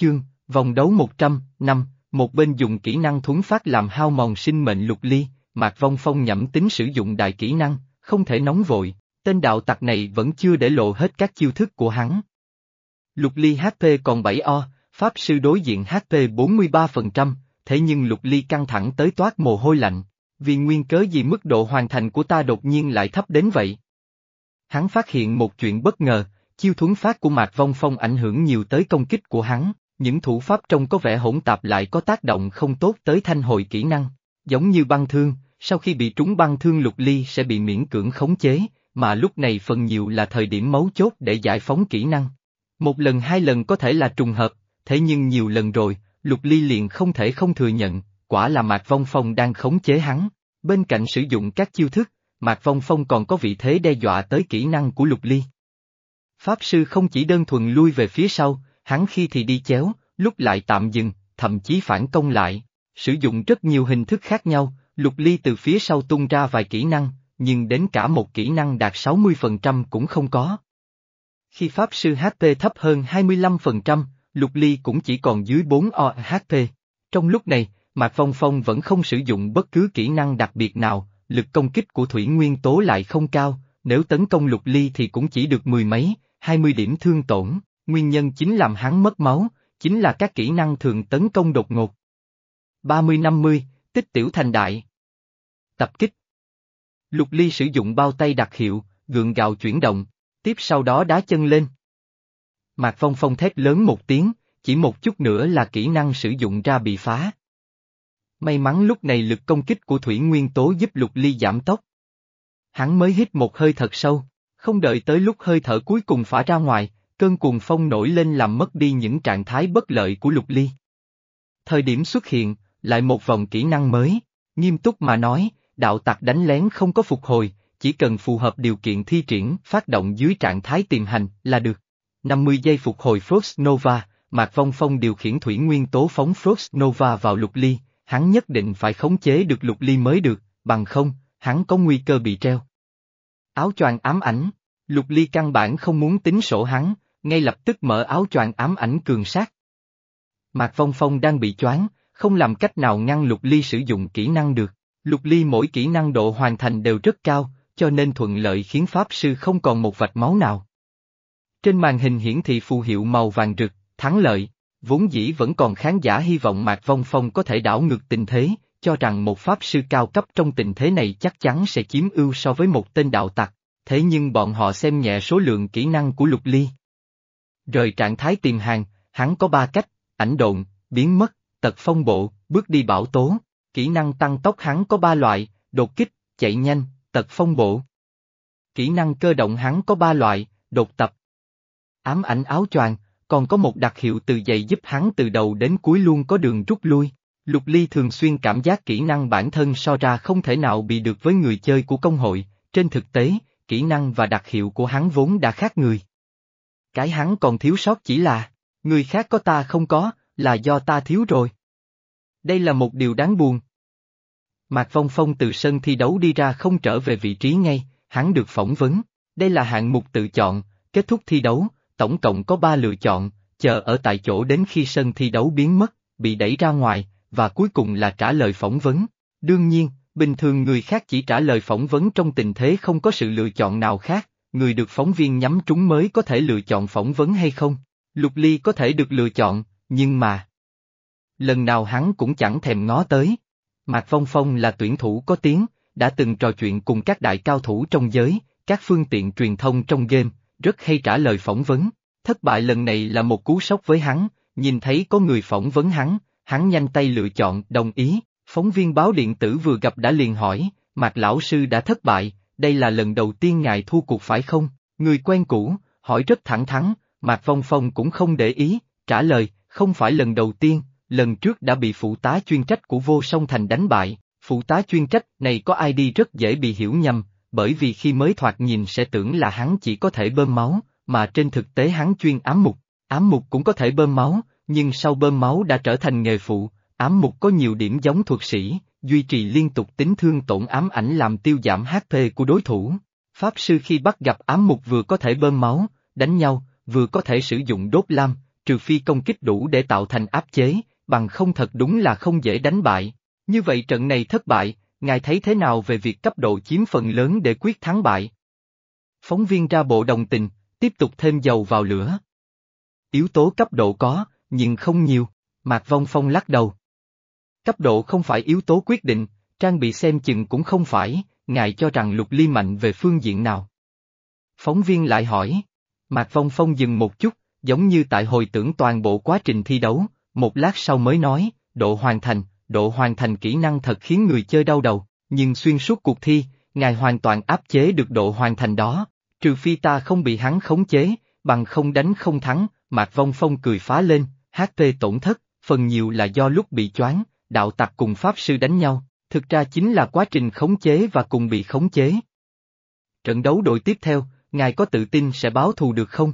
Chương, vòng đấu 100, năm, một bên dùng kỹ năng thuấn phát làm hao mòn sinh mệnh lục ly, Mạc Vong Phong nhẩm tính sử dụng đại kỹ năng, không thể nóng vội, tên đạo tặc này vẫn chưa để lộ hết các chiêu thức của hắn. Lục ly HP còn 7O, Pháp sư đối diện HP 43%, thế nhưng lục ly căng thẳng tới toát mồ hôi lạnh, vì nguyên cớ gì mức độ hoàn thành của ta đột nhiên lại thấp đến vậy. Hắn phát hiện một chuyện bất ngờ, chiêu thuấn phát của Mạc Vong Phong ảnh hưởng nhiều tới công kích của hắn, những thủ pháp trông có vẻ hỗn tạp lại có tác động không tốt tới thanh hồi kỹ năng, giống như băng thương, sau khi bị trúng băng thương lục ly sẽ bị miễn cưỡng khống chế, mà lúc này phần nhiều là thời điểm mấu chốt để giải phóng kỹ năng. Một lần hai lần có thể là trùng hợp, thế nhưng nhiều lần rồi, lục ly liền không thể không thừa nhận, quả là Mạc Vong Phong đang khống chế hắn. Bên cạnh sử dụng các chiêu thức, Mạc Vong Phong còn có vị thế đe dọa tới kỹ năng của lục ly. Pháp sư không chỉ đơn thuần lui về phía sau, hắn khi thì đi chéo, lúc lại tạm dừng, thậm chí phản công lại, sử dụng rất nhiều hình thức khác nhau, lục ly từ phía sau tung ra vài kỹ năng, nhưng đến cả một kỹ năng đạt 60% cũng không có. Khi Pháp Sư HP thấp hơn 25%, Lục Ly cũng chỉ còn dưới 4 OHP. HP. Trong lúc này, Mạc Phong Phong vẫn không sử dụng bất cứ kỹ năng đặc biệt nào, lực công kích của Thủy Nguyên Tố lại không cao, nếu tấn công Lục Ly thì cũng chỉ được mười mấy, 20 điểm thương tổn, nguyên nhân chính làm hắn mất máu, chính là các kỹ năng thường tấn công đột ngột. 30-50, tích tiểu thành đại. Tập kích. Lục Ly sử dụng bao tay đặc hiệu, gượng gạo chuyển động, tiếp sau đó đá chân lên. Mạc Phong Phong thét lớn một tiếng, chỉ một chút nữa là kỹ năng sử dụng ra bị phá. May mắn lúc này lực công kích của Thủy Nguyên Tố giúp Lục Ly giảm tốc. Hắn mới hít một hơi thật sâu, không đợi tới lúc hơi thở cuối cùng phả ra ngoài, cơn cuồng phong nổi lên làm mất đi những trạng thái bất lợi của Lục Ly. Thời điểm xuất hiện, lại một vòng kỹ năng mới, nghiêm túc mà nói, đạo tặc đánh lén không có phục hồi, chỉ cần phù hợp điều kiện thi triển, phát động dưới trạng thái tiềm hành là được. 50 giây phục hồi Frost Nova, Mạc Vong Phong điều khiển thủy nguyên tố phóng Frost Nova vào lục ly, hắn nhất định phải khống chế được lục ly mới được, bằng không, hắn có nguy cơ bị treo. Áo choàng ám ảnh, lục ly căn bản không muốn tính sổ hắn, ngay lập tức mở áo choàng ám ảnh cường sát. Mạc Vong Phong đang bị choáng, không làm cách nào ngăn lục ly sử dụng kỹ năng được. Lục ly mỗi kỹ năng độ hoàn thành đều rất cao, cho nên thuận lợi khiến Pháp Sư không còn một vạch máu nào. Trên màn hình hiển thị phù hiệu màu vàng rực, thắng lợi, vốn dĩ vẫn còn khán giả hy vọng Mạc Vong Phong có thể đảo ngược tình thế, cho rằng một Pháp Sư cao cấp trong tình thế này chắc chắn sẽ chiếm ưu so với một tên đạo tặc, thế nhưng bọn họ xem nhẹ số lượng kỹ năng của Lục Ly. Rời trạng thái tìm hàng, hắn có ba cách, ảnh độn, biến mất, tật phong bộ, bước đi bảo tố. Kỹ năng tăng tốc hắn có ba loại, đột kích, chạy nhanh, tật phong bộ. Kỹ năng cơ động hắn có ba loại, đột tập. Ám ảnh áo choàng, còn có một đặc hiệu từ giày giúp hắn từ đầu đến cuối luôn có đường rút lui. Lục Ly thường xuyên cảm giác kỹ năng bản thân so ra không thể nào bị được với người chơi của công hội, trên thực tế, kỹ năng và đặc hiệu của hắn vốn đã khác người. Cái hắn còn thiếu sót chỉ là, người khác có ta không có, là do ta thiếu rồi. Đây là một điều đáng buồn. Mạc Phong Phong từ sân thi đấu đi ra không trở về vị trí ngay, hắn được phỏng vấn. Đây là hạng mục tự chọn, kết thúc thi đấu, tổng cộng có 3 lựa chọn, chờ ở tại chỗ đến khi sân thi đấu biến mất, bị đẩy ra ngoài, và cuối cùng là trả lời phỏng vấn. Đương nhiên, bình thường người khác chỉ trả lời phỏng vấn trong tình thế không có sự lựa chọn nào khác, người được phóng viên nhắm trúng mới có thể lựa chọn phỏng vấn hay không. Lục Ly có thể được lựa chọn, nhưng mà... Lần nào hắn cũng chẳng thèm ngó tới. Mạc Phong Phong là tuyển thủ có tiếng, đã từng trò chuyện cùng các đại cao thủ trong giới, các phương tiện truyền thông trong game, rất hay trả lời phỏng vấn. Thất bại lần này là một cú sốc với hắn, nhìn thấy có người phỏng vấn hắn, hắn nhanh tay lựa chọn, đồng ý. Phóng viên báo điện tử vừa gặp đã liền hỏi, Mạc Lão Sư đã thất bại, đây là lần đầu tiên ngài thua cuộc phải không? Người quen cũ, hỏi rất thẳng thắn, Mạc Phong Phong cũng không để ý, trả lời, không phải lần đầu tiên, lần trước đã bị phụ tá chuyên trách của vô song thành đánh bại, phụ tá chuyên trách này có ai đi rất dễ bị hiểu nhầm, bởi vì khi mới thoạt nhìn sẽ tưởng là hắn chỉ có thể bơm máu, mà trên thực tế hắn chuyên ám mục, ám mục cũng có thể bơm máu, nhưng sau bơm máu đã trở thành nghề phụ, ám mục có nhiều điểm giống thuật sĩ, duy trì liên tục tính thương tổn ám ảnh làm tiêu giảm HP của đối thủ. Pháp sư khi bắt gặp ám mục vừa có thể bơm máu, đánh nhau, vừa có thể sử dụng đốt lam, trừ phi công kích đủ để tạo thành áp chế, bằng không thật đúng là không dễ đánh bại. Như vậy trận này thất bại, ngài thấy thế nào về việc cấp độ chiếm phần lớn để quyết thắng bại? Phóng viên ra bộ đồng tình, tiếp tục thêm dầu vào lửa. Yếu tố cấp độ có, nhưng không nhiều, Mạc Vong Phong lắc đầu. Cấp độ không phải yếu tố quyết định, trang bị xem chừng cũng không phải, ngài cho rằng lục ly mạnh về phương diện nào. Phóng viên lại hỏi. Mạc Vong Phong dừng một chút, giống như tại hồi tưởng toàn bộ quá trình thi đấu, một lát sau mới nói, độ hoàn thành, độ hoàn thành kỹ năng thật khiến người chơi đau đầu, nhưng xuyên suốt cuộc thi, ngài hoàn toàn áp chế được độ hoàn thành đó, trừ phi ta không bị hắn khống chế, bằng không đánh không thắng, Mạc Vong Phong cười phá lên, HP tổn thất, phần nhiều là do lúc bị choáng, đạo tặc cùng Pháp Sư đánh nhau, thực ra chính là quá trình khống chế và cùng bị khống chế. Trận đấu đội tiếp theo, ngài có tự tin sẽ báo thù được không?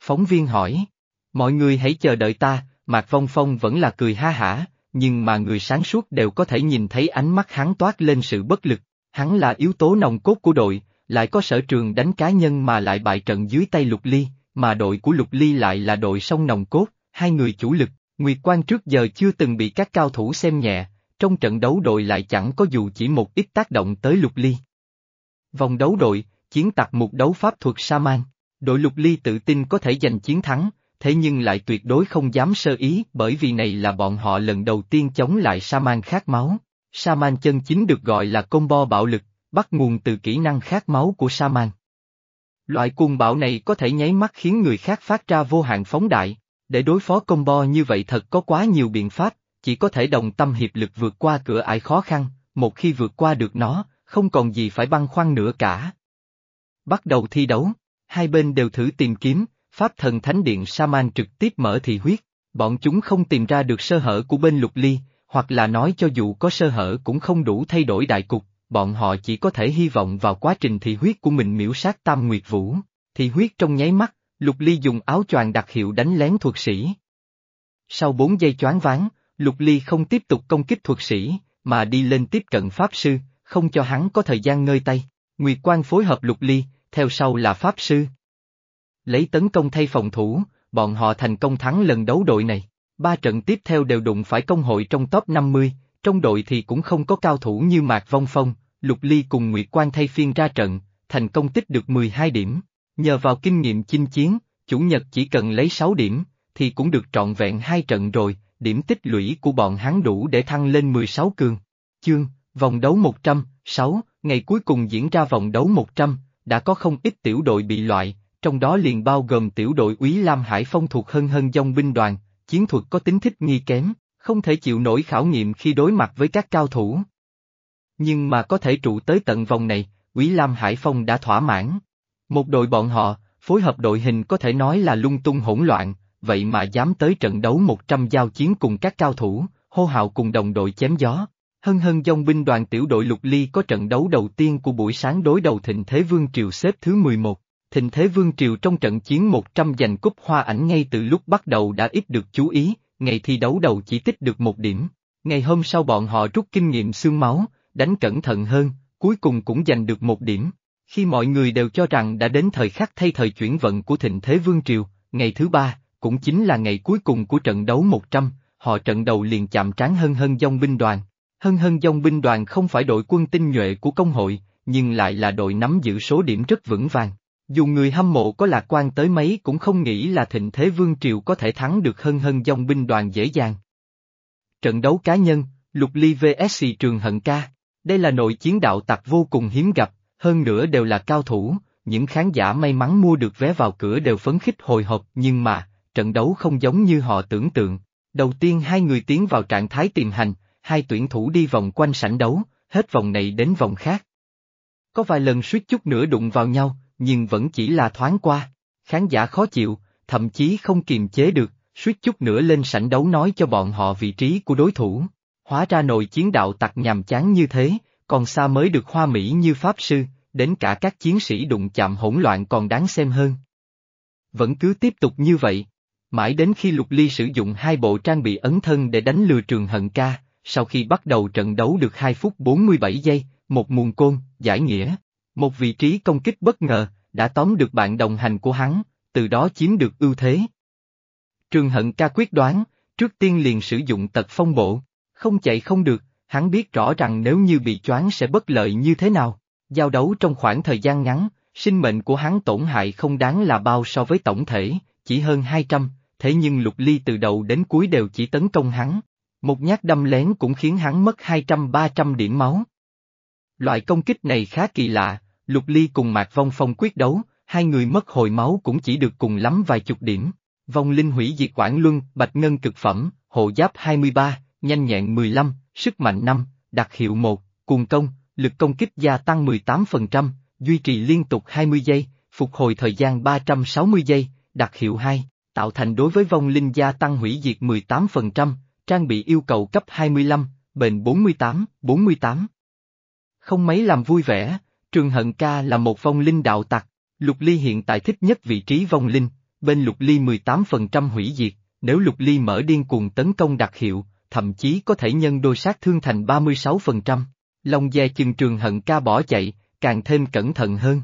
Phóng viên hỏi. Mọi người hãy chờ đợi ta, Mạc Vong Phong vẫn là cười ha hả, nhưng mà người sáng suốt đều có thể nhìn thấy ánh mắt hắn toát lên sự bất lực. Hắn là yếu tố nòng cốt của đội, lại có sở trường đánh cá nhân mà lại bại trận dưới tay Lục Ly, mà đội của Lục Ly lại là đội sông nòng cốt, hai người chủ lực, Nguyệt Quang trước giờ chưa từng bị các cao thủ xem nhẹ, trong trận đấu đội lại chẳng có dù chỉ một ít tác động tới Lục Ly. Vòng đấu đội, chiến tặc một đấu pháp thuật Saman, đội Lục Ly tự tin có thể giành chiến thắng, thế nhưng lại tuyệt đối không dám sơ ý bởi vì này là bọn họ lần đầu tiên chống lại Saman khát máu. Saman chân chính được gọi là combo bạo lực, bắt nguồn từ kỹ năng khát máu của Saman. Loại cuồng bạo này có thể nháy mắt khiến người khác phát ra vô hạn phóng đại, để đối phó combo như vậy thật có quá nhiều biện pháp, chỉ có thể đồng tâm hiệp lực vượt qua cửa ải khó khăn, một khi vượt qua được nó, không còn gì phải băn khoăn nữa cả. Bắt đầu thi đấu, hai bên đều thử tìm kiếm, Pháp thần thánh điện Saman trực tiếp mở thị huyết, bọn chúng không tìm ra được sơ hở của bên lục ly, hoặc là nói cho dù có sơ hở cũng không đủ thay đổi đại cục, bọn họ chỉ có thể hy vọng vào quá trình thị huyết của mình miễu sát Tam Nguyệt Vũ. Thị huyết trong nháy mắt, Lục Ly dùng áo choàng đặc hiệu đánh lén thuật sĩ. Sau 4 giây choáng váng, Lục Ly không tiếp tục công kích thuật sĩ, mà đi lên tiếp cận Pháp Sư, không cho hắn có thời gian ngơi tay. Nguyệt Quang phối hợp Lục Ly, theo sau là Pháp Sư. Lấy tấn công thay phòng thủ, bọn họ thành công thắng lần đấu đội này. Ba trận tiếp theo đều đụng phải công hội trong top 50, trong đội thì cũng không có cao thủ như Mạc Vong Phong, Lục Ly cùng Nguyệt Quang thay phiên ra trận, thành công tích được 12 điểm. Nhờ vào kinh nghiệm chinh chiến, chủ nhật chỉ cần lấy 6 điểm, thì cũng được trọn vẹn hai trận rồi, điểm tích lũy của bọn hắn đủ để thăng lên 16 cường. Chương, vòng đấu 100, 6, ngày cuối cùng diễn ra vòng đấu 100, đã có không ít tiểu đội bị loại, trong đó liền bao gồm tiểu đội úy Lam Hải Phong thuộc hân hân dông binh đoàn, chiến thuật có tính thích nghi kém, không thể chịu nổi khảo nghiệm khi đối mặt với các cao thủ. Nhưng mà có thể trụ tới tận vòng này, úy Lam Hải Phong đã thỏa mãn. Một đội bọn họ, phối hợp đội hình có thể nói là lung tung hỗn loạn, vậy mà dám tới trận đấu 100 giao chiến cùng các cao thủ, hô hào cùng đồng đội chém gió. Hân hân dông binh đoàn tiểu đội lục ly có trận đấu đầu tiên của buổi sáng đối đầu thịnh thế vương triều xếp thứ 11. Thịnh thế vương triều trong trận chiến 100 giành cúp hoa ảnh ngay từ lúc bắt đầu đã ít được chú ý, ngày thi đấu đầu chỉ tích được một điểm. Ngày hôm sau bọn họ rút kinh nghiệm xương máu, đánh cẩn thận hơn, cuối cùng cũng giành được một điểm. Khi mọi người đều cho rằng đã đến thời khắc thay thời chuyển vận của thịnh thế vương triều, ngày thứ ba, cũng chính là ngày cuối cùng của trận đấu 100, họ trận đầu liền chạm trán hân hân dông binh đoàn. Hân hân dông binh đoàn không phải đội quân tinh nhuệ của công hội, nhưng lại là đội nắm giữ số điểm rất vững vàng. Dù người hâm mộ có lạc quan tới mấy cũng không nghĩ là thịnh thế vương triều có thể thắng được hân hân dông binh đoàn dễ dàng. Trận đấu cá nhân, Lục Ly vs Trường Hận Ca, đây là nội chiến đạo tặc vô cùng hiếm gặp, hơn nữa đều là cao thủ, những khán giả may mắn mua được vé vào cửa đều phấn khích hồi hộp nhưng mà, trận đấu không giống như họ tưởng tượng. Đầu tiên hai người tiến vào trạng thái tìm hành, hai tuyển thủ đi vòng quanh sảnh đấu, hết vòng này đến vòng khác. Có vài lần suýt chút nữa đụng vào nhau, nhưng vẫn chỉ là thoáng qua. Khán giả khó chịu, thậm chí không kiềm chế được, suýt chút nữa lên sảnh đấu nói cho bọn họ vị trí của đối thủ. Hóa ra nội chiến đạo tặc nhàm chán như thế, còn xa mới được hoa mỹ như Pháp Sư, đến cả các chiến sĩ đụng chạm hỗn loạn còn đáng xem hơn. Vẫn cứ tiếp tục như vậy, mãi đến khi Lục Ly sử dụng hai bộ trang bị ấn thân để đánh lừa trường hận ca, sau khi bắt đầu trận đấu được 2 phút 47 giây, một muôn côn, giải nghĩa, một vị trí công kích bất ngờ, đã tóm được bạn đồng hành của hắn, từ đó chiếm được ưu thế. Trường hận ca quyết đoán, trước tiên liền sử dụng tật phong bộ. Không chạy không được, hắn biết rõ rằng nếu như bị choáng sẽ bất lợi như thế nào. Giao đấu trong khoảng thời gian ngắn, sinh mệnh của hắn tổn hại không đáng là bao so với tổng thể, chỉ hơn 200, thế nhưng lục ly từ đầu đến cuối đều chỉ tấn công hắn. Một nhát đâm lén cũng khiến hắn mất 200-300 điểm máu. Loại công kích này khá kỳ lạ, lục ly cùng Mạc Vong Phong quyết đấu, hai người mất hồi máu cũng chỉ được cùng lắm vài chục điểm. Vong linh hủy diệt quản luân, bạch ngân cực phẩm, hộ giáp 23, nhanh nhẹn 15, sức mạnh 5, đặc hiệu 1, cuồng công, lực công kích gia tăng 18%, duy trì liên tục 20 giây, phục hồi thời gian 360 giây, đặc hiệu 2, tạo thành đối với vong linh gia tăng hủy diệt 18%, trang bị yêu cầu cấp 25, bền 48, 48. Không mấy làm vui vẻ, Trường Hận Ca là một vong linh đạo tặc, Lục Ly hiện tại thích nhất vị trí vong linh, bên Lục Ly 18% hủy diệt, nếu Lục Ly mở điên cuồng tấn công đặc hiệu, thậm chí có thể nhân đôi sát thương thành 36%. Long dè chừng Trường Hận Ca bỏ chạy, càng thêm cẩn thận hơn.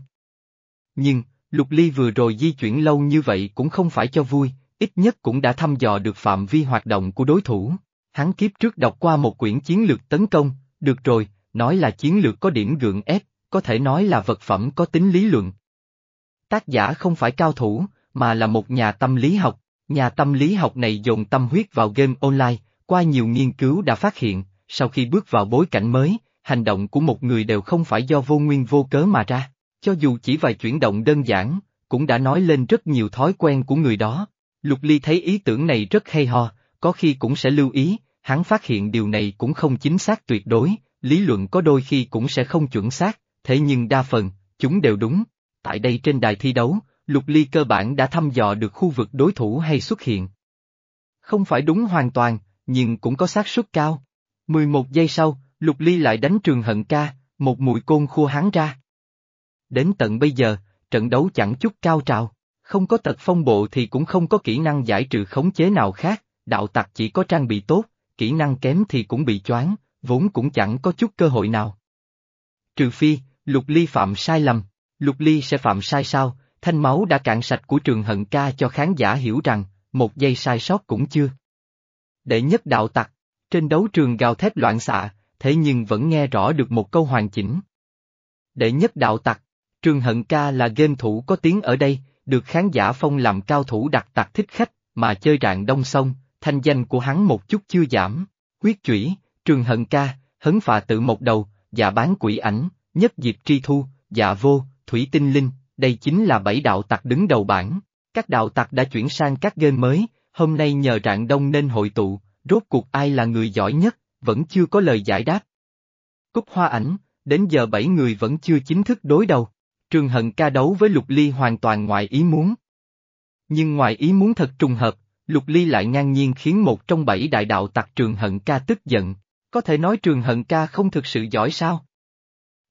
Nhưng, Lục Ly vừa rồi di chuyển lâu như vậy cũng không phải cho vui, ít nhất cũng đã thăm dò được phạm vi hoạt động của đối thủ. Hắn kiếp trước đọc qua một quyển chiến lược tấn công, được rồi, nói là chiến lược có điểm gượng ép, có thể nói là vật phẩm có tính lý luận. Tác giả không phải cao thủ, mà là một nhà tâm lý học, nhà tâm lý học này dồn tâm huyết vào game online, qua nhiều nghiên cứu đã phát hiện, sau khi bước vào bối cảnh mới, hành động của một người đều không phải do vô nguyên vô cớ mà ra, cho dù chỉ vài chuyển động đơn giản, cũng đã nói lên rất nhiều thói quen của người đó. Lục Ly thấy ý tưởng này rất hay ho, có khi cũng sẽ lưu ý, hắn phát hiện điều này cũng không chính xác tuyệt đối, lý luận có đôi khi cũng sẽ không chuẩn xác, thế nhưng đa phần, chúng đều đúng. Tại đây trên đài thi đấu, Lục Ly cơ bản đã thăm dò được khu vực đối thủ hay xuất hiện. Không phải đúng hoàn toàn, nhưng cũng có xác suất cao. 11 giây sau, Lục Ly lại đánh trường hận ca, một mũi côn khua hắn ra. Đến tận bây giờ, trận đấu chẳng chút cao trào, không có tật phong bộ thì cũng không có kỹ năng giải trừ khống chế nào khác, đạo tặc chỉ có trang bị tốt, kỹ năng kém thì cũng bị choáng, vốn cũng chẳng có chút cơ hội nào. Trừ phi, Lục Ly phạm sai lầm, Lục Ly sẽ phạm sai sao, thanh máu đã cạn sạch của trường hận ca cho khán giả hiểu rằng, một giây sai sót cũng chưa. Đệ nhất đạo tặc, trên đấu trường gào thét loạn xạ, thế nhưng vẫn nghe rõ được một câu hoàn chỉnh. Đệ nhất đạo tặc, trường hận ca là game thủ có tiếng ở đây, được khán giả phong làm cao thủ đặc tặc thích khách, mà chơi rạng đông sông, thanh danh của hắn một chút chưa giảm. Quyết chủy, trường hận ca, hấn phà tự một đầu, dạ bán quỷ ảnh, nhất diệp tri thu, dạ vô, thủy tinh linh, đây chính là bảy đạo tặc đứng đầu bảng. Các đạo tặc đã chuyển sang các game mới, hôm nay nhờ rạng đông nên hội tụ, rốt cuộc ai là người giỏi nhất, vẫn chưa có lời giải đáp. Cúc hoa ảnh, đến giờ bảy người vẫn chưa chính thức đối đầu. Trường hận ca đấu với Lục Ly hoàn toàn ngoài ý muốn. Nhưng ngoài ý muốn thật trùng hợp, Lục Ly lại ngang nhiên khiến một trong bảy đại đạo tặc trường hận ca tức giận. Có thể nói trường hận ca không thực sự giỏi sao?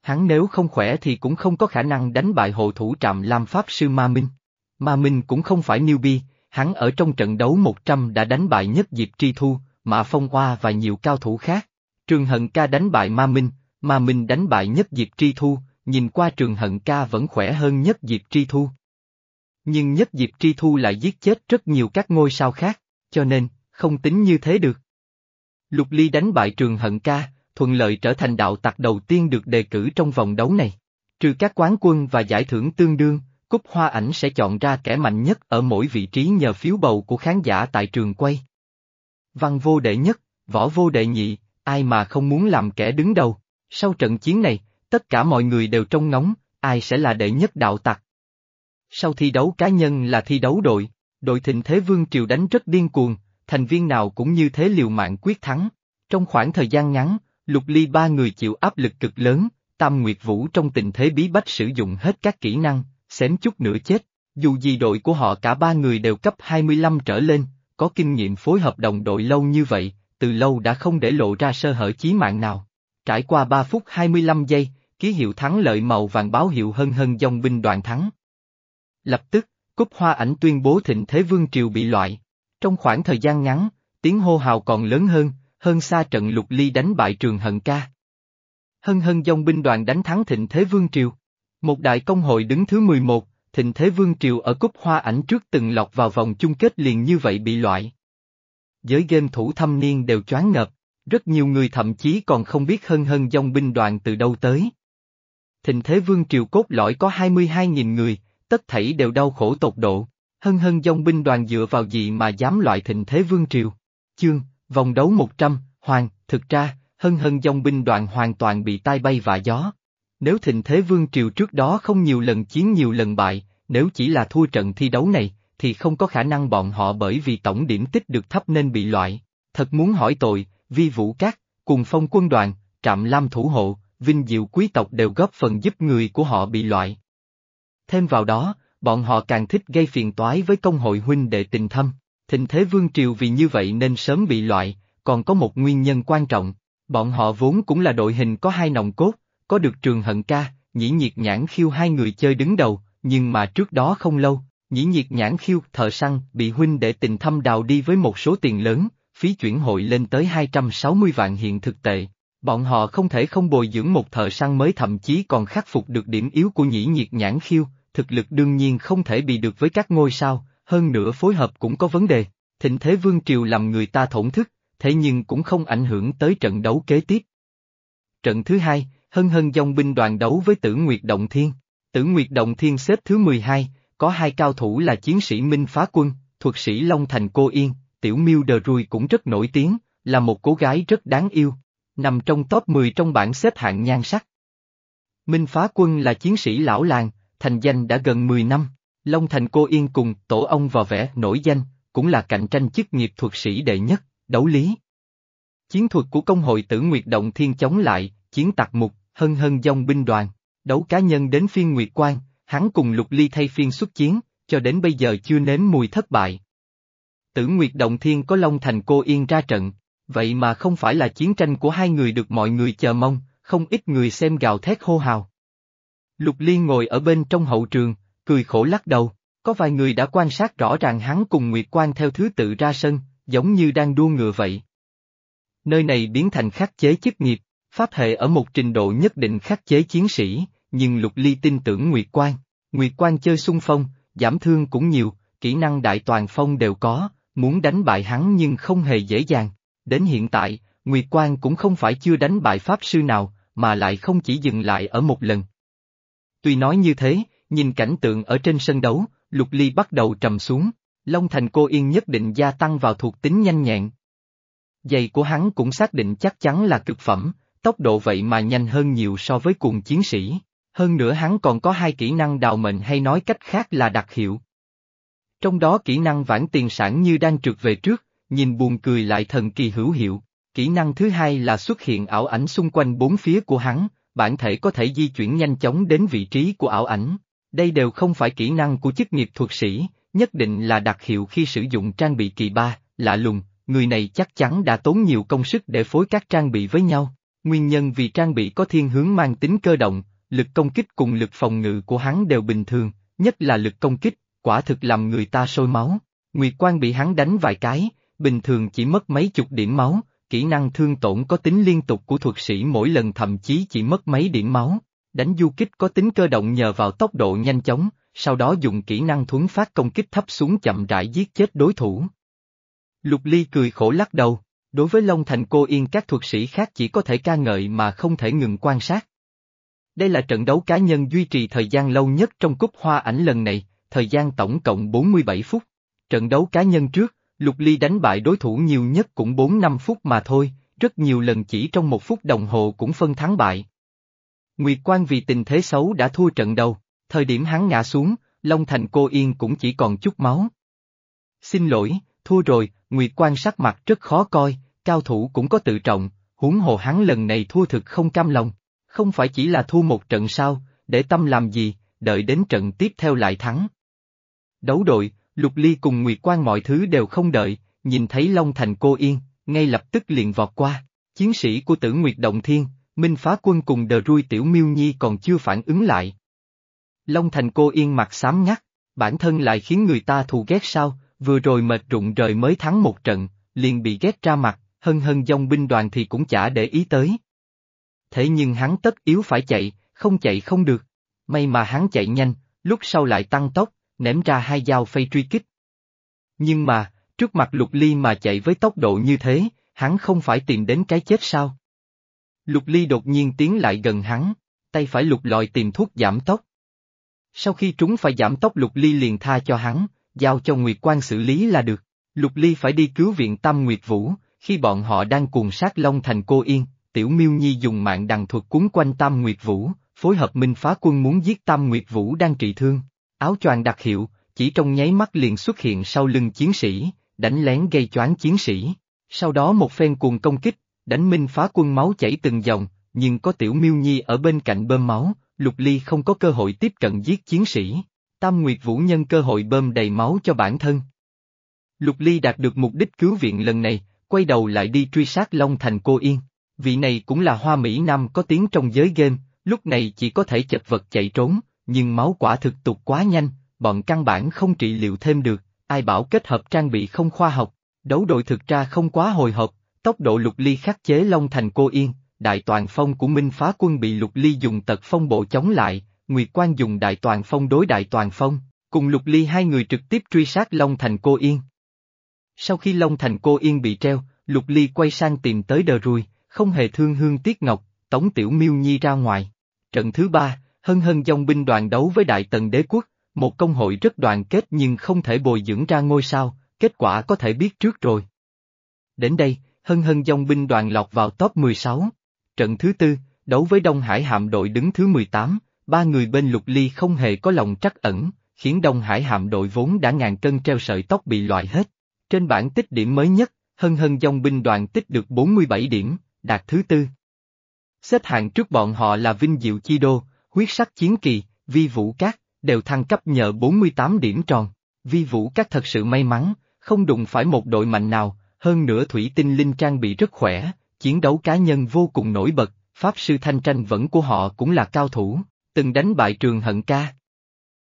Hắn nếu không khỏe thì cũng không có khả năng đánh bại hộ thủ trạm Lam Pháp Sư Ma Minh. Ma Minh cũng không phải newbie, hắn ở trong trận đấu 100 đã đánh bại nhất Diệp Tri Thu, Mã Phong Hoa và nhiều cao thủ khác. Trường Hận Ca đánh bại Ma Minh, Ma Minh đánh bại nhất Diệp Tri Thu, nhìn qua Trường Hận Ca vẫn khỏe hơn nhất Diệp Tri Thu. Nhưng nhất Diệp Tri Thu lại giết chết rất nhiều các ngôi sao khác, cho nên, không tính như thế được. Lục Ly đánh bại Trường Hận Ca, thuận lợi trở thành đạo tặc đầu tiên được đề cử trong vòng đấu này. Trừ các quán quân và giải thưởng tương đương, Cúc Hoa Ảnh sẽ chọn ra kẻ mạnh nhất ở mỗi vị trí nhờ phiếu bầu của khán giả tại trường quay. Văn vô đệ nhất, võ vô đệ nhị, ai mà không muốn làm kẻ đứng đầu. Sau trận chiến này, tất cả mọi người đều trông ngóng, ai sẽ là đệ nhất đạo tặc. Sau thi đấu cá nhân là thi đấu đội, đội thịnh thế vương triều đánh rất điên cuồng, thành viên nào cũng như thế liều mạng quyết thắng. Trong khoảng thời gian ngắn, Lục Ly ba người chịu áp lực cực lớn, Tam Nguyệt Vũ trong tình thế bí bách sử dụng hết các kỹ năng, xém chút nữa chết. Dù gì đội của họ cả ba người đều cấp 25 trở lên, có kinh nghiệm phối hợp đồng đội lâu như vậy, từ lâu đã không để lộ ra sơ hở chí mạng nào. Trải qua 3 phút 25 giây, ký hiệu thắng lợi màu vàng báo hiệu hân hân dòng binh đoàn thắng. Lập tức, cúp hoa ảnh tuyên bố thịnh thế vương triều bị loại. Trong khoảng thời gian ngắn, tiếng hô hào còn lớn hơn, hơn xa trận lục ly đánh bại trường hận ca. Hân hân dòng binh đoàn đánh thắng thịnh thế vương triều. Một đại công hội đứng thứ 11, thịnh thế vương triều ở cúp hoa ảnh trước từng lọt vào vòng chung kết liền như vậy bị loại. Giới game thủ thâm niên đều choáng ngợp, rất nhiều người thậm chí còn không biết hân hân dòng binh đoàn từ đâu tới. Thịnh thế vương triều cốt lõi có 22.000 người, tất thảy đều đau khổ tột độ, hân hân dòng binh đoàn dựa vào gì mà dám loại thịnh thế vương triều. Chương, vòng đấu 100, Hoàng, thực ra, hân hân dòng binh đoàn hoàn toàn bị tai bay và gió. Nếu thịnh thế vương triều trước đó không nhiều lần chiến nhiều lần bại, nếu chỉ là thua trận thi đấu này, thì không có khả năng bọn họ bởi vì tổng điểm tích được thấp nên bị loại. Thật muốn hỏi tội, vi vũ cát, cùng phong quân đoàn, trạm lam thủ hộ, vinh diệu quý tộc đều góp phần giúp người của họ bị loại. Thêm vào đó, bọn họ càng thích gây phiền toái với công hội huynh đệ tình thâm. Thịnh thế vương triều vì như vậy nên sớm bị loại, còn có một nguyên nhân quan trọng. Bọn họ vốn cũng là đội hình có hai nòng cốt, có được trường hận ca, nhĩ nhiệt nhãn khiêu hai người chơi đứng đầu, nhưng mà trước đó không lâu, nhĩ nhiệt nhãn khiêu thợ săn bị huynh để tình thâm đào đi với một số tiền lớn, phí chuyển hội lên tới 260 vạn hiện thực tệ. Bọn họ không thể không bồi dưỡng một thợ săn mới thậm chí còn khắc phục được điểm yếu của nhĩ nhiệt nhãn khiêu, thực lực đương nhiên không thể bị được với các ngôi sao, hơn nữa phối hợp cũng có vấn đề. Thịnh Thế Vương Triều làm người ta thổn thức, thế nhưng cũng không ảnh hưởng tới trận đấu kế tiếp. Trận thứ hai, Hân Hân dòng binh đoàn đấu với Tử Nguyệt Động Thiên. Tử Nguyệt Động Thiên xếp thứ 12, có hai cao thủ là chiến sĩ Minh Phá Quân, thuật sĩ Long Thành Cô Yên, Tiểu Miêu Đờ Rui cũng rất nổi tiếng, là một cô gái rất đáng yêu, nằm trong top 10 trong bảng xếp hạng nhan sắc. Minh Phá Quân là chiến sĩ lão làng, thành danh đã gần 10 năm, Long Thành Cô Yên cùng tổ ông vào vẻ nổi danh, cũng là cạnh tranh chức nghiệp thuật sĩ đệ nhất, đấu lý. Chiến thuật của công hội tử Nguyệt Động Thiên chống lại, chiến tạc mục, hân hân dòng binh đoàn, đấu cá nhân đến phiên Nguyệt Quang, hắn cùng Lục Ly thay phiên xuất chiến, cho đến bây giờ chưa nếm mùi thất bại. Tử Nguyệt Động Thiên có Long Thành Cô Yên ra trận, vậy mà không phải là chiến tranh của hai người được mọi người chờ mong, không ít người xem gào thét hô hào. Lục Ly ngồi ở bên trong hậu trường, cười khổ lắc đầu, có vài người đã quan sát rõ ràng hắn cùng Nguyệt Quang theo thứ tự ra sân, giống như đang đua ngựa vậy. Nơi này biến thành khắc chế chức nghiệp, pháp hệ ở một trình độ nhất định khắc chế chiến sĩ, nhưng Lục Ly tin tưởng Nguyệt Quang. Nguyệt Quang chơi xung phong, giảm thương cũng nhiều, kỹ năng đại toàn phong đều có, muốn đánh bại hắn nhưng không hề dễ dàng. Đến hiện tại, Nguyệt Quang cũng không phải chưa đánh bại Pháp Sư nào, mà lại không chỉ dừng lại ở một lần. Tuy nói như thế, nhìn cảnh tượng ở trên sân đấu, Lục Ly bắt đầu trầm xuống, Long Thành cô yên nhất định gia tăng vào thuộc tính nhanh nhẹn. Giày của hắn cũng xác định chắc chắn là cực phẩm, tốc độ vậy mà nhanh hơn nhiều so với cùng chiến sĩ. Hơn nữa hắn còn có hai kỹ năng đào mệnh hay nói cách khác là đặc hiệu. Trong đó kỹ năng vãn tiền sản như đang trượt về trước, nhìn buồn cười lại thần kỳ hữu hiệu. Kỹ năng thứ hai là xuất hiện ảo ảnh xung quanh bốn phía của hắn, bản thể có thể di chuyển nhanh chóng đến vị trí của ảo ảnh. Đây đều không phải kỹ năng của chức nghiệp thuật sĩ, nhất định là đặc hiệu khi sử dụng trang bị kỳ ba, lạ lùng, người này chắc chắn đã tốn nhiều công sức để phối các trang bị với nhau. Nguyên nhân vì trang bị có thiên hướng mang tính cơ động, lực công kích cùng lực phòng ngự của hắn đều bình thường, nhất là lực công kích, quả thực làm người ta sôi máu. Nguyệt Quang bị hắn đánh vài cái, bình thường chỉ mất mấy chục điểm máu, kỹ năng thương tổn có tính liên tục của thuật sĩ mỗi lần thậm chí chỉ mất mấy điểm máu. Đánh du kích có tính cơ động nhờ vào tốc độ nhanh chóng, sau đó dùng kỹ năng thuấn phát công kích thấp xuống chậm rãi giết chết đối thủ. Lục Ly cười khổ lắc đầu, đối với Long Thành Cô Yên các thuật sĩ khác chỉ có thể ca ngợi mà không thể ngừng quan sát. Đây là trận đấu cá nhân duy trì thời gian lâu nhất trong cúp hoa ảnh lần này, thời gian tổng cộng 47 phút. Trận đấu cá nhân trước, Lục Ly đánh bại đối thủ nhiều nhất cũng 4-5 phút mà thôi, rất nhiều lần chỉ trong một phút đồng hồ cũng phân thắng bại. Nguyệt Quang vì tình thế xấu đã thua trận đầu, thời điểm hắn ngã xuống, Long Thành cô Yên cũng chỉ còn chút máu. Xin lỗi, thua rồi, Nguyệt Quang sắc mặt rất khó coi, cao thủ cũng có tự trọng, huống hồ hắn lần này thua thực không cam lòng, không phải chỉ là thua một trận sao, để tâm làm gì, đợi đến trận tiếp theo lại thắng. Đấu đội, Lục Ly cùng Nguyệt Quang mọi thứ đều không đợi, nhìn thấy Long Thành cô yên, ngay lập tức liền vọt qua, chiến sĩ của tử Nguyệt Động Thiên, Minh Phá Quân cùng đờ rui Tiểu Miêu Nhi còn chưa phản ứng lại. Long Thành cô yên mặt xám ngắt, bản thân lại khiến người ta thù ghét sao, vừa rồi mệt rụng rời mới thắng một trận, liền bị ghét ra mặt, hân hân dòng binh đoàn thì cũng chả để ý tới. Thế nhưng hắn tất yếu phải chạy, không chạy không được. May mà hắn chạy nhanh, lúc sau lại tăng tốc, ném ra hai dao phay truy kích. Nhưng mà, trước mặt Lục Ly mà chạy với tốc độ như thế, hắn không phải tìm đến cái chết sao? Lục Ly đột nhiên tiến lại gần hắn, tay phải lục lọi tìm thuốc giảm tốc. Sau khi trúng phải giảm tốc Lục Ly liền tha cho hắn, giao cho Nguyệt Quan xử lý là được. Lục Ly phải đi cứu viện Tam Nguyệt Vũ, khi bọn họ đang cùng sát Long Thành Cô Yên, Tiểu Miêu Nhi dùng mạng đằng thuật cuốn quanh Tam Nguyệt Vũ, phối hợp Minh Phá Quân muốn giết Tam Nguyệt Vũ đang trị thương. Áo choàng đặc hiệu, chỉ trong nháy mắt liền xuất hiện sau lưng chiến sĩ, đánh lén gây choáng chiến sĩ. Sau đó một phen cuồng công kích, đánh Minh Phá Quân máu chảy từng dòng, nhưng có Tiểu Miêu Nhi ở bên cạnh bơm máu, Lục Ly không có cơ hội tiếp cận giết chiến sĩ. Tam Nguyệt Vũ nhân cơ hội bơm đầy máu cho bản thân. Lục Ly đạt được mục đích cứu viện lần này, quay đầu lại đi truy sát Long Thành Cô Yên. Vị này cũng là hoa Mỹ Nam có tiếng trong giới game, lúc này chỉ có thể chật vật chạy trốn, nhưng máu quả thực tục quá nhanh, bọn căn bản không trị liệu thêm được, ai bảo kết hợp trang bị không khoa học, đấu đội thực ra không quá hồi hộp, tốc độ lục ly khắc chế Long Thành Cô Yên, đại toàn phong của Minh Phá Quân bị lục ly dùng tật phong bộ chống lại, Nguyệt Quan dùng đại toàn phong đối đại toàn phong, cùng lục ly hai người trực tiếp truy sát Long Thành Cô Yên. Sau khi Long Thành Cô Yên bị treo, lục ly quay sang tìm tới đờ rùi, không hề thương hương tiếc ngọc, tống tiểu miêu nhi ra ngoài. Trận thứ ba, hân hân dòng binh đoàn đấu với đại tần đế quốc, một công hội rất đoàn kết nhưng không thể bồi dưỡng ra ngôi sao, kết quả có thể biết trước rồi. Đến đây, hân hân dòng binh đoàn lọt vào top 16. Trận thứ tư, đấu với Đông Hải hạm đội đứng thứ 18, ba người bên lục ly không hề có lòng trắc ẩn, khiến Đông Hải hạm đội vốn đã ngàn cân treo sợi tóc bị loại hết. Trên bảng tích điểm mới nhất, hân hân dòng binh đoàn tích được 47 điểm, đạt thứ tư. Xếp hạng trước bọn họ là Vinh Diệu Chi Đô, Huyết Sắc Chiến Kỳ, Vi Vũ Cát, đều thăng cấp nhờ 48 điểm tròn. Vi Vũ Cát thật sự may mắn, không đụng phải một đội mạnh nào, hơn nữa Thủy Tinh Linh trang bị rất khỏe, chiến đấu cá nhân vô cùng nổi bật, Pháp Sư Thanh Tranh vẫn của họ cũng là cao thủ, từng đánh bại trường hận ca.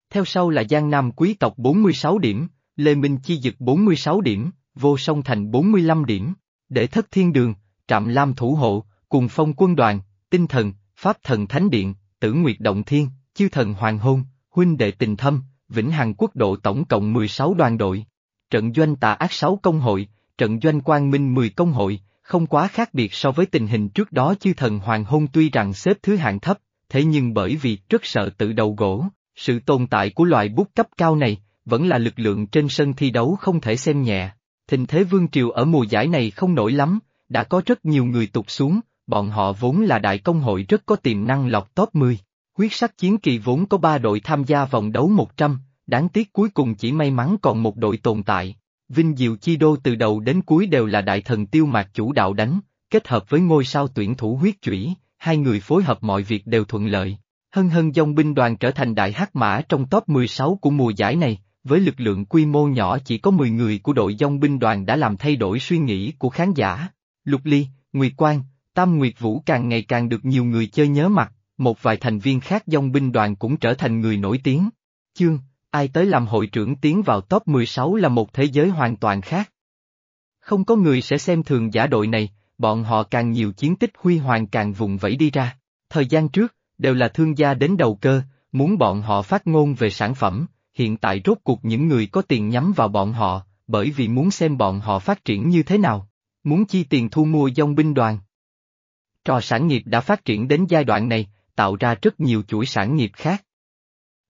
Theo sau là Giang Nam Quý tộc 46 điểm, Lê Minh Chi Dực 46 điểm, Vô Song Thành 45 điểm, Để Thất Thiên Đường, Trạm Lam Thủ Hộ, Cùng Phong Quân Đoàn, Tinh Thần, Pháp Thần Thánh Điện, Tử Nguyệt Động Thiên, Chư Thần Hoàng Hôn, Huynh Đệ Tình Thâm, Vĩnh Hằng Quốc độ tổng cộng 16 đoàn đội. Trận doanh tà ác 6 công hội, trận doanh quang minh 10 công hội, không quá khác biệt so với tình hình trước đó chư thần Hoàng Hôn tuy rằng xếp thứ hạng thấp, thế nhưng bởi vì rất sợ tự đầu gỗ, sự tồn tại của loại bút cấp cao này, vẫn là lực lượng trên sân thi đấu không thể xem nhẹ. Thình thế vương triều ở mùa giải này không nổi lắm, đã có rất nhiều người tụt xuống, bọn họ vốn là đại công hội rất có tiềm năng lọt top 10. Huyết sắc chiến kỳ vốn có 3 đội tham gia vòng đấu 100, đáng tiếc cuối cùng chỉ may mắn còn một đội tồn tại. Vinh Diệu Chi Đô từ đầu đến cuối đều là đại thần tiêu mạc chủ đạo đánh, kết hợp với ngôi sao tuyển thủ huyết chủy, hai người phối hợp mọi việc đều thuận lợi. Hân hân dòng binh đoàn trở thành đại hắc mã trong top 16 của mùa giải này, với lực lượng quy mô nhỏ chỉ có 10 người của đội dòng binh đoàn đã làm thay đổi suy nghĩ của khán giả. Lục Ly, Nguyệt Quang, Tam Nguyệt Vũ càng ngày càng được nhiều người chơi nhớ mặt, một vài thành viên khác dòng binh đoàn cũng trở thành người nổi tiếng. Chương, ai tới làm hội trưởng tiến vào top 16 là một thế giới hoàn toàn khác. Không có người sẽ xem thường giả đội này, bọn họ càng nhiều chiến tích huy hoàng càng vùng vẫy đi ra. Thời gian trước, đều là thương gia đến đầu cơ, muốn bọn họ phát ngôn về sản phẩm, hiện tại rốt cuộc những người có tiền nhắm vào bọn họ, bởi vì muốn xem bọn họ phát triển như thế nào, muốn chi tiền thu mua dòng binh đoàn. Trò sản nghiệp đã phát triển đến giai đoạn này, tạo ra rất nhiều chuỗi sản nghiệp khác.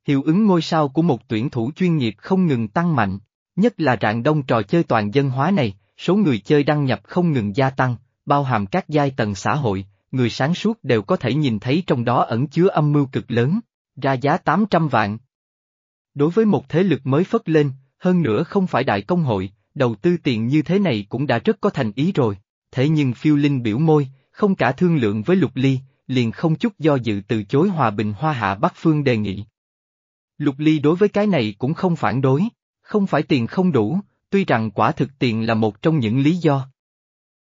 Hiệu ứng ngôi sao của một tuyển thủ chuyên nghiệp không ngừng tăng mạnh, nhất là rạng đông trò chơi toàn dân hóa này, số người chơi đăng nhập không ngừng gia tăng, bao hàm các giai tầng xã hội, người sáng suốt đều có thể nhìn thấy trong đó ẩn chứa âm mưu cực lớn, ra giá 800 vạn. Đối với một thế lực mới phất lên, hơn nữa không phải đại công hội, đầu tư tiền như thế này cũng đã rất có thành ý rồi, thế nhưng phiêu linh biểu môi, không cả thương lượng với Lục Ly, liền không chút do dự từ chối hòa bình hoa hạ Bắc Phương đề nghị. Lục Ly đối với cái này cũng không phản đối, không phải tiền không đủ, tuy rằng quả thực tiền là một trong những lý do.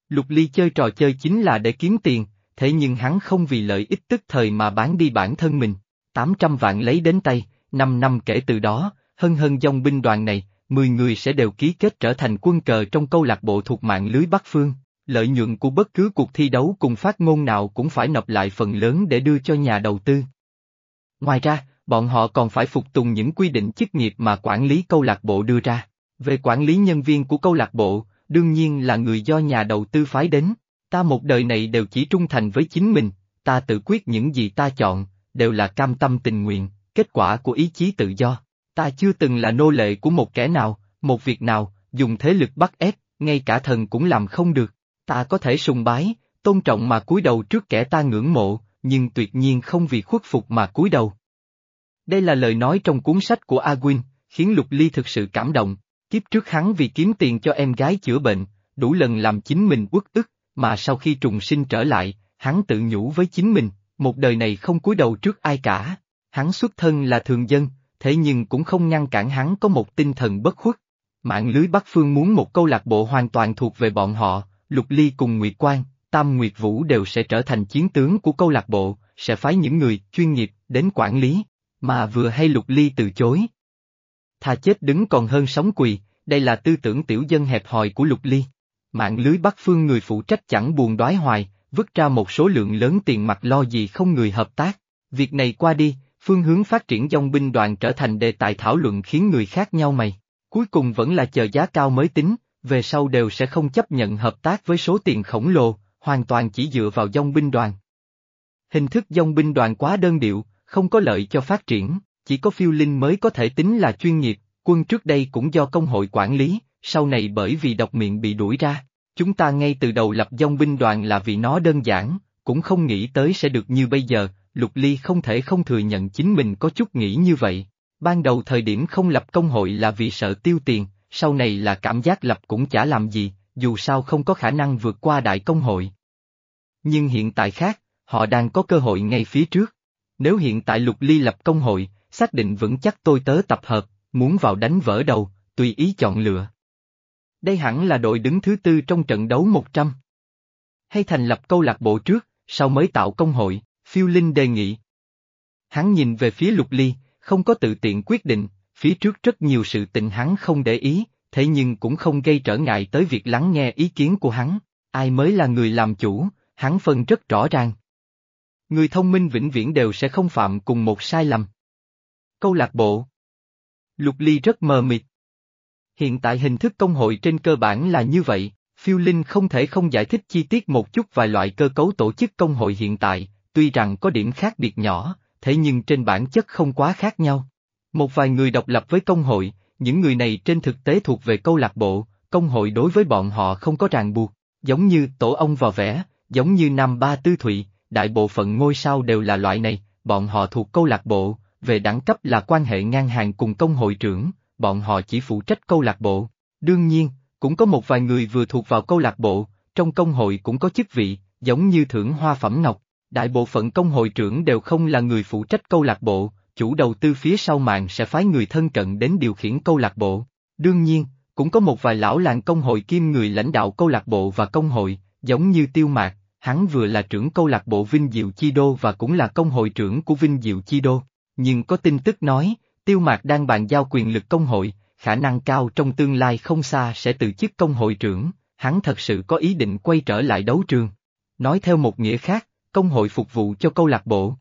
Lục Ly chơi trò chơi chính là để kiếm tiền, thế nhưng hắn không vì lợi ích tức thời mà bán đi bản thân mình. 800 vạn lấy đến tay, 5 năm kể từ đó, hân hân dòng binh đoàn này, 10 người sẽ đều ký kết trở thành quân cờ trong câu lạc bộ thuộc mạng lưới Bắc Phương. Lợi nhuận của bất cứ cuộc thi đấu cùng phát ngôn nào cũng phải nộp lại phần lớn để đưa cho nhà đầu tư. Ngoài ra, bọn họ còn phải phục tùng những quy định chức nghiệp mà quản lý câu lạc bộ đưa ra. Về quản lý nhân viên của câu lạc bộ, đương nhiên là người do nhà đầu tư phái đến. Ta một đời này đều chỉ trung thành với chính mình, ta tự quyết những gì ta chọn, đều là cam tâm tình nguyện, kết quả của ý chí tự do. Ta chưa từng là nô lệ của một kẻ nào, một việc nào, dùng thế lực bắt ép, ngay cả thần cũng làm không được. Ta có thể sùng bái, tôn trọng mà cúi đầu trước kẻ ta ngưỡng mộ, nhưng tuyệt nhiên không vì khuất phục mà cúi đầu. Đây là lời nói trong cuốn sách của Agwin, khiến Lục Ly thực sự cảm động. Kiếp trước hắn vì kiếm tiền cho em gái chữa bệnh, đủ lần làm chính mình uất ức, mà sau khi trùng sinh trở lại, hắn tự nhủ với chính mình, một đời này không cúi đầu trước ai cả. Hắn xuất thân là thường dân, thế nhưng cũng không ngăn cản hắn có một tinh thần bất khuất. Mạng lưới Bắc Phương muốn một câu lạc bộ hoàn toàn thuộc về bọn họ, Lục Ly cùng Nguyệt Quang, Tam Nguyệt Vũ đều sẽ trở thành chiến tướng của câu lạc bộ, sẽ phái những người chuyên nghiệp đến quản lý, mà vừa hay Lục Ly từ chối. Thà chết đứng còn hơn sống quỳ, đây là tư tưởng tiểu dân hẹp hòi của Lục Ly. Mạng lưới Bắc Phương người phụ trách chẳng buồn đoái hoài, vứt ra một số lượng lớn tiền mặt lo gì không người hợp tác. Việc này qua đi, phương hướng phát triển dòng binh đoàn trở thành đề tài thảo luận khiến người khác nhau mày. Cuối cùng vẫn là chờ giá cao mới tính, về sau đều sẽ không chấp nhận hợp tác với số tiền khổng lồ, hoàn toàn chỉ dựa vào dòng binh đoàn. Hình thức dòng binh đoàn quá đơn điệu, không có lợi cho phát triển, chỉ có phiêu linh mới có thể tính là chuyên nghiệp, quân trước đây cũng do công hội quản lý, sau này bởi vì độc miệng bị đuổi ra. Chúng ta ngay từ đầu lập dòng binh đoàn là vì nó đơn giản, cũng không nghĩ tới sẽ được như bây giờ, Lục Ly không thể không thừa nhận chính mình có chút nghĩ như vậy. Ban đầu thời điểm không lập công hội là vì sợ tiêu tiền, sau này là cảm giác lập cũng chả làm gì, dù sao không có khả năng vượt qua đại công hội. Nhưng hiện tại khác, họ đang có cơ hội ngay phía trước. Nếu hiện tại Lục Ly lập công hội, xác định vững chắc tôi tớ tập hợp, muốn vào đánh vỡ đầu, tùy ý chọn lựa. Đây hẳn là đội đứng thứ tư trong trận đấu 100. Hay thành lập câu lạc bộ trước, sau mới tạo công hội, phiêu linh đề nghị. Hắn nhìn về phía lục ly, không có tự tiện quyết định, phía trước rất nhiều sự tình hắn không để ý, thế nhưng cũng không gây trở ngại tới việc lắng nghe ý kiến của hắn, ai mới là người làm chủ, hắn phân rất rõ ràng. Người thông minh vĩnh viễn đều sẽ không phạm cùng một sai lầm. Câu lạc bộ Lục Ly rất mờ mịt. Hiện tại hình thức công hội trên cơ bản là như vậy, phiêu linh không thể không giải thích chi tiết một chút vài loại cơ cấu tổ chức công hội hiện tại, tuy rằng có điểm khác biệt nhỏ, thế nhưng trên bản chất không quá khác nhau. Một vài người độc lập với công hội, những người này trên thực tế thuộc về câu lạc bộ, công hội đối với bọn họ không có ràng buộc, giống như tổ ông vào vẽ, giống như Nam Ba Tư Thụy, đại bộ phận ngôi sao đều là loại này, bọn họ thuộc câu lạc bộ, về đẳng cấp là quan hệ ngang hàng cùng công hội trưởng, bọn họ chỉ phụ trách câu lạc bộ. Đương nhiên, cũng có một vài người vừa thuộc vào câu lạc bộ, trong công hội cũng có chức vị, giống như thưởng hoa phẩm ngọc. Đại bộ phận công hội trưởng đều không là người phụ trách câu lạc bộ, chủ đầu tư phía sau màn sẽ phái người thân cận đến điều khiển câu lạc bộ. Đương nhiên, cũng có một vài lão làng công hội kim người lãnh đạo câu lạc bộ và công hội, giống như Tiêu Mạc, hắn vừa là trưởng câu lạc bộ Vinh Diệu Chi Đô và cũng là công hội trưởng của Vinh Diệu Chi Đô. Nhưng có tin tức nói, Tiêu Mạc đang bàn giao quyền lực công hội, khả năng cao trong tương lai không xa sẽ từ chức công hội trưởng, hắn thật sự có ý định quay trở lại đấu trường. Nói theo một nghĩa khác, công hội phục vụ cho câu lạc bộ.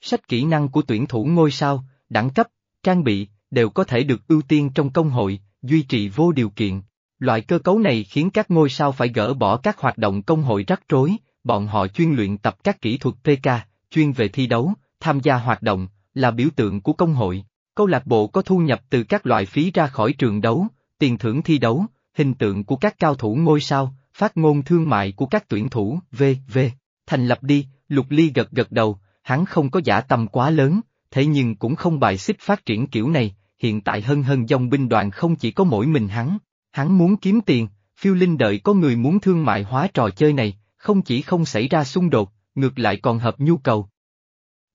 Sách kỹ năng của tuyển thủ ngôi sao, đẳng cấp, trang bị, đều có thể được ưu tiên trong công hội, duy trì vô điều kiện. Loại cơ cấu này khiến các ngôi sao phải gỡ bỏ các hoạt động công hội rắc rối, bọn họ chuyên luyện tập các kỹ thuật PK, chuyên về thi đấu, tham gia hoạt động, là biểu tượng của công hội. Câu lạc bộ có thu nhập từ các loại phí ra khỏi trường đấu, tiền thưởng thi đấu, hình tượng của các cao thủ ngôi sao, phát ngôn thương mại của các tuyển thủ, v.v. Thành lập đi, Lục Ly gật gật đầu, hắn không có giả tâm quá lớn, thế nhưng cũng không bài xích phát triển kiểu này, hiện tại hân hân dòng binh đoàn không chỉ có mỗi mình hắn, hắn muốn kiếm tiền, phiêu linh đợi có người muốn thương mại hóa trò chơi này, không chỉ không xảy ra xung đột, ngược lại còn hợp nhu cầu.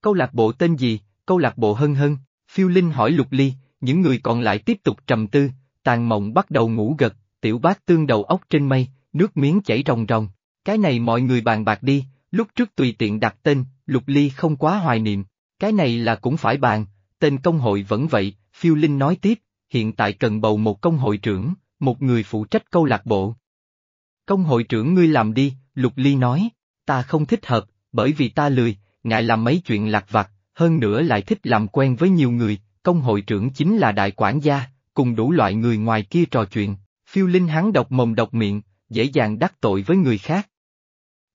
Câu lạc bộ tên gì, câu lạc bộ hân hân, phiêu linh hỏi lục ly, những người còn lại tiếp tục trầm tư, tàn mộng bắt đầu ngủ gật, tiểu bác tương đầu ốc trên mây, nước miếng chảy ròng ròng, cái này mọi người bàn bạc đi, lúc trước tùy tiện đặt tên, lục ly không quá hoài niệm, cái này là cũng phải bàn, tên công hội vẫn vậy, phiêu linh nói tiếp, hiện tại cần bầu một công hội trưởng, một người phụ trách câu lạc bộ. Công hội trưởng ngươi làm đi, lục ly nói, ta không thích hợp, bởi vì ta lười, ngại làm mấy chuyện lạc vặt, hơn nữa lại thích làm quen với nhiều người, công hội trưởng chính là đại quản gia, cùng đủ loại người ngoài kia trò chuyện, phiêu linh hắn độc mồm độc miệng, dễ dàng đắc tội với người khác.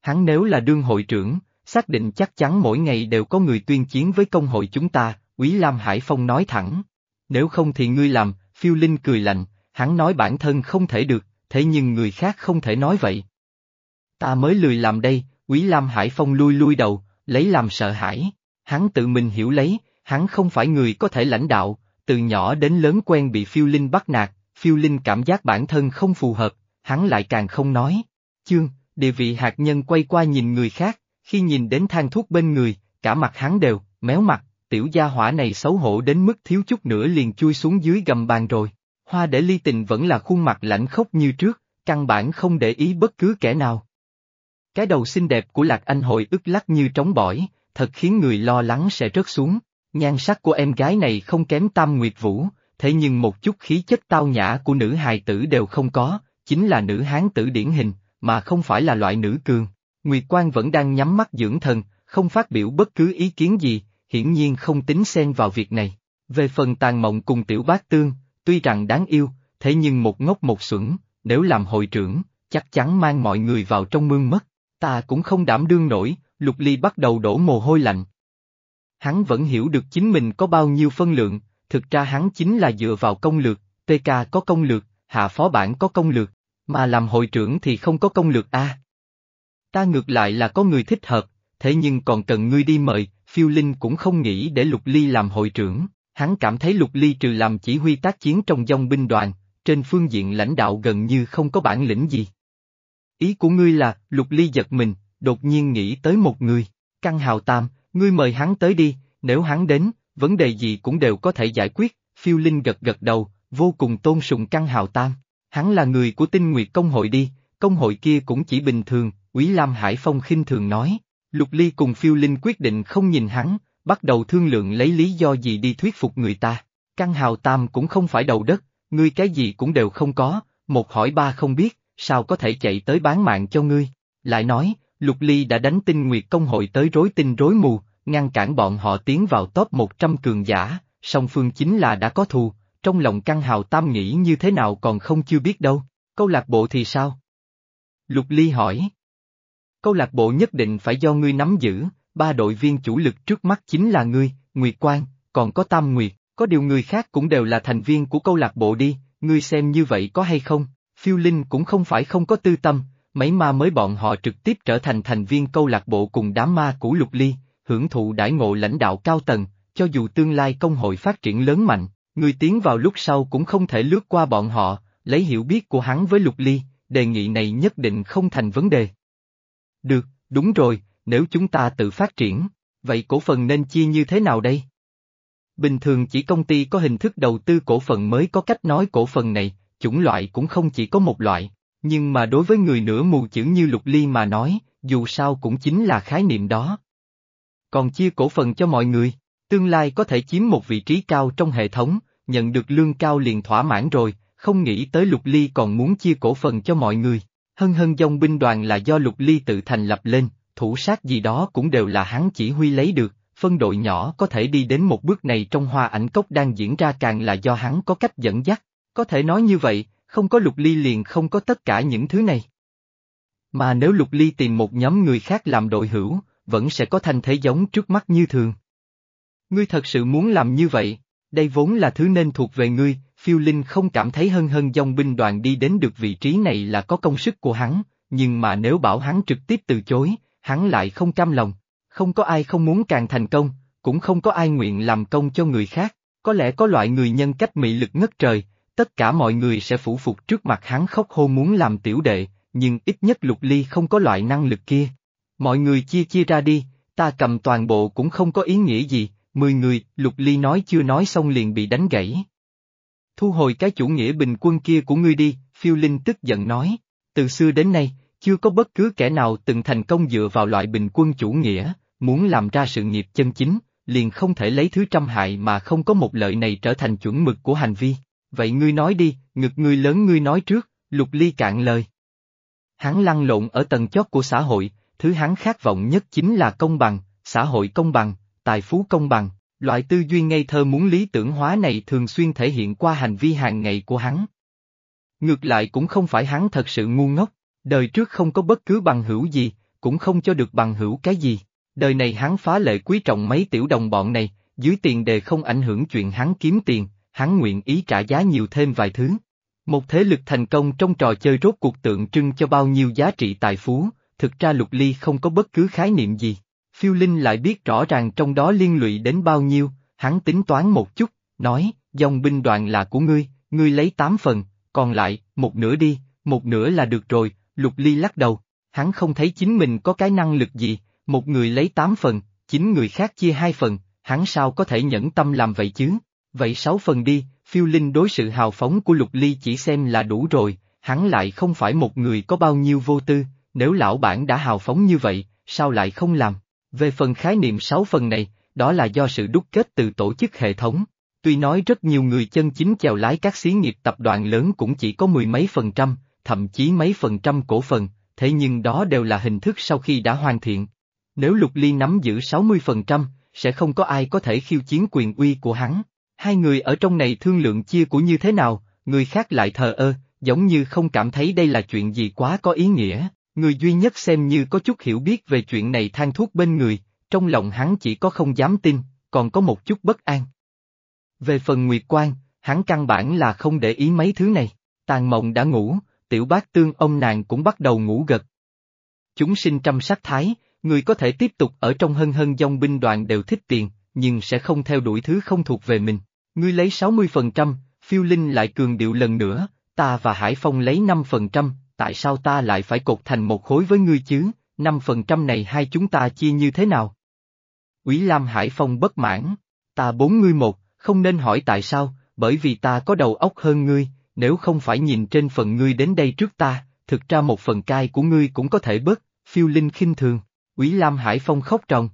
Hắn nếu là đương hội trưởng, xác định chắc chắn mỗi ngày đều có người tuyên chiến với công hội chúng ta, Quý Lam Hải Phong nói thẳng. Nếu không thì ngươi làm, phiêu linh cười lạnh, hắn nói bản thân không thể được, thế nhưng người khác không thể nói vậy. Ta mới lười làm đây, Quý Lam Hải Phong lui lui đầu, lấy làm sợ hãi. Hắn tự mình hiểu lấy, hắn không phải người có thể lãnh đạo, từ nhỏ đến lớn quen bị phiêu linh bắt nạt, phiêu linh cảm giác bản thân không phù hợp, hắn lại càng không nói. Chương, địa vị hạt nhân quay qua nhìn người khác, khi nhìn đến thang thuốc bên người, cả mặt hắn đều, méo mặt, tiểu gia hỏa này xấu hổ đến mức thiếu chút nữa liền chui xuống dưới gầm bàn rồi. Hoa để ly tình vẫn là khuôn mặt lãnh khốc như trước, căn bản không để ý bất cứ kẻ nào. Cái đầu xinh đẹp của Lạc Anh hội ức lắc như trống bỏi, thật khiến người lo lắng sẽ rớt xuống. Nhan sắc của em gái này không kém Tam Nguyệt Vũ, thế nhưng một chút khí chất tao nhã của nữ hài tử đều không có, chính là nữ hán tử điển hình, mà không phải là loại nữ cường. Nguyệt Quang vẫn đang nhắm mắt dưỡng thần, không phát biểu bất cứ ý kiến gì, hiển nhiên không tính xen vào việc này. Về phần tàn mộng cùng tiểu bác tương, tuy rằng đáng yêu, thế nhưng một ngốc một xuẩn, nếu làm hội trưởng, chắc chắn mang mọi người vào trong mương mất. Ta cũng không đảm đương nổi, Lục Ly bắt đầu đổ mồ hôi lạnh. Hắn vẫn hiểu được chính mình có bao nhiêu phân lượng, thực ra hắn chính là dựa vào công lược, TK có công lược, hạ phó bản có công lược, mà làm hội trưởng thì không có công lược a. Ta ngược lại là có người thích hợp, thế nhưng còn cần ngươi đi mời, phiêu linh cũng không nghĩ để Lục Ly làm hội trưởng, hắn cảm thấy Lục Ly trừ làm chỉ huy tác chiến trong dòng binh đoàn, trên phương diện lãnh đạo gần như không có bản lĩnh gì. Ý của ngươi là, Lục Ly giật mình, đột nhiên nghĩ tới một người, Căn Hào Tam, ngươi mời hắn tới đi, nếu hắn đến, vấn đề gì cũng đều có thể giải quyết, phiêu linh gật gật đầu, vô cùng tôn sùng Căn Hào Tam. Hắn là người của tinh nguyệt công hội đi, công hội kia cũng chỉ bình thường, Quý Lam Hải Phong khinh thường nói. Lục Ly cùng phiêu linh quyết định không nhìn hắn, bắt đầu thương lượng lấy lý do gì đi thuyết phục người ta. căn Hào Tam cũng không phải đầu đất, ngươi cái gì cũng đều không có, một hỏi ba không biết, sao có thể chạy tới bán mạng cho ngươi. Lại nói, Lục Ly đã đánh tinh nguyệt công hội tới rối tinh rối mù, ngăn cản bọn họ tiến vào top 100 cường giả, song phương chính là đã có thù, trong lòng căng hào tam nghĩ như thế nào còn không chưa biết đâu, câu lạc bộ thì sao? Lục Ly hỏi. Câu lạc bộ nhất định phải do ngươi nắm giữ, ba đội viên chủ lực trước mắt chính là ngươi, Nguyệt Quang, còn có Tam Nguyệt, có điều người khác cũng đều là thành viên của câu lạc bộ đi, ngươi xem như vậy có hay không? Phiêu Linh cũng không phải không có tư tâm, mấy ma mới bọn họ trực tiếp trở thành thành viên câu lạc bộ cùng đám ma của Lục Ly, hưởng thụ đãi ngộ lãnh đạo cao tầng, cho dù tương lai công hội phát triển lớn mạnh, người tiến vào lúc sau cũng không thể lướt qua bọn họ, lấy hiểu biết của hắn với Lục Ly, đề nghị này nhất định không thành vấn đề. Được, đúng rồi, nếu chúng ta tự phát triển, vậy cổ phần nên chia như thế nào đây? Bình thường chỉ công ty có hình thức đầu tư cổ phần mới có cách nói cổ phần này, chủng loại cũng không chỉ có một loại, nhưng mà đối với người nửa mù chữ như Lục Ly mà nói, dù sao cũng chính là khái niệm đó. Còn chia cổ phần cho mọi người, tương lai có thể chiếm một vị trí cao trong hệ thống, nhận được lương cao liền thỏa mãn rồi, không nghĩ tới Lục Ly còn muốn chia cổ phần cho mọi người. Hân hân dòng binh đoàn là do Lục Ly tự thành lập lên, thủ sát gì đó cũng đều là hắn chỉ huy lấy được, phân đội nhỏ có thể đi đến một bước này trong hoa ảnh cốc đang diễn ra càng là do hắn có cách dẫn dắt, có thể nói như vậy, không có lục ly liền không có tất cả những thứ này. Mà nếu lục ly tìm một nhóm người khác làm đội hữu, vẫn sẽ có thanh thế giống trước mắt như thường. Ngươi thật sự muốn làm như vậy, đây vốn là thứ nên thuộc về ngươi, phiêu linh không cảm thấy hân hân dòng binh đoàn đi đến được vị trí này là có công sức của hắn, nhưng mà nếu bảo hắn trực tiếp từ chối, hắn lại không cam lòng, không có ai không muốn càng thành công, cũng không có ai nguyện làm công cho người khác, có lẽ có loại người nhân cách mị lực ngất trời, tất cả mọi người sẽ phủ phục trước mặt hắn khóc hô muốn làm tiểu đệ, nhưng ít nhất lục ly không có loại năng lực kia. Mọi người chia chia ra đi, ta cầm toàn bộ cũng không có ý nghĩa gì, mười người, lục ly nói chưa nói xong liền bị đánh gãy. Thu hồi cái chủ nghĩa bình quân kia của ngươi đi, phiêu linh tức giận nói, từ xưa đến nay, chưa có bất cứ kẻ nào từng thành công dựa vào loại bình quân chủ nghĩa, muốn làm ra sự nghiệp chân chính, liền không thể lấy thứ trăm hại mà không có một lợi này trở thành chuẩn mực của hành vi. Vậy ngươi nói đi, ngực ngươi lớn ngươi nói trước, lục ly cạn lời. Hắn lăn lộn ở tầng chót của xã hội, thứ hắn khát vọng nhất chính là công bằng, xã hội công bằng, tài phú công bằng, loại tư duy ngây thơ muốn lý tưởng hóa này thường xuyên thể hiện qua hành vi hàng ngày của hắn. Ngược lại cũng không phải hắn thật sự ngu ngốc, đời trước không có bất cứ bằng hữu gì, cũng không cho được bằng hữu cái gì. Đời này hắn phá lệ quý trọng mấy tiểu đồng bọn này, dưới tiền đề không ảnh hưởng chuyện hắn kiếm tiền, hắn nguyện ý trả giá nhiều thêm vài thứ. Một thế lực thành công trong trò chơi rốt cuộc tượng trưng cho bao nhiêu giá trị tài phú, thực ra Lục Ly không có bất cứ khái niệm gì. Phiêu Linh lại biết rõ ràng trong đó liên lụy đến bao nhiêu, hắn tính toán một chút, nói, dòng binh đoàn là của ngươi, ngươi lấy tám phần, còn lại, một nửa đi, một nửa là được rồi, Lục Ly lắc đầu, hắn không thấy chính mình có cái năng lực gì, một người lấy tám phần, chín người khác chia hai phần, hắn sao có thể nhẫn tâm làm vậy chứ? Vậy sáu phần đi, phiêu linh đối sự hào phóng của Lục Ly chỉ xem là đủ rồi, hắn lại không phải một người có bao nhiêu vô tư, nếu lão bản đã hào phóng như vậy, sao lại không làm? Về phần khái niệm sáu phần này, đó là do sự đúc kết từ tổ chức hệ thống. Tuy nói rất nhiều người chân chính chèo lái các xí nghiệp tập đoàn lớn cũng chỉ có mười mấy phần trăm, thậm chí mấy phần trăm cổ phần, thế nhưng đó đều là hình thức sau khi đã hoàn thiện. Nếu Lục Ly nắm giữ 60%, sẽ không có ai có thể khiêu chiến quyền uy của hắn. Hai người ở trong này thương lượng chia của như thế nào, người khác lại thờ ơ, giống như không cảm thấy đây là chuyện gì quá có ý nghĩa. Người duy nhất xem như có chút hiểu biết về chuyện này than thuốc bên người, trong lòng hắn chỉ có không dám tin, còn có một chút bất an. Về phần Nguyệt Quang, hắn căn bản là không để ý mấy thứ này, tàn mộng đã ngủ, tiểu bác tương ông nàng cũng bắt đầu ngủ gật. Chúng sinh trăm sắc thái, người có thể tiếp tục ở trong hân hân dòng binh đoàn đều thích tiền, nhưng sẽ không theo đuổi thứ không thuộc về mình. Ngươi lấy 60%, phiêu linh lại cường điệu lần nữa, ta và Hải Phong lấy 5%, tại sao ta lại phải cột thành một khối với ngươi chứ, 5% này hai chúng ta chia như thế nào? Úy Lam Hải Phong bất mãn, ta bốn ngươi một, không nên hỏi tại sao, bởi vì ta có đầu óc hơn ngươi, nếu không phải nhìn trên phần ngươi đến đây trước ta, thực ra một phần cai của ngươi cũng có thể bớt, phiêu linh khinh thường, Úy Lam Hải Phong khóc tròn.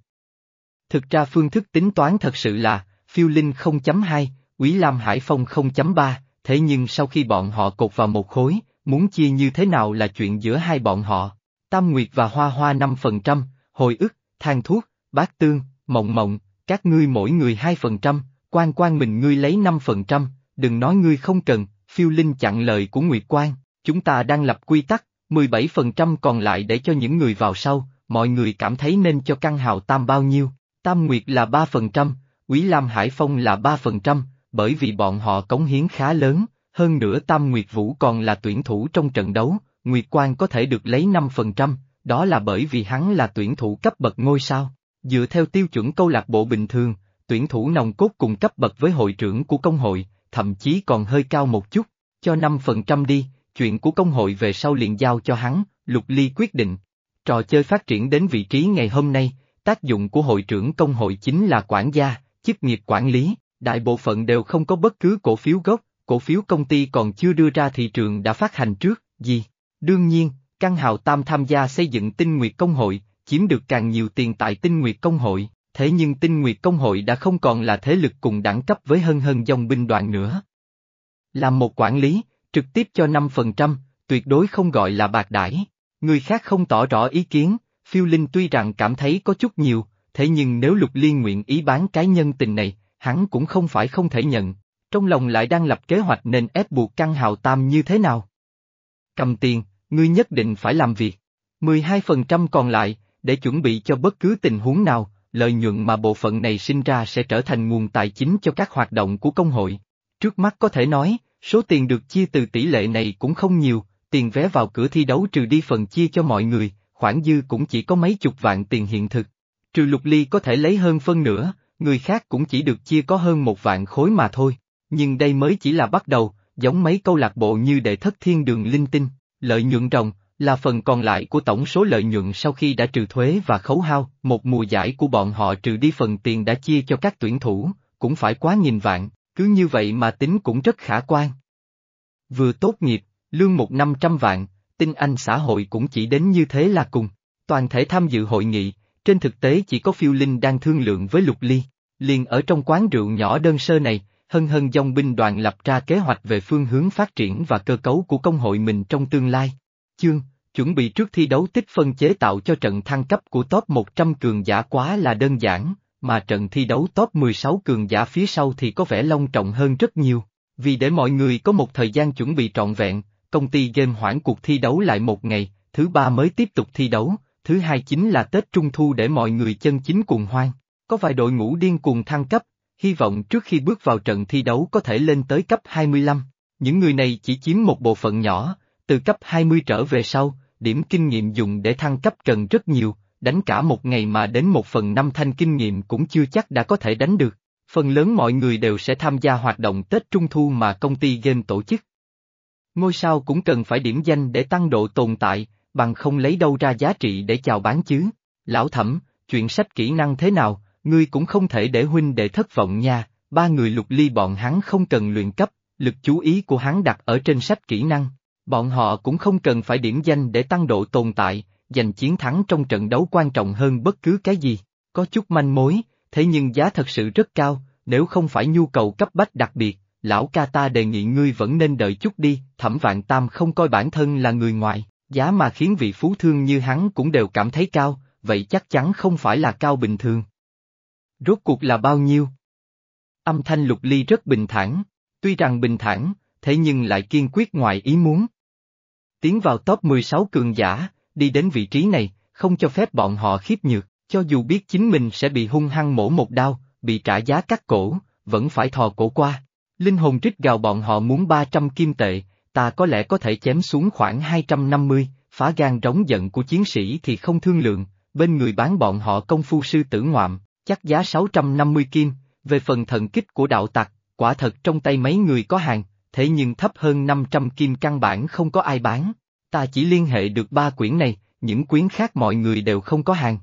Thực ra phương thức tính toán thật sự là, phiêu linh 0.2, Úy Lam Hải Phong 0.3, thế nhưng sau khi bọn họ cột vào một khối, muốn chia như thế nào là chuyện giữa hai bọn họ. Tam Nguyệt và Hoa Hoa 5%, hồi ức, thang thuốc, bát tương, mộng mộng, các ngươi mỗi người 2%, quan quan mình ngươi lấy 5%, đừng nói ngươi không cần, phiêu linh chặn lời của Nguyệt Quang, chúng ta đang lập quy tắc, 17% còn lại để cho những người vào sau, mọi người cảm thấy nên cho căn hào tam bao nhiêu, tam nguyệt là 3%, Quý Lam Hải Phong là 3%, bởi vì bọn họ cống hiến khá lớn, hơn nữa Tam Nguyệt Vũ còn là tuyển thủ trong trận đấu, Nguyệt Quang có thể được lấy 5%, đó là bởi vì hắn là tuyển thủ cấp bậc ngôi sao. Dựa theo tiêu chuẩn câu lạc bộ bình thường, tuyển thủ nòng cốt cùng cấp bậc với hội trưởng của công hội, thậm chí còn hơi cao một chút, cho 5% đi, chuyện của công hội về sau liền giao cho hắn, Lục Ly quyết định. Trò chơi phát triển đến vị trí ngày hôm nay, tác dụng của hội trưởng công hội chính là quản gia, chức nghiệp quản lý, đại bộ phận đều không có bất cứ cổ phiếu gốc, cổ phiếu công ty còn chưa đưa ra thị trường đã phát hành trước, gì. Đương nhiên, Căn Hào Tam tham gia xây dựng tinh nguyệt công hội, chiếm được càng nhiều tiền tại tinh nguyệt công hội, thế nhưng tinh nguyệt công hội đã không còn là thế lực cùng đẳng cấp với hân hân dòng binh đoàn nữa. Làm một quản lý, trực tiếp cho 5%, tuyệt đối không gọi là bạc đãi. Người khác không tỏ rõ ý kiến, phiêu linh tuy rằng cảm thấy có chút nhiều, thế nhưng nếu lục liên nguyện ý bán cái nhân tình này, hắn cũng không phải không thể nhận, trong lòng lại đang lập kế hoạch nên ép buộc căn hào tam như thế nào. Cầm tiền, ngươi nhất định phải làm việc. 12% còn lại, để chuẩn bị cho bất cứ tình huống nào, lợi nhuận mà bộ phận này sinh ra sẽ trở thành nguồn tài chính cho các hoạt động của công hội. Trước mắt có thể nói, số tiền được chia từ tỷ lệ này cũng không nhiều, tiền vé vào cửa thi đấu trừ đi phần chia cho mọi người, khoản dư cũng chỉ có mấy chục vạn tiền hiện thực. Trừ lục ly có thể lấy hơn phân nữa người khác cũng chỉ được chia có hơn một vạn khối mà thôi. Nhưng đây mới chỉ là bắt đầu, giống mấy câu lạc bộ như đệ thất thiên đường linh tinh, lợi nhuận ròng, là phần còn lại của tổng số lợi nhuận sau khi đã trừ thuế và khấu hao, một mùa giải của bọn họ trừ đi phần tiền đã chia cho các tuyển thủ, cũng phải quá nghìn vạn, cứ như vậy mà tính cũng rất khả quan. Vừa tốt nghiệp, lương một năm trăm vạn, tin anh xã hội cũng chỉ đến như thế là cùng. Toàn thể tham dự hội nghị, trên thực tế chỉ có phiêu linh đang thương lượng với Lục Ly. Liền ở trong quán rượu nhỏ đơn sơ này, hân hân dòng binh đoàn lập ra kế hoạch về phương hướng phát triển và cơ cấu của công hội mình trong tương lai. Chương, chuẩn bị trước thi đấu tích phân chế tạo cho trận thăng cấp của top 100 cường giả quá là đơn giản, mà trận thi đấu top 16 cường giả phía sau thì có vẻ long trọng hơn rất nhiều. Vì để mọi người có một thời gian chuẩn bị trọn vẹn, công ty game hoãn cuộc thi đấu lại một ngày, thứ ba mới tiếp tục thi đấu, thứ hai chính là Tết Trung Thu để mọi người chân chính cuồng hoang. Có vài đội ngũ điên cuồng thăng cấp, hy vọng trước khi bước vào trận thi đấu có thể lên tới cấp 25. Những người này chỉ chiếm một bộ phận nhỏ, từ cấp 20 trở về sau, điểm kinh nghiệm dùng để thăng cấp cần rất nhiều, đánh cả một ngày mà đến một phần năm thanh kinh nghiệm cũng chưa chắc đã có thể đánh được. Phần lớn mọi người đều sẽ tham gia hoạt động Tết Trung Thu mà công ty game tổ chức. Ngôi sao cũng cần phải điểm danh để tăng độ tồn tại, bằng không lấy đâu ra giá trị để chào bán chứ. Lão thẩm, chuyện sách kỹ năng thế nào, ngươi cũng không thể để huynh đệ thất vọng nha, ba người lục ly bọn hắn không cần luyện cấp, lực chú ý của hắn đặt ở trên sách kỹ năng. Bọn họ cũng không cần phải điểm danh để tăng độ tồn tại, giành chiến thắng trong trận đấu quan trọng hơn bất cứ cái gì. Có chút manh mối, thế nhưng giá thật sự rất cao, nếu không phải nhu cầu cấp bách đặc biệt, lão ca ta đề nghị ngươi vẫn nên đợi chút đi, thẩm vạn tam không coi bản thân là người ngoài, giá mà khiến vị phú thương như hắn cũng đều cảm thấy cao, vậy chắc chắn không phải là cao bình thường. Rốt cuộc là bao nhiêu? Âm thanh lục ly rất bình thản, tuy rằng bình thản, thế nhưng lại kiên quyết ngoài ý muốn. Tiến vào top 16 cường giả, đi đến vị trí này, không cho phép bọn họ khiếp nhược, cho dù biết chính mình sẽ bị hung hăng mổ một đao, bị trả giá cắt cổ, vẫn phải thò cổ qua. Linh hồn rít gào bọn họ muốn 300 kim tệ, ta có lẽ có thể chém xuống khoảng 250, phá gan rống giận của chiến sĩ thì không thương lượng, bên người bán bọn họ công phu sư tử ngoạm, chắc giá 650 kim, về phần thần kích của đạo tặc, quả thật trong tay mấy người có hàng, thế nhưng thấp hơn 500 kim căn bản không có ai bán. Ta chỉ liên hệ được ba quyển này, những quyển khác mọi người đều không có hàng.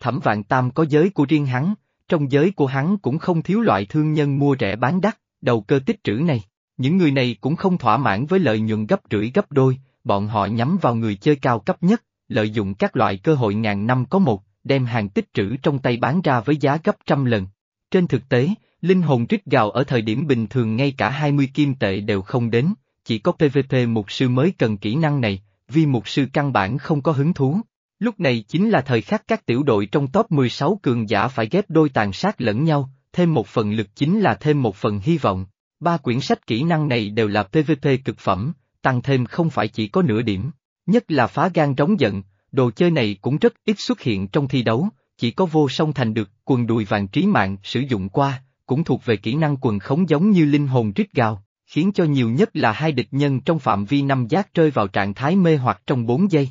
Thẩm Vạn Tam có giới của riêng hắn, trong giới của hắn cũng không thiếu loại thương nhân mua rẻ bán đắt, đầu cơ tích trữ này. Những người này cũng không thỏa mãn với lợi nhuận gấp rưỡi gấp đôi, bọn họ nhắm vào người chơi cao cấp nhất, lợi dụng các loại cơ hội ngàn năm có một, đem hàng tích trữ trong tay bán ra với giá gấp trăm lần. Trên thực tế, linh hồn rít gào ở thời điểm bình thường ngay cả 20 kim tệ đều không đến, chỉ có PVP mục sư mới cần kỹ năng này, vì mục sư căn bản không có hứng thú. Lúc này chính là thời khắc các tiểu đội trong top 16 cường giả phải ghép đôi tàn sát lẫn nhau, thêm một phần lực chính là thêm một phần hy vọng. Ba quyển sách kỹ năng này đều là PVP cực phẩm, tăng thêm không phải chỉ có nửa điểm. Nhất là phá gan trống giận, đồ chơi này cũng rất ít xuất hiện trong thi đấu, chỉ có vô song thành được quần đùi vàng trí mạng sử dụng qua, cũng thuộc về kỹ năng quần khống giống như linh hồn rít gào, khiến cho nhiều nhất là hai địch nhân trong phạm vi năm giác rơi vào trạng thái mê hoặc trong 4 giây.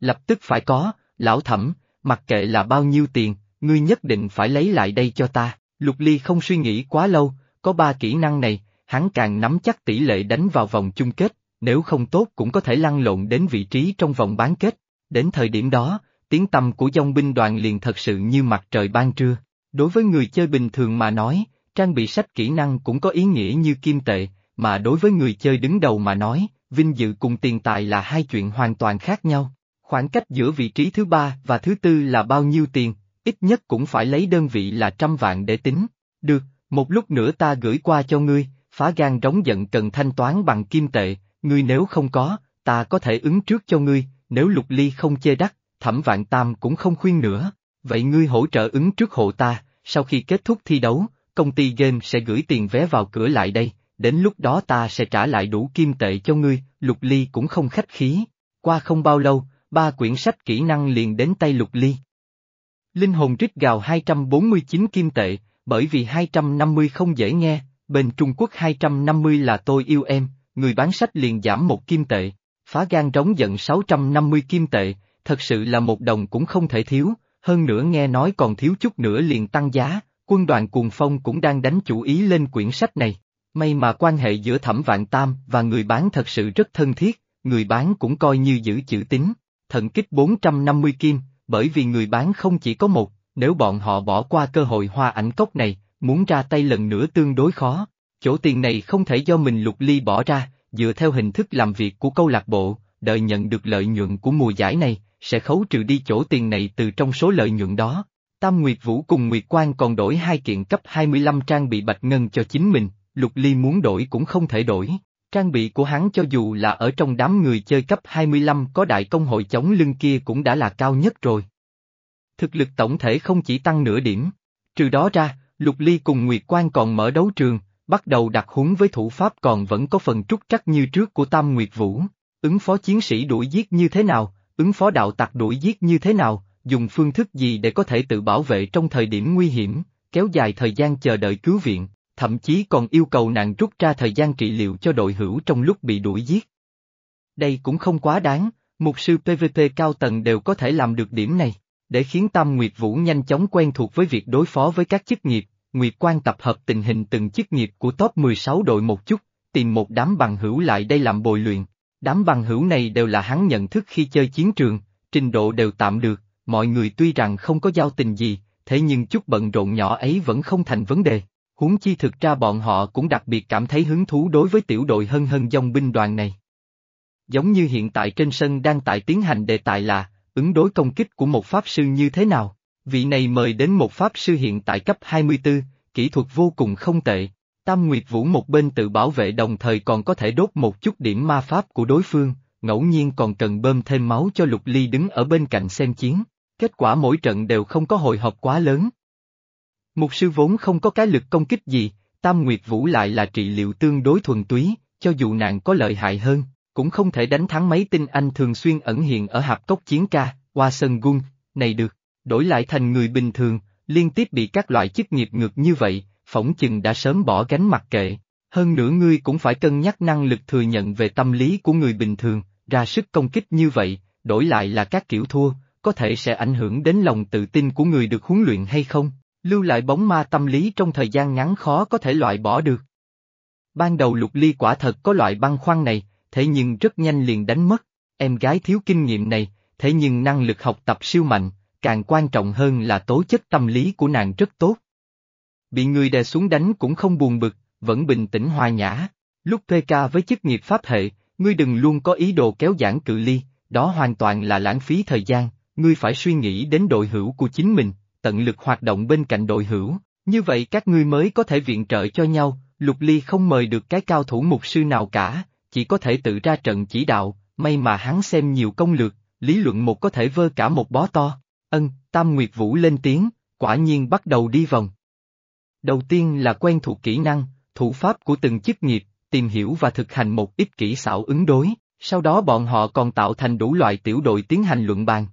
Lập tức phải có, lão thẩm, mặc kệ là bao nhiêu tiền, ngươi nhất định phải lấy lại đây cho ta. Lục Ly không suy nghĩ quá lâu, có ba kỹ năng này, hắn càng nắm chắc tỷ lệ đánh vào vòng chung kết, nếu không tốt cũng có thể lăn lộn đến vị trí trong vòng bán kết. Đến thời điểm đó, tiếng tăm của dòng binh đoàn liền thật sự như mặt trời ban trưa. Đối với người chơi bình thường mà nói, trang bị sách kỹ năng cũng có ý nghĩa như kim tệ, mà đối với người chơi đứng đầu mà nói, vinh dự cùng tiền tài là hai chuyện hoàn toàn khác nhau. Khoảng cách giữa vị trí thứ ba và thứ tư là bao nhiêu tiền, ít nhất cũng phải lấy đơn vị là trăm vạn để tính. Được, một lúc nữa ta gửi qua cho ngươi, phá gan rống giận cần thanh toán bằng kim tệ, ngươi nếu không có, ta có thể ứng trước cho ngươi, nếu lục ly không chê đắt, thẩm vạn tam cũng không khuyên nữa. Vậy ngươi hỗ trợ ứng trước hộ ta, sau khi kết thúc thi đấu, công ty game sẽ gửi tiền vé vào cửa lại đây, đến lúc đó ta sẽ trả lại đủ kim tệ cho ngươi, Lục Ly cũng không khách khí. Qua không bao lâu, ba quyển sách kỹ năng liền đến tay Lục Ly. Linh hồn rít gào 249 kim tệ, bởi vì 250 không dễ nghe, bên Trung Quốc 250 là tôi yêu em, người bán sách liền giảm một kim tệ, phá gan rống giận 650 kim tệ, thật sự là một đồng cũng không thể thiếu, hơn nữa nghe nói còn thiếu chút nữa liền tăng giá, quân đoàn cuồng phong cũng đang đánh chủ ý lên quyển sách này. May mà quan hệ giữa thẩm vạn tam và người bán thật sự rất thân thiết, người bán cũng coi như giữ chữ tín, thần kích 450 kim, bởi vì người bán không chỉ có một, nếu bọn họ bỏ qua cơ hội hoa ảnh cốc này, muốn ra tay lần nữa tương đối khó. Chỗ tiền này không thể do mình lục ly bỏ ra, dựa theo hình thức làm việc của câu lạc bộ, đợi nhận được lợi nhuận của mùa giải này, sẽ khấu trừ đi chỗ tiền này từ trong số lợi nhuận đó. Tam Nguyệt Vũ cùng Nguyệt Quang còn đổi hai kiện cấp 25 trang bị bạch ngân cho chính mình, Lục Ly muốn đổi cũng không thể đổi. Trang bị của hắn cho dù là ở trong đám người chơi cấp 25 có đại công hội chống lưng kia cũng đã là cao nhất rồi. thực lực tổng thể không chỉ tăng nửa điểm. Trừ đó ra, Lục Ly cùng Nguyệt Quan còn mở đấu trường, bắt đầu đặt húng với thủ pháp còn vẫn có phần trúc trắc như trước của Tam Nguyệt Vũ. Ứng phó chiến sĩ đuổi giết như thế nào, ứng phó đạo tặc đuổi giết như thế nào, dùng phương thức gì để có thể tự bảo vệ trong thời điểm nguy hiểm, kéo dài thời gian chờ đợi cứu viện, thậm chí còn yêu cầu nàng rút ra thời gian trị liệu cho đội hữu trong lúc bị đuổi giết. Đây cũng không quá đáng, mục sư PvP cao tầng đều có thể làm được điểm này, để khiến Tam Nguyệt Vũ nhanh chóng quen thuộc với việc đối phó với các chức nghiệp, Nguyệt Quan tập hợp tình hình từng chức nghiệp của top 16 đội một chút, tìm một đám bằng hữu lại đây làm bồi luyện. Đám bằng hữu này đều là hắn nhận thức khi chơi chiến trường, trình độ đều tạm được, mọi người tuy rằng không có giao tình gì, thế nhưng chút bận rộn nhỏ ấy vẫn không thành vấn đề. Huống chi thực ra bọn họ cũng đặc biệt cảm thấy hứng thú đối với tiểu đội hân hân dòng binh đoàn này. Giống như hiện tại trên sân đang tại tiến hành đề tài là, ứng đối công kích của một pháp sư như thế nào, vị này mời đến một pháp sư hiện tại cấp 24, kỹ thuật vô cùng không tệ. Tam Nguyệt Vũ một bên tự bảo vệ đồng thời còn có thể đốt một chút điểm ma pháp của đối phương, ngẫu nhiên còn cần bơm thêm máu cho Lục Ly đứng ở bên cạnh xem chiến. Kết quả mỗi trận đều không có hồi hộp quá lớn. Mục sư vốn không có cái lực công kích gì, Tam Nguyệt Vũ lại là trị liệu tương đối thuần túy, cho dù nạn có lợi hại hơn, cũng không thể đánh thắng mấy tinh anh thường xuyên ẩn hiện ở hạp cốc chiến ca, qua sân gun, này được, đổi lại thành người bình thường, liên tiếp bị các loại chức nghiệp ngược như vậy, phỏng chừng đã sớm bỏ gánh mặc kệ. Hơn nữa ngươi cũng phải cân nhắc năng lực thừa nhận về tâm lý của người bình thường, ra sức công kích như vậy, đổi lại là các kiểu thua, có thể sẽ ảnh hưởng đến lòng tự tin của người được huấn luyện hay không, lưu lại bóng ma tâm lý trong thời gian ngắn khó có thể loại bỏ được. Ban đầu lục ly quả thật có loại băng khoăn này, thế nhưng rất nhanh liền đánh mất, em gái thiếu kinh nghiệm này, thế nhưng năng lực học tập siêu mạnh, càng quan trọng hơn là tố chất tâm lý của nàng rất tốt. Bị người đè xuống đánh cũng không buồn bực, vẫn bình tĩnh hòa nhã. Lúc PK với chức nghiệp pháp hệ, ngươi đừng luôn có ý đồ kéo giãn cự ly, đó hoàn toàn là lãng phí thời gian, ngươi phải suy nghĩ đến đội hữu của chính mình, tận lực hoạt động bên cạnh đội hữu, như vậy các ngươi mới có thể viện trợ cho nhau, Lục Ly không mời được cái cao thủ mục sư nào cả, chỉ có thể tự ra trận chỉ đạo, may mà hắn xem nhiều công lược, lý luận một có thể vơ cả một bó to. Ân, Tam Nguyệt Vũ lên tiếng, quả nhiên bắt đầu đi vòng. Đầu tiên là quen thuộc kỹ năng, thủ pháp của từng chức nghiệp, tìm hiểu và thực hành một ít kỹ xảo ứng đối, sau đó bọn họ còn tạo thành đủ loại tiểu đội tiến hành luận bàn.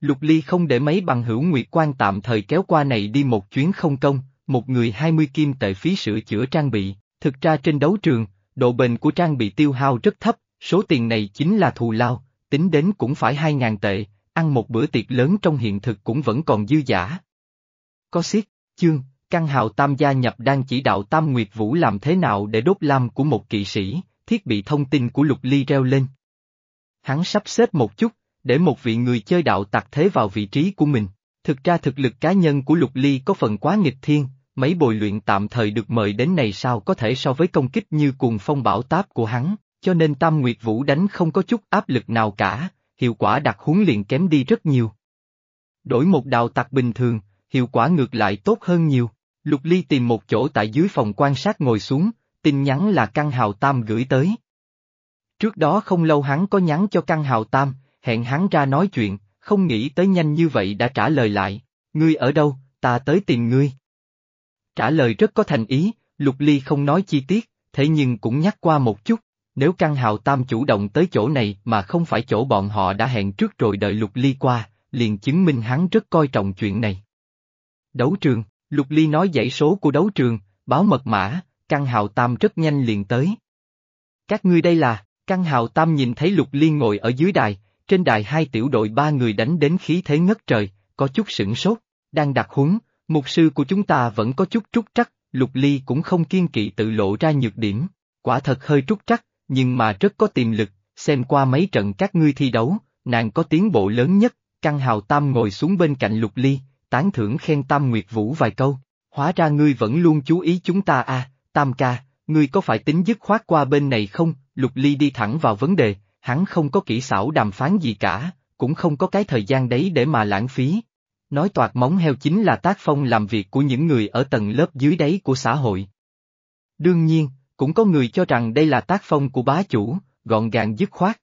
Lục Ly không để mấy bằng hữu nguyệt quan tạm thời kéo qua này đi một chuyến không công, một người 20 kim tệ phí sửa chữa trang bị, thực ra trên đấu trường, độ bền của trang bị tiêu hao rất thấp, số tiền này chính là thù lao, tính đến cũng phải 2.000 tệ, ăn một bữa tiệc lớn trong hiện thực cũng vẫn còn dư giả. Có siết, chương, căn hào tam gia nhập đang chỉ đạo tam nguyệt vũ làm thế nào để đốt lam của một kỵ sĩ, thiết bị thông tin của lục ly reo lên. Hắn sắp xếp một chút, để một vị người chơi đạo tặc thế vào vị trí của mình. Thực ra thực lực cá nhân của Lục Ly có phần quá nghịch thiên, mấy bồi luyện tạm thời được mời đến này sao có thể so với công kích như cuồng phong bão táp của hắn, cho nên Tam Nguyệt Vũ đánh không có chút áp lực nào cả, hiệu quả đặt huấn liền kém đi rất nhiều. Đổi một đào tặc bình thường, hiệu quả ngược lại tốt hơn nhiều. Lục Ly tìm một chỗ tại dưới phòng quan sát ngồi xuống, tin nhắn là căn hào Tam gửi tới. Trước đó không lâu hắn có nhắn cho căn hào Tam, hẹn hắn ra nói chuyện, không nghĩ tới nhanh như vậy đã trả lời lại, ngươi ở đâu, ta tới tìm ngươi. Trả lời rất có thành ý, Lục Ly không nói chi tiết, thế nhưng cũng nhắc qua một chút, nếu căn hào tam chủ động tới chỗ này mà không phải chỗ bọn họ đã hẹn trước rồi đợi Lục Ly qua, liền chứng minh hắn rất coi trọng chuyện này. Đấu trường, Lục Ly nói dãy số của đấu trường, báo mật mã, căn hào tam rất nhanh liền tới. Các ngươi đây là, căn hào tam nhìn thấy Lục Ly ngồi ở dưới đài, trên đài hai tiểu đội ba người đánh đến khí thế ngất trời, có chút sửng sốt, đang đặt huấn, mục sư của chúng ta vẫn có chút trúc trắc, lục ly cũng không kiên kỵ tự lộ ra nhược điểm, quả thật hơi trúc trắc, nhưng mà rất có tiềm lực, xem qua mấy trận các ngươi thi đấu, nàng có tiến bộ lớn nhất, căn hào tam ngồi xuống bên cạnh lục ly, tán thưởng khen tam nguyệt vũ vài câu, hóa ra ngươi vẫn luôn chú ý chúng ta à, tam ca, ngươi có phải tính dứt khoát qua bên này không, lục ly đi thẳng vào vấn đề, hắn không có kỹ xảo đàm phán gì cả, cũng không có cái thời gian đấy để mà lãng phí. Nói toạc móng heo chính là tác phong làm việc của những người ở tầng lớp dưới đáy của xã hội. Đương nhiên, cũng có người cho rằng đây là tác phong của bá chủ, gọn gàng dứt khoát.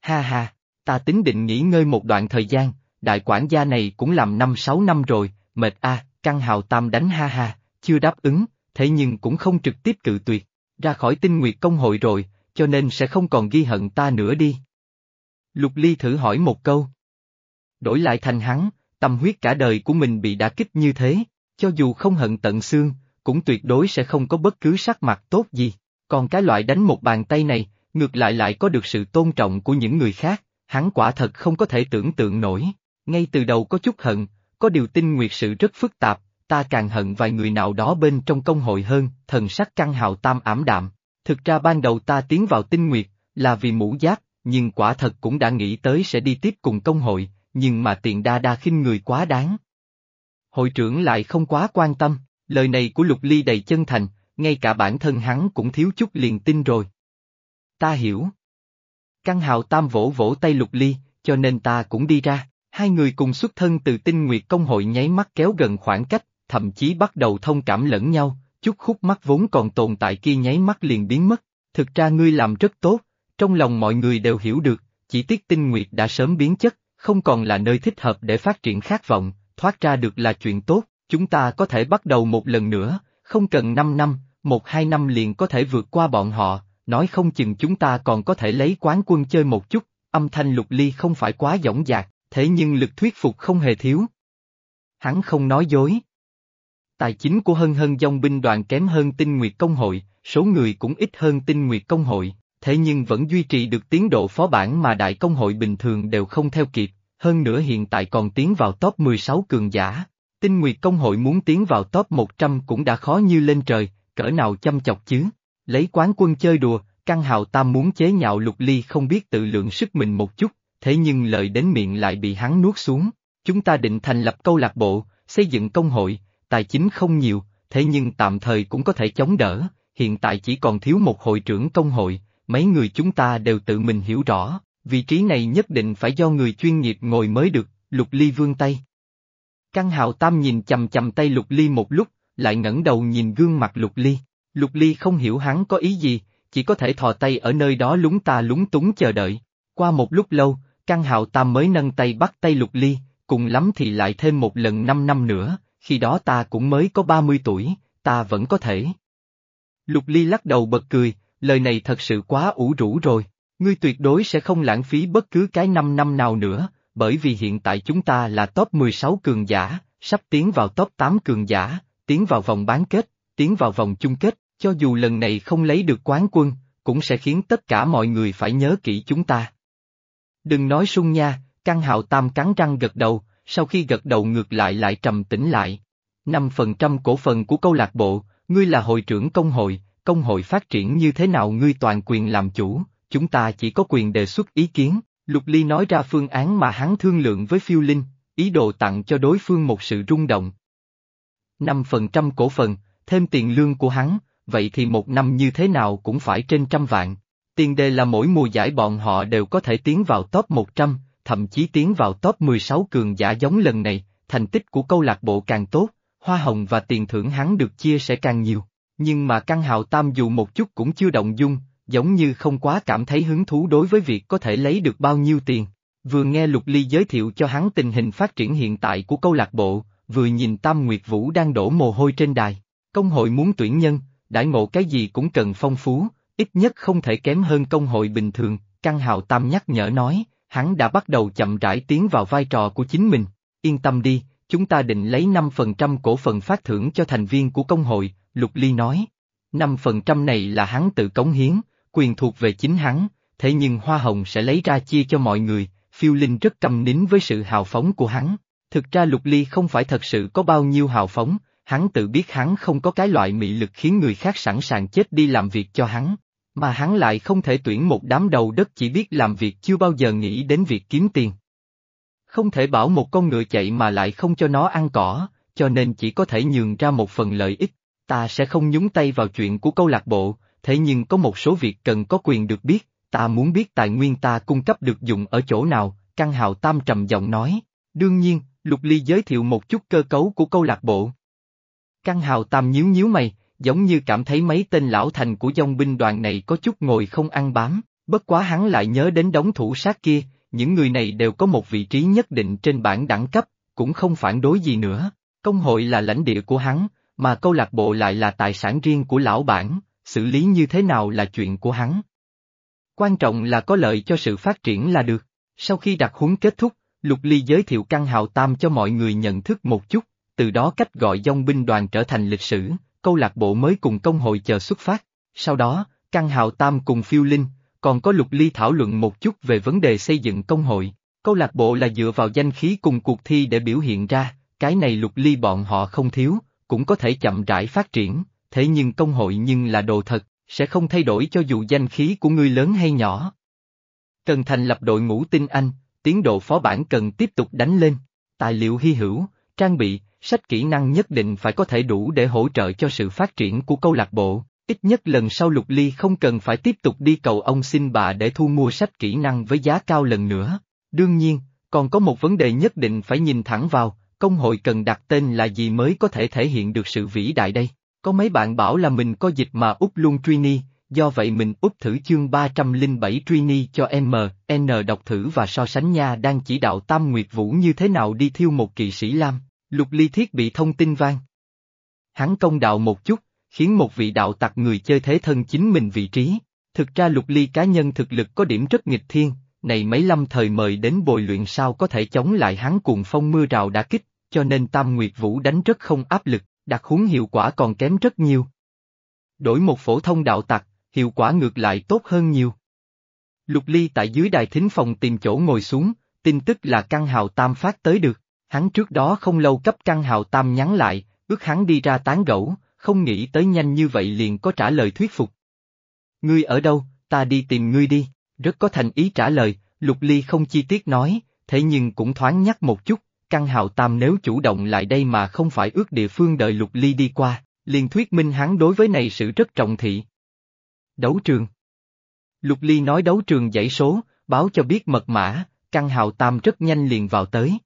Ha ha, ta tính định nghỉ ngơi một đoạn thời gian, đại quản gia này cũng làm năm sáu năm rồi, mệt a, Căng Hào Tam đánh ha ha, chưa đáp ứng, thế nhưng cũng không trực tiếp cự tuyệt, ra khỏi tinh nguyệt công hội rồi, cho nên sẽ không còn ghi hận ta nữa đi. Lục Ly thử hỏi một câu. Đổi lại thành hắn, tâm huyết cả đời của mình bị đả kích như thế, cho dù không hận tận xương, cũng tuyệt đối sẽ không có bất cứ sắc mặt tốt gì. Còn cái loại đánh một bàn tay này, ngược lại lại có được sự tôn trọng của những người khác, hắn quả thật không có thể tưởng tượng nổi. Ngay từ đầu có chút hận, có điều tinh nguyệt sự rất phức tạp, ta càng hận vài người nào đó bên trong công hội hơn, thần sắc căng hào tam ảm đạm. Thực ra ban đầu ta tiến vào tinh nguyệt, là vì mũ giáp, nhưng quả thật cũng đã nghĩ tới sẽ đi tiếp cùng công hội, nhưng mà tiện đa đa khinh người quá đáng. Hội trưởng lại không quá quan tâm, lời này của Lục Ly đầy chân thành, ngay cả bản thân hắn cũng thiếu chút liền tin rồi. Ta hiểu. căn hào tam vỗ vỗ tay Lục Ly, cho nên ta cũng đi ra, hai người cùng xuất thân từ tinh nguyệt công hội nháy mắt kéo gần khoảng cách, thậm chí bắt đầu thông cảm lẫn nhau, chút khúc mắt vốn còn tồn tại kia nháy mắt liền biến mất. Thực ra ngươi làm rất tốt, trong lòng mọi người đều hiểu được, chỉ tiếc tinh nguyệt đã sớm biến chất, không còn là nơi thích hợp để phát triển khát vọng, thoát ra được là chuyện tốt, chúng ta có thể bắt đầu một lần nữa, không cần 5 năm, một hai năm liền có thể vượt qua bọn họ, nói không chừng chúng ta còn có thể lấy quán quân chơi một chút, âm thanh lục ly không phải quá dõng dạc, thế nhưng lực thuyết phục không hề thiếu. Hắn không nói dối. Tài chính của Hân Hân dòng binh đoàn kém hơn tinh nguyệt công hội, số người cũng ít hơn tinh nguyệt công hội, thế nhưng vẫn duy trì được tiến độ phó bản mà đại công hội bình thường đều không theo kịp, hơn nữa hiện tại còn tiến vào top 16 cường giả. Tinh Nguyệt Công hội muốn tiến vào top 100 cũng đã khó như lên trời, cỡ nào chăm chọc chứ. Lấy quán quân chơi đùa, Căn Hào Tam muốn chế nhạo Lục Ly không biết tự lượng sức mình một chút, thế nhưng lời đến miệng lại bị hắn nuốt xuống. Chúng ta định thành lập câu lạc bộ, xây dựng công hội, tài chính không nhiều, thế nhưng tạm thời cũng có thể chống đỡ, hiện tại chỉ còn thiếu một hội trưởng công hội, mấy người chúng ta đều tự mình hiểu rõ, vị trí này nhất định phải do người chuyên nghiệp ngồi mới được, Lục Ly vương tay. Căn hào tam nhìn chầm chầm tay Lục Ly một lúc, lại ngẩng đầu nhìn gương mặt Lục Ly. Lục Ly không hiểu hắn có ý gì, chỉ có thể thò tay ở nơi đó lúng ta lúng túng chờ đợi. Qua một lúc lâu, căn hào tam mới nâng tay bắt tay Lục Ly, cùng lắm thì lại thêm một lần 5 năm nữa, khi đó ta cũng mới có 30 tuổi, ta vẫn có thể. Lục Ly lắc đầu bật cười, lời này thật sự quá ủ rũ rồi, ngươi tuyệt đối sẽ không lãng phí bất cứ cái 5 năm nào nữa, bởi vì hiện tại chúng ta là top 16 cường giả, sắp tiến vào top 8 cường giả, tiến vào vòng bán kết, tiến vào vòng chung kết, cho dù lần này không lấy được quán quân, cũng sẽ khiến tất cả mọi người phải nhớ kỹ chúng ta. Đừng nói sung nha, căn hạo tam cắn răng gật đầu, sau khi gật đầu ngược lại lại trầm tĩnh lại. 5% cổ phần của câu lạc bộ, ngươi là hội trưởng công hội, công hội phát triển như thế nào ngươi toàn quyền làm chủ, chúng ta chỉ có quyền đề xuất ý kiến. Lục Ly nói ra phương án mà hắn thương lượng với phiêu linh, ý đồ tặng cho đối phương một sự rung động. 5% cổ phần, thêm tiền lương của hắn, vậy thì một năm như thế nào cũng phải trên trăm vạn. Tiền đề là mỗi mùa giải bọn họ đều có thể tiến vào top 100, thậm chí tiến vào top 16 cường giả giống lần này, thành tích của câu lạc bộ càng tốt, hoa hồng và tiền thưởng hắn được chia sẽ càng nhiều. Nhưng mà căn hào tam dù một chút cũng chưa động dung, giống như không quá cảm thấy hứng thú đối với việc có thể lấy được bao nhiêu tiền. Vừa nghe Lục Ly giới thiệu cho hắn tình hình phát triển hiện tại của câu lạc bộ, vừa nhìn Tam Nguyệt Vũ đang đổ mồ hôi trên đài. Công hội muốn tuyển nhân, đãi ngộ cái gì cũng cần phong phú, ít nhất không thể kém hơn công hội bình thường, Căn Hào Tam nhắc nhở nói, hắn đã bắt đầu chậm rãi tiến vào vai trò của chính mình. Yên tâm đi, chúng ta định lấy 5% cổ phần phát thưởng cho thành viên của công hội, Lục Ly nói. 5% này là hắn tự cống hiến, quyền thuộc về chính hắn, thế nhưng Hoa Hồng sẽ lấy ra chia cho mọi người, phiêu linh rất cầm nín với sự hào phóng của hắn. Thực ra Lục Ly không phải thật sự có bao nhiêu hào phóng, hắn tự biết hắn không có cái loại mị lực khiến người khác sẵn sàng chết đi làm việc cho hắn, mà hắn lại không thể tuyển một đám đầu đất chỉ biết làm việc chưa bao giờ nghĩ đến việc kiếm tiền. Không thể bảo một con ngựa chạy mà lại không cho nó ăn cỏ, cho nên chỉ có thể nhường ra một phần lợi ích. Ta sẽ không nhúng tay vào chuyện của câu lạc bộ, thế nhưng có một số việc cần có quyền được biết, ta muốn biết tài nguyên ta cung cấp được dùng ở chỗ nào, Căn Hào Tam trầm giọng nói. Đương nhiên, Lục Ly giới thiệu một chút cơ cấu của câu lạc bộ. Căn Hào Tam nhíu nhíu mày, giống như cảm thấy mấy tên lão thành của dòng binh đoàn này có chút ngồi không ăn bám, bất quá hắn lại nhớ đến đống thủ sát kia, những người này đều có một vị trí nhất định trên bảng đẳng cấp, cũng không phản đối gì nữa. Công hội là lãnh địa của hắn, mà câu lạc bộ lại là tài sản riêng của lão bản, xử lý như thế nào là chuyện của hắn. Quan trọng là có lợi cho sự phát triển là được. Sau khi đặt huấn kết thúc, Lục Ly giới thiệu căn hào tam cho mọi người nhận thức một chút, từ đó cách gọi dòng binh đoàn trở thành lịch sử, câu lạc bộ mới cùng công hội chờ xuất phát. Sau đó, căn hào tam cùng phiêu linh, còn có Lục Ly thảo luận một chút về vấn đề xây dựng công hội. Câu lạc bộ là dựa vào danh khí cùng cuộc thi để biểu hiện ra, cái này Lục Ly bọn họ không thiếu, cũng có thể chậm rãi phát triển, thế nhưng công hội nhưng là đồ thật, sẽ không thay đổi cho dù danh khí của ngươi lớn hay nhỏ. Cần thành lập đội ngũ tinh anh, tiến độ phó bản cần tiếp tục đánh lên, tài liệu hy hữu, trang bị, sách kỹ năng nhất định phải có thể đủ để hỗ trợ cho sự phát triển của câu lạc bộ, ít nhất lần sau Lục Ly không cần phải tiếp tục đi cầu ông xin bà để thu mua sách kỹ năng với giá cao lần nữa. Đương nhiên, còn có một vấn đề nhất định phải nhìn thẳng vào, công hội cần đặt tên là gì mới có thể thể hiện được sự vĩ đại đây. Có mấy bạn bảo là mình có dịch mà úp luôn Trini, do vậy mình úp thử chương 307 Trini cho M, N đọc thử và so sánh nha đang chỉ đạo Tam Nguyệt Vũ như thế nào đi thiêu một kỵ sĩ lam, lục ly thiết bị thông tin vang. Hắn công đạo một chút, khiến một vị đạo tặc người chơi thế thân chính mình vị trí. Thực ra lục ly cá nhân thực lực có điểm rất nghịch thiên, này mấy lâm thời mời đến bồi luyện sao có thể chống lại hắn cuồng phong mưa rào đã kích, cho nên Tam Nguyệt Vũ đánh rất không áp lực, đặc huống hiệu quả còn kém rất nhiều. Đổi một phổ thông đạo tặc, hiệu quả ngược lại tốt hơn nhiều. Lục Ly tại dưới đài thính phòng tìm chỗ ngồi xuống, tin tức là căn hào tam phát tới được, hắn trước đó không lâu cấp căn hào tam nhắn lại, ước hắn đi ra tán gẫu, không nghĩ tới nhanh như vậy liền có trả lời thuyết phục. Ngươi ở đâu, ta đi tìm ngươi đi, rất có thành ý trả lời, Lục Ly không chi tiết nói, thế nhưng cũng thoáng nhắc một chút, căn hào tam nếu chủ động lại đây mà không phải ước địa phương đợi Lục Ly đi qua, liền thuyết minh hắn đối với này sự rất trọng thị. Đấu trường Lục Ly nói đấu trường dãy số, báo cho biết mật mã, căn hào tam rất nhanh liền vào tới.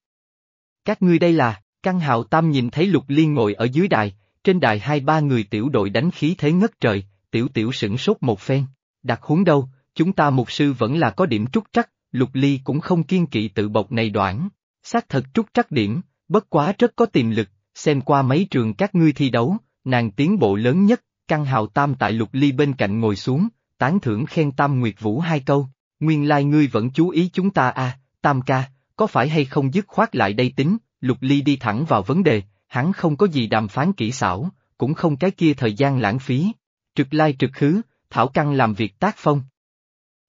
Các ngươi đây là, căn hào tam nhìn thấy Lục Ly ngồi ở dưới đài, trên đài hai ba người tiểu đội đánh khí thế ngất trời, tiểu tiểu sửng sốt một phen, đặt huống đâu, chúng ta mục sư vẫn là có điểm trúc trắc, Lục Ly cũng không kiên kỵ tự bộc này đoạn, xác thật trúc trắc điểm, bất quá rất có tiềm lực, xem qua mấy trường các ngươi thi đấu, nàng tiến bộ lớn nhất, căn hào tam tại Lục Ly bên cạnh ngồi xuống, tán thưởng khen Tam Nguyệt Vũ hai câu, nguyên lai ngươi vẫn chú ý chúng ta à, Tam ca, có phải hay không dứt khoát lại đây tính, Lục Ly đi thẳng vào vấn đề, hắn không có gì đàm phán kỹ xảo, cũng không cái kia thời gian lãng phí, trực lai trực khứ, thảo căn làm việc tác phong.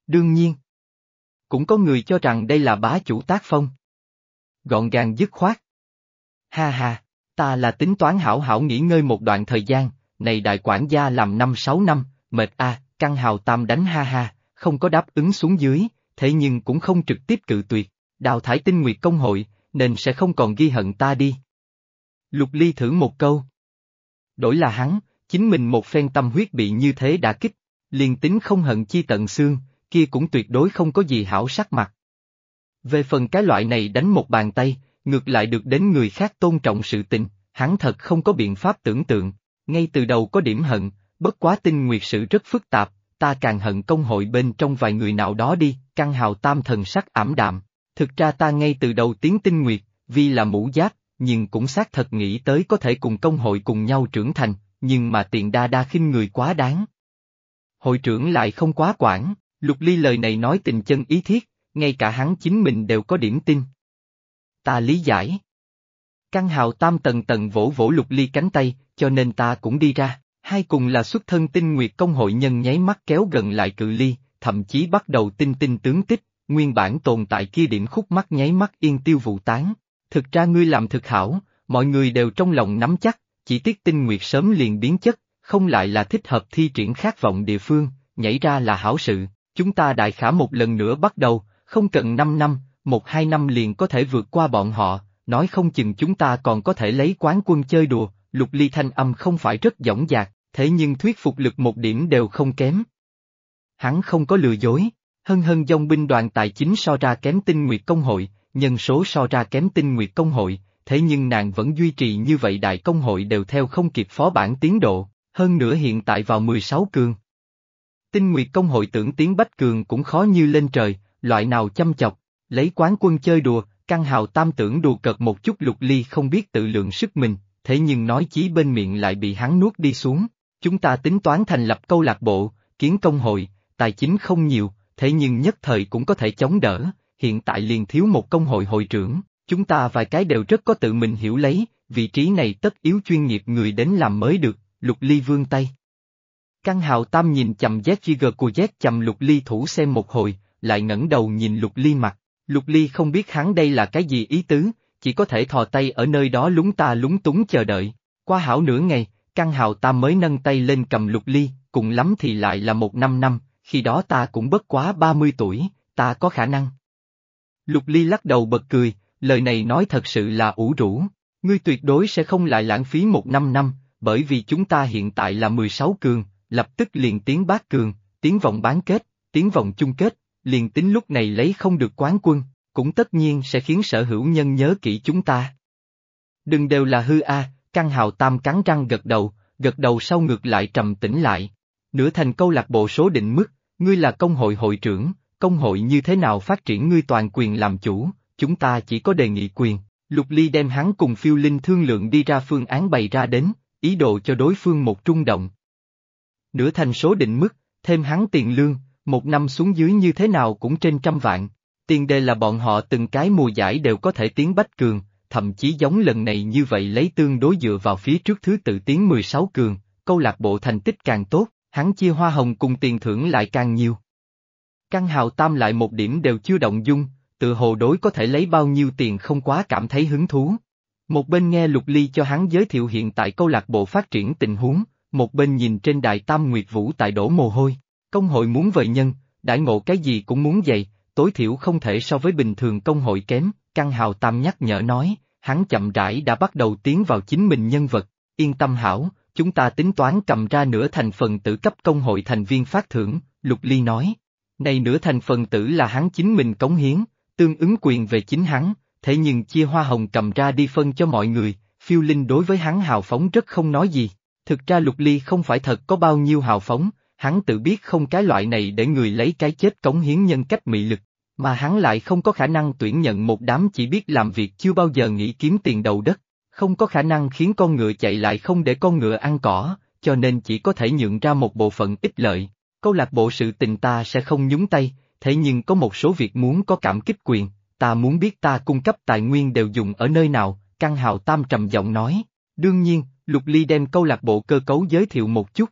Đương nhiên, cũng có người cho rằng đây là bá chủ tác phong. Gọn gàng dứt khoát. Ha ha, ta là tính toán hảo hảo nghỉ ngơi một đoạn thời gian, này đại quản gia làm năm sáu năm, mệt a, à, căn hào tam đánh ha ha, không có đáp ứng xuống dưới, thế nhưng cũng không trực tiếp cự tuyệt, đào thải tinh nguyệt công hội, nên sẽ không còn ghi hận ta đi. Lục ly thử một câu. Đổi là hắn, chính mình một phen tâm huyết bị như thế đã kích, liền tính không hận chi tận xương, kia cũng tuyệt đối không có gì hảo sắc mặt. Về phần cái loại này đánh một bàn tay, ngược lại được đến người khác tôn trọng sự tình, hắn thật không có biện pháp tưởng tượng, ngay từ đầu có điểm hận, bất quá tinh nguyệt sự rất phức tạp, ta càng hận công hội bên trong vài người nào đó đi, căn hào tam thần sắc ảm đạm. Thực ra ta ngay từ đầu tiến tinh nguyệt, vì là mũ giáp, nhưng cũng xác thật nghĩ tới có thể cùng công hội cùng nhau trưởng thành, nhưng mà tiện đa đa khinh người quá đáng. Hội trưởng lại không quá quản, lục ly lời này nói tình chân ý thiết, ngay cả hắn chính mình đều có điểm tin. Ta lý giải. Căn hào tam tầng tầng vỗ vỗ lục ly cánh tay, cho nên ta cũng đi ra, hai cùng là xuất thân tinh nguyệt công hội nhân nháy mắt kéo gần lại cự ly, thậm chí bắt đầu tinh tinh tướng tích, nguyên bản tồn tại kia điểm khúc mắt nháy mắt yên tiêu vụ tán. Thực ra ngươi làm thực hảo, mọi người đều trong lòng nắm chắc, chỉ tiếc tinh nguyệt sớm liền biến chất, không lại là thích hợp thi triển khát vọng địa phương, nhảy ra là hảo sự, chúng ta đại khả một lần nữa bắt đầu, không cần 5 năm, một hai năm liền có thể vượt qua bọn họ, nói không chừng chúng ta còn có thể lấy quán quân chơi đùa, lục ly thanh âm không phải rất dõng dạc, thế nhưng thuyết phục lực một điểm đều không kém. Hắn không có lừa dối, hân hân dòng binh đoàn tài chính so ra kém tinh nguyệt công hội, nhân số so ra kém tinh nguyệt công hội, thế nhưng nàng vẫn duy trì như vậy đại công hội đều theo không kịp phó bản tiến độ, hơn nữa hiện tại vào 16 cường. Tinh nguyệt công hội tưởng tiến bách cường cũng khó như lên trời, loại nào chăm chọc, Lấy quán quân chơi đùa, Căn hào tam tưởng đùa cợt một chút lục ly không biết tự lượng sức mình, thế nhưng nói chí bên miệng lại bị hắn nuốt đi xuống. Chúng ta tính toán thành lập câu lạc bộ, kiến công hội, tài chính không nhiều, thế nhưng nhất thời cũng có thể chống đỡ, hiện tại liền thiếu một công hội hội trưởng, chúng ta vài cái đều rất có tự mình hiểu lấy, vị trí này tất yếu chuyên nghiệp người đến làm mới được, lục ly vương tay. Căn hào tam nhìn chầm ZG của Z chầm lục ly thủ xem một hồi, lại ngẩng đầu nhìn lục ly mặt, Lục Ly không biết hắn đây là cái gì ý tứ, chỉ có thể thò tay ở nơi đó lúng ta lúng túng chờ đợi. Qua hảo nửa ngày, căn hào ta mới nâng tay lên cầm Lục Ly, cùng lắm thì lại là một năm năm, khi đó ta cũng bất quá 30 tuổi, ta có khả năng. Lục Ly lắc đầu bật cười, lời này nói thật sự là ủ rũ. Ngươi tuyệt đối sẽ không lại lãng phí một năm năm, bởi vì chúng ta hiện tại là 16 cường, lập tức liền tiến bát cường, tiến vòng bán kết, tiến vòng chung kết, liền tính lúc này lấy không được quán quân, cũng tất nhiên sẽ khiến sở hữu nhân nhớ kỹ chúng ta. Đừng đều là hư a, căn hào tam cắn răng gật đầu, gật đầu sau ngược lại trầm tĩnh lại. Nửa thành câu lạc bộ số định mức, ngươi là công hội hội trưởng, công hội như thế nào phát triển ngươi toàn quyền làm chủ, chúng ta chỉ có đề nghị quyền. Lục Ly đem hắn cùng phiêu linh thương lượng đi ra phương án bày ra đến, ý đồ cho đối phương một trung động. Nửa thành số định mức, thêm hắn tiền lương, một năm xuống dưới như thế nào cũng trên trăm vạn. Tiền đề là bọn họ từng cái mùa giải đều có thể tiến bách cường, thậm chí giống lần này như vậy lấy tương đối dựa vào phía trước thứ tự tiến 16 cường, câu lạc bộ thành tích càng tốt, hắn chia hoa hồng cùng tiền thưởng lại càng nhiều. Căn hào tam lại một điểm đều chưa động dung, tự hồ đối có thể lấy bao nhiêu tiền không quá cảm thấy hứng thú. Một bên nghe Lục Ly cho hắn giới thiệu hiện tại câu lạc bộ phát triển tình huống, một bên nhìn trên đài Tam Nguyệt Vũ tại đổ mồ hôi. Công hội muốn vời nhân, đãi ngộ cái gì cũng muốn dày, tối thiểu không thể so với bình thường công hội kém, Căn Hào Tam nhắc nhở nói, hắn chậm rãi đã bắt đầu tiến vào chính mình nhân vật, yên tâm hảo, chúng ta tính toán cầm ra nửa thành phần tử cấp công hội thành viên phát thưởng, Lục Ly nói. Này nửa thành phần tử là hắn chính mình cống hiến, tương ứng quyền về chính hắn, thế nhưng chia hoa hồng cầm ra đi phân cho mọi người, phiêu linh đối với hắn hào phóng rất không nói gì. Thực ra Lục Ly không phải thật có bao nhiêu hào phóng, hắn tự biết không cái loại này để người lấy cái chết cống hiến nhân cách mị lực, mà hắn lại không có khả năng tuyển nhận một đám chỉ biết làm việc chưa bao giờ nghĩ kiếm tiền đầu đất, không có khả năng khiến con ngựa chạy lại không để con ngựa ăn cỏ, cho nên chỉ có thể nhượng ra một bộ phận ích lợi. Câu lạc bộ sự tình ta sẽ không nhúng tay, thế nhưng có một số việc muốn có cảm kích quyền, ta muốn biết ta cung cấp tài nguyên đều dùng ở nơi nào, Căn Hào Tam trầm giọng nói. Đương nhiên, Lục Ly đem câu lạc bộ cơ cấu giới thiệu một chút,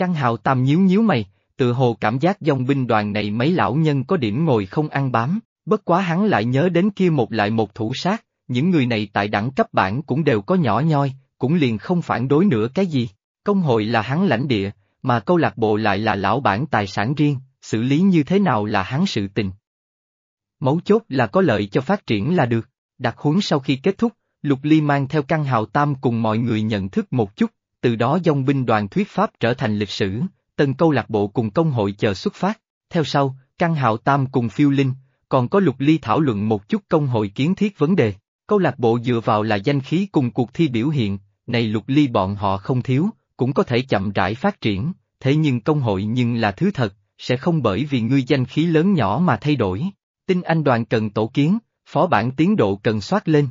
Căn hào tam nhíu nhíu mày, tự hồ cảm giác dòng binh đoàn này mấy lão nhân có điểm ngồi không ăn bám, bất quá hắn lại nhớ đến kia một lại một thủ sát, những người này tại đẳng cấp bản cũng đều có nhỏ nhoi, cũng liền không phản đối nữa cái gì. Công hội là hắn lãnh địa, mà câu lạc bộ lại là lão bản tài sản riêng, xử lý như thế nào là hắn sự tình. Mấu chốt là có lợi cho phát triển là được, đặc huấn sau khi kết thúc, Lục Ly mang theo căn hào tam cùng mọi người nhận thức một chút, từ đó dòng binh đoàn thuyết pháp trở thành lịch sử, Tần câu lạc bộ cùng công hội chờ xuất phát, theo sau, Căn Hạo Tam cùng Phiêu Linh, còn có Lục Ly thảo luận một chút công hội kiến thiết vấn đề, câu lạc bộ dựa vào là danh khí cùng cuộc thi biểu hiện, này Lục Ly bọn họ không thiếu, cũng có thể chậm rãi phát triển, thế nhưng công hội nhưng là thứ thật, sẽ không bởi vì ngươi danh khí lớn nhỏ mà thay đổi. Tin anh đoàn cần tổ kiến, phó bản tiến độ cần soát lên.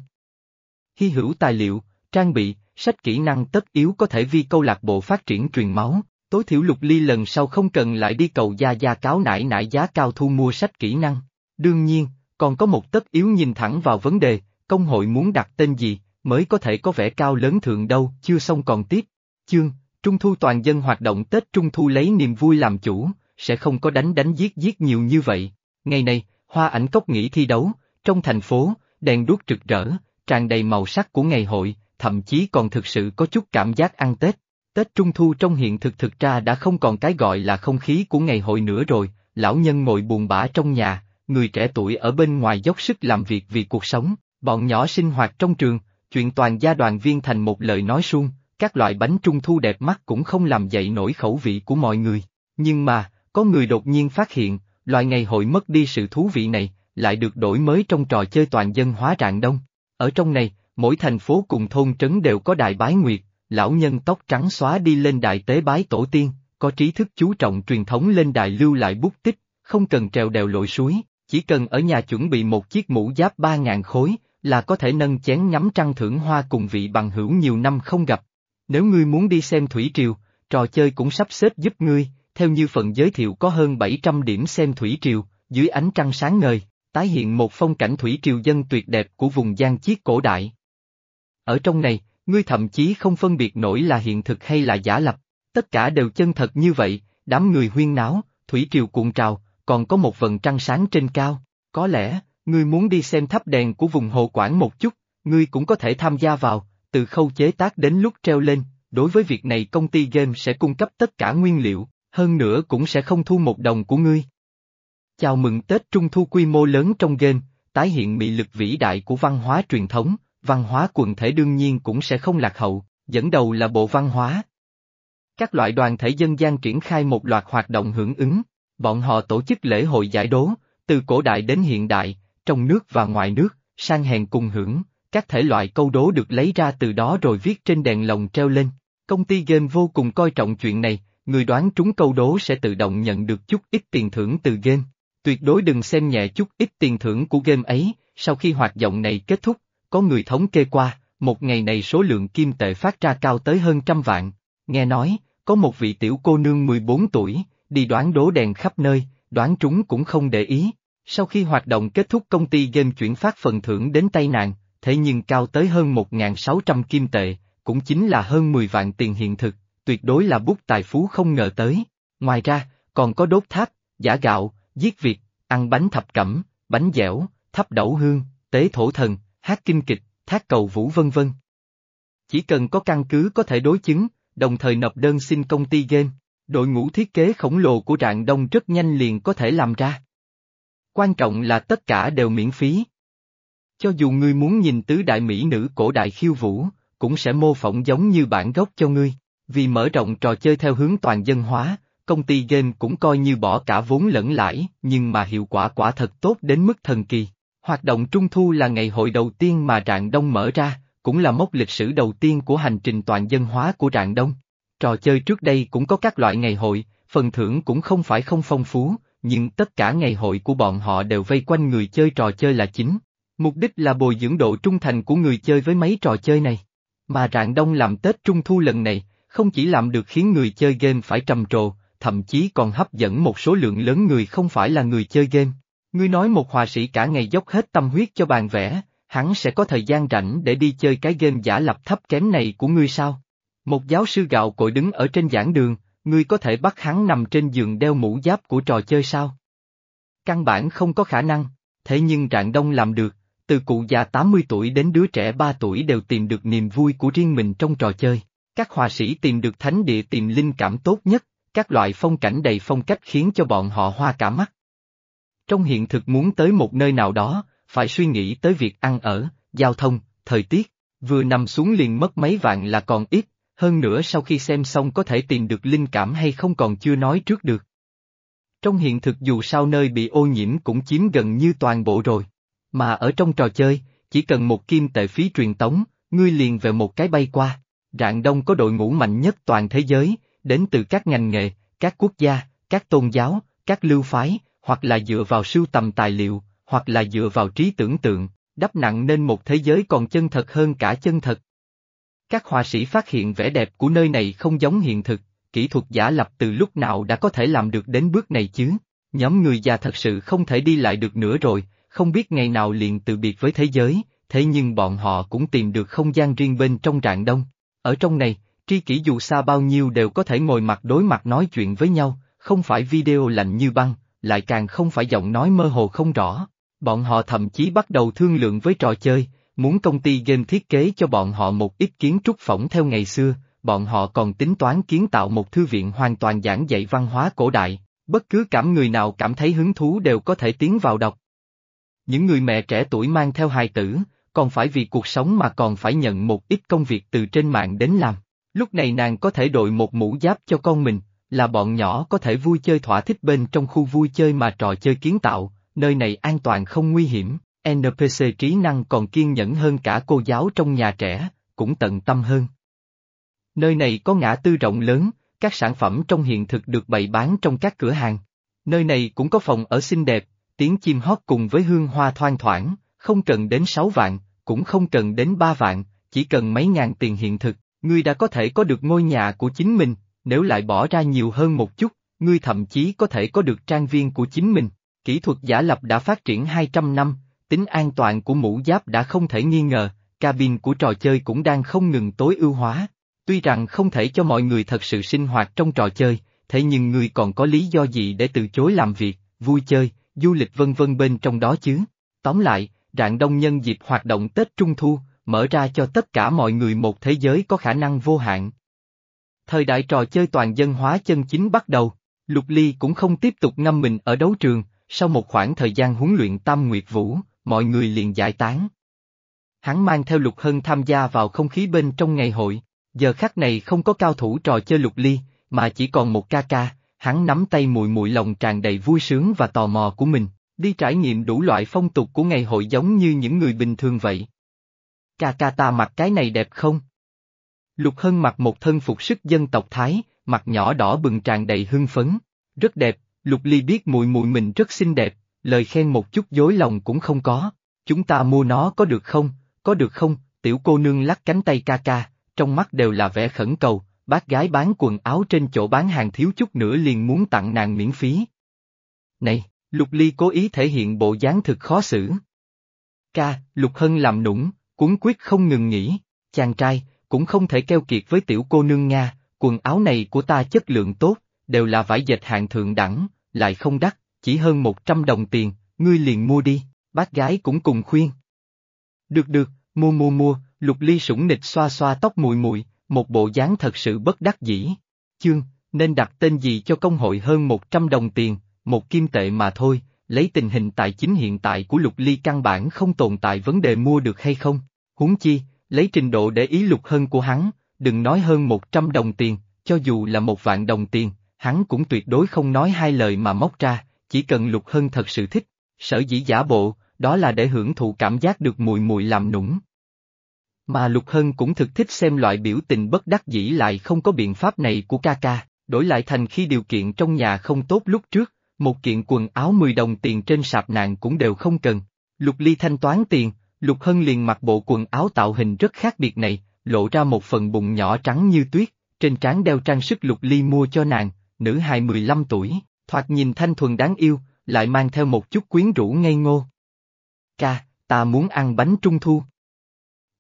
Hy hữu tài liệu, trang bị, sách kỹ năng tất yếu có thể vi câu lạc bộ phát triển truyền máu, tối thiểu lục ly lần sau không cần lại đi cầu gia gia cáo nải nải giá cao thu mua sách kỹ năng. Đương nhiên, còn có một tất yếu nhìn thẳng vào vấn đề, công hội muốn đặt tên gì, mới có thể có vẻ cao lớn thượng đâu, chưa xong còn tiếp. Chương, Trung thu toàn dân hoạt động Tết Trung thu lấy niềm vui làm chủ, sẽ không có đánh đánh giết giết nhiều như vậy. Ngày này, hoa ảnh cốc nghỉ thi đấu, trong thành phố, đèn đuốc rực rỡ, tràn đầy màu sắc của ngày hội, thậm chí còn thực sự có chút cảm giác ăn Tết. Tết Trung Thu trong hiện thực thực ra đã không còn cái gọi là không khí của ngày hội nữa rồi, lão nhân ngồi buồn bã trong nhà, người trẻ tuổi ở bên ngoài dốc sức làm việc vì cuộc sống, bọn nhỏ sinh hoạt trong trường, chuyện toàn gia đoàn viên thành một lời nói suông, các loại bánh Trung Thu đẹp mắt cũng không làm dậy nổi khẩu vị của mọi người. Nhưng mà, có người đột nhiên phát hiện, loại ngày hội mất đi sự thú vị này, lại được đổi mới trong trò chơi toàn dân hóa rạng đông. Ở trong này, Mỗi thành phố cùng thôn trấn đều có đại bái nguyệt, lão nhân tóc trắng xóa đi lên đại tế bái tổ tiên, có trí thức chú trọng truyền thống lên đại lưu lại bút tích, không cần trèo đèo lội suối, Chỉ cần ở nhà chuẩn bị một chiếc mũ giáp ba ngàn khối, là có thể nâng chén ngắm trăng thưởng hoa cùng vị bằng hữu nhiều năm không gặp. Nếu ngươi muốn đi xem thủy triều, trò chơi cũng sắp xếp giúp ngươi, theo như phần giới thiệu có hơn 700 điểm xem thủy triều, dưới ánh trăng sáng ngời, tái hiện một phong cảnh thủy triều dân tuyệt đẹp của vùng Giang Chiết cổ đại. Ở trong này, ngươi thậm chí không phân biệt nổi là hiện thực hay là giả lập, tất cả đều chân thật như vậy, đám người huyên náo, thủy triều cuộn trào, còn có một vần trăng sáng trên cao, có lẽ, ngươi muốn đi xem thắp đèn của vùng hồ Quảng một chút, ngươi cũng có thể tham gia vào, từ khâu chế tác đến lúc treo lên, đối với việc này công ty game sẽ cung cấp tất cả nguyên liệu, hơn nữa cũng sẽ không thu một đồng của ngươi. Chào mừng Tết Trung Thu quy mô lớn trong game, tái hiện mị lực vĩ đại của văn hóa truyền thống, văn hóa quần thể đương nhiên cũng sẽ không lạc hậu, dẫn đầu là Bộ Văn hóa. Các loại đoàn thể dân gian triển khai một loạt hoạt động hưởng ứng, bọn họ tổ chức lễ hội giải đố, từ cổ đại đến hiện đại, trong nước và ngoài nước, sang hèn cùng hưởng, các thể loại câu đố được lấy ra từ đó rồi viết trên đèn lồng treo lên. Công ty game vô cùng coi trọng chuyện này, người đoán trúng câu đố sẽ tự động nhận được chút ít tiền thưởng từ game. Tuyệt đối đừng xem nhẹ chút ít tiền thưởng của game ấy, sau khi hoạt động này kết thúc, có người thống kê qua, một ngày này số lượng kim tệ phát ra cao tới hơn trăm vạn. Nghe nói, có một vị tiểu cô nương 14 tuổi, đi đoán đố đèn khắp nơi, đoán trúng cũng không để ý. Sau khi hoạt động kết thúc công ty game chuyển phát phần thưởng đến tay nàng, thế nhưng cao tới hơn 1.600 kim tệ, cũng chính là hơn 10 vạn tiền hiện thực, tuyệt đối là bút tài phú không ngờ tới. Ngoài ra, còn có đốt tháp, giả gạo, giết việc, ăn bánh thập cẩm, bánh dẻo, thắp đẩu hương, tế thổ thần, hát kinh kịch, thác cầu vũ vân vân. Chỉ cần có căn cứ có thể đối chứng, đồng thời nộp đơn xin công ty game, đội ngũ thiết kế khổng lồ của Rạng Đông rất nhanh liền có thể làm ra. Quan trọng là tất cả đều miễn phí. Cho dù ngươi muốn nhìn tứ đại mỹ nữ cổ đại khiêu vũ, cũng sẽ mô phỏng giống như bản gốc cho ngươi. Vì mở rộng trò chơi theo hướng toàn dân hóa, công ty game cũng coi như bỏ cả vốn lẫn lãi, nhưng mà hiệu quả quả thật tốt đến mức thần kỳ. Hoạt động Trung Thu là ngày hội đầu tiên mà Rạng Đông mở ra, cũng là mốc lịch sử đầu tiên của hành trình toàn dân hóa của Rạng Đông. Trò chơi trước đây cũng có các loại ngày hội, phần thưởng cũng không phải không phong phú, nhưng tất cả ngày hội của bọn họ đều vây quanh người chơi trò chơi là chính. Mục đích là bồi dưỡng độ trung thành của người chơi với mấy trò chơi này. Mà Rạng Đông làm Tết Trung Thu lần này, không chỉ làm được khiến người chơi game phải trầm trồ, thậm chí còn hấp dẫn một số lượng lớn người không phải là người chơi game. Ngươi nói một họa sĩ cả ngày dốc hết tâm huyết cho bàn vẽ, hắn sẽ có thời gian rảnh để đi chơi cái game giả lập thấp kém này của ngươi sao? Một giáo sư gạo cội đứng ở trên giảng đường, ngươi có thể bắt hắn nằm trên giường đeo mũ giáp của trò chơi sao? Căn bản không có khả năng, thế nhưng Rạng Đông làm được, từ cụ già 80 tuổi đến đứa trẻ 3 tuổi đều tìm được niềm vui của riêng mình trong trò chơi. Các họa sĩ tìm được thánh địa tìm linh cảm tốt nhất, các loại phong cảnh đầy phong cách khiến cho bọn họ hoa cả mắt. Trong hiện thực muốn tới một nơi nào đó, phải suy nghĩ tới việc ăn ở, giao thông, thời tiết, vừa nằm xuống liền mất mấy vạn là còn ít, hơn nữa sau khi xem xong có thể tìm được linh cảm hay không còn chưa nói trước được. Trong hiện thực dù sao nơi bị ô nhiễm cũng chiếm gần như toàn bộ rồi, mà ở trong trò chơi, chỉ cần một kim tệ phí truyền tống, ngươi liền về một cái bay qua. Rạng Đông có đội ngũ mạnh nhất toàn thế giới, đến từ các ngành nghề, các quốc gia, các tôn giáo, các lưu phái, hoặc là dựa vào sưu tầm tài liệu, hoặc là dựa vào trí tưởng tượng, đắp nặng nên một thế giới còn chân thật hơn cả chân thật. Các họa sĩ phát hiện vẻ đẹp của nơi này không giống hiện thực, kỹ thuật giả lập từ lúc nào đã có thể làm được đến bước này chứ? Nhóm người già thật sự không thể đi lại được nữa rồi, không biết ngày nào liền từ biệt với thế giới, thế nhưng bọn họ cũng tìm được không gian riêng bên trong rạng đông. Ở trong này, tri kỷ dù xa bao nhiêu đều có thể ngồi mặt đối mặt nói chuyện với nhau, không phải video lạnh như băng, lại càng không phải giọng nói mơ hồ không rõ. Bọn họ thậm chí bắt đầu thương lượng với trò chơi, muốn công ty game thiết kế cho bọn họ một ít kiến trúc phỏng theo ngày xưa, bọn họ còn tính toán kiến tạo một thư viện hoàn toàn giảng dạy văn hóa cổ đại, bất cứ cảm người nào cảm thấy hứng thú đều có thể tiến vào đọc. Những người mẹ trẻ tuổi mang theo hài tử, còn phải vì cuộc sống mà còn phải nhận một ít công việc từ trên mạng đến làm. Lúc này nàng có thể đội một mũ giáp cho con mình, là bọn nhỏ có thể vui chơi thỏa thích bên trong khu vui chơi mà trò chơi kiến tạo, nơi này an toàn không nguy hiểm, NPC trí năng còn kiên nhẫn hơn cả cô giáo trong nhà trẻ, cũng tận tâm hơn. Nơi này có ngã tư rộng lớn, các sản phẩm trong hiện thực được bày bán trong các cửa hàng. Nơi này cũng có phòng ở xinh đẹp, tiếng chim hót cùng với hương hoa thoang thoảng, không cần đến 6 vạn, cũng không cần đến 3 vạn, chỉ cần mấy ngàn tiền hiện thực, ngươi đã có thể có được ngôi nhà của chính mình, nếu lại bỏ ra nhiều hơn một chút, ngươi thậm chí có thể có được trang viên của chính mình. Kỹ thuật giả lập đã phát triển 200 năm, tính an toàn của mũ giáp đã không thể nghi ngờ, cabin của trò chơi cũng đang không ngừng tối ưu hóa. Tuy rằng không thể cho mọi người thật sự sinh hoạt trong trò chơi, thế nhưng ngươi còn có lý do gì để từ chối làm việc, vui chơi, du lịch vân vân bên trong đó chứ? Tóm lại, rạng đông nhân dịp hoạt động Tết Trung Thu, mở ra cho tất cả mọi người một thế giới có khả năng vô hạn. Thời đại trò chơi toàn dân hóa chân chính bắt đầu, Lục Ly cũng không tiếp tục ngâm mình ở đấu trường, sau một khoảng thời gian huấn luyện Tam Nguyệt Vũ, mọi người liền giải tán. Hắn mang theo Lục Hân tham gia vào không khí bên trong ngày hội, giờ khắc này không có cao thủ trò chơi Lục Ly, mà chỉ còn một ca ca, hắn nắm tay mùi mùi lòng tràn đầy vui sướng và tò mò của mình, đi trải nghiệm đủ loại phong tục của ngày hội giống như những người bình thường vậy. Ca ca ta mặc cái này đẹp không? Lục Hân mặc một thân phục sức dân tộc Thái, mặt nhỏ đỏ bừng tràn đầy hưng phấn. Rất đẹp, Lục Ly biết mùi mùi mình rất xinh đẹp, lời khen một chút dối lòng cũng không có. Chúng ta mua nó có được không, có được không, tiểu cô nương lắc cánh tay ca ca, trong mắt đều là vẻ khẩn cầu, bác gái bán quần áo trên chỗ bán hàng thiếu chút nữa liền muốn tặng nàng miễn phí. Này, Lục Ly cố ý thể hiện bộ dáng thực khó xử. Ca, Lục Hân làm nũng, cuốn quyết không ngừng nghỉ, chàng trai, cũng không thể keo kiệt với tiểu cô nương Nga, quần áo này của ta chất lượng tốt, đều là vải dệt hạng thượng đẳng, lại không đắt, chỉ hơn 100 đồng tiền, ngươi liền mua đi, bác gái cũng cùng khuyên. Được được, mua mua mua, lục ly sủng nịch xoa xoa tóc mùi mùi, một bộ dáng thật sự bất đắc dĩ. Chương, nên đặt tên gì cho công hội hơn 100 đồng tiền, một kim tệ mà thôi, lấy tình hình tài chính hiện tại của lục ly căn bản không tồn tại vấn đề mua được hay không. Huống chi, lấy trình độ để ý lục hơn của hắn, đừng nói hơn 100 đồng tiền, cho dù là một vạn đồng tiền, hắn cũng tuyệt đối không nói hai lời mà móc ra, chỉ cần lục hân thật sự thích, sở dĩ giả bộ, đó là để hưởng thụ cảm giác được mùi mùi làm nũng. Mà lục hân cũng thực thích xem loại biểu tình bất đắc dĩ lại không có biện pháp này của ca ca, đổi lại thành khi điều kiện trong nhà không tốt lúc trước, một kiện quần áo 10 đồng tiền trên sạp nạn cũng đều không cần. Lục ly thanh toán tiền, lục hân liền mặc bộ quần áo tạo hình rất khác biệt này, lộ ra một phần bụng nhỏ trắng như tuyết, trên trán đeo trang sức lục ly mua cho nàng, nữ hài 15 tuổi, thoạt nhìn thanh thuần đáng yêu, lại mang theo một chút quyến rũ ngây ngô. Ca, ta muốn ăn bánh trung thu.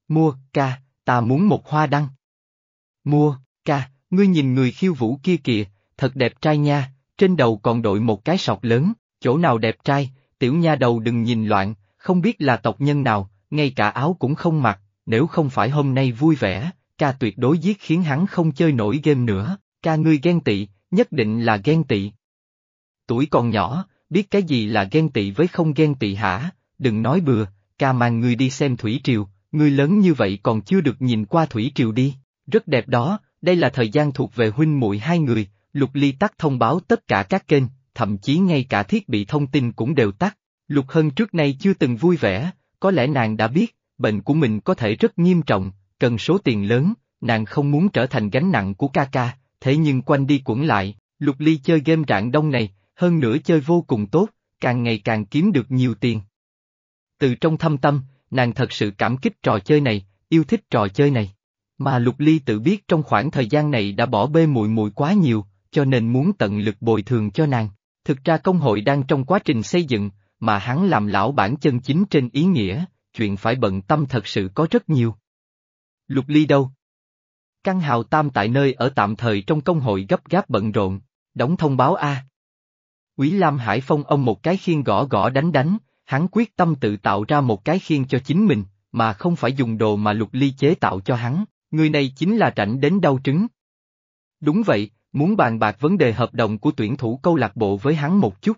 Mua, ca, ta muốn một hoa đăng. Mua, ca, ngươi nhìn người khiêu vũ kia kìa, thật đẹp trai nha, trên đầu còn đội một cái sọt lớn, chỗ nào đẹp trai, tiểu nha đầu đừng nhìn loạn, không biết là tộc nhân nào, ngay cả áo cũng không mặc, nếu không phải hôm nay vui vẻ, ca tuyệt đối giết khiến hắn không chơi nổi game nữa, ca ngươi ghen tị, nhất định là ghen tị. Tuổi còn nhỏ, biết cái gì là ghen tị với không ghen tị hả, đừng nói bừa, ca mang ngươi đi xem thủy triều, ngươi lớn như vậy còn chưa được nhìn qua thủy triều đi, rất đẹp đó, đây là thời gian thuộc về huynh muội hai người, Lục Ly tắt thông báo tất cả các kênh, thậm chí ngay cả thiết bị thông tin cũng đều tắt. Lục Hân trước nay chưa từng vui vẻ, có lẽ nàng đã biết, bệnh của mình có thể rất nghiêm trọng, cần số tiền lớn, nàng không muốn trở thành gánh nặng của ca ca, thế nhưng quanh đi quẩn lại, Lục Ly chơi game rạng đông này, hơn nữa chơi vô cùng tốt, càng ngày càng kiếm được nhiều tiền. Từ trong thâm tâm, nàng thật sự cảm kích trò chơi này, yêu thích trò chơi này. Mà Lục Ly tự biết trong khoảng thời gian này đã bỏ bê mùi mùi quá nhiều, cho nên muốn tận lực bồi thường cho nàng. Thực ra công hội đang trong quá trình xây dựng, mà hắn làm lão bản chân chính trên ý nghĩa, chuyện phải bận tâm thật sự có rất nhiều. Lục Ly đâu? Căn hào tam tại nơi ở tạm thời trong công hội gấp gáp bận rộn, đóng thông báo A. Quý Lam Hải Phong ông một cái khiên gõ gõ đánh đánh, hắn quyết tâm tự tạo ra một cái khiên cho chính mình, mà không phải dùng đồ mà Lục Ly chế tạo cho hắn, người này chính là rảnh đến đau trứng. Đúng vậy, muốn bàn bạc vấn đề hợp đồng của tuyển thủ câu lạc bộ với hắn một chút.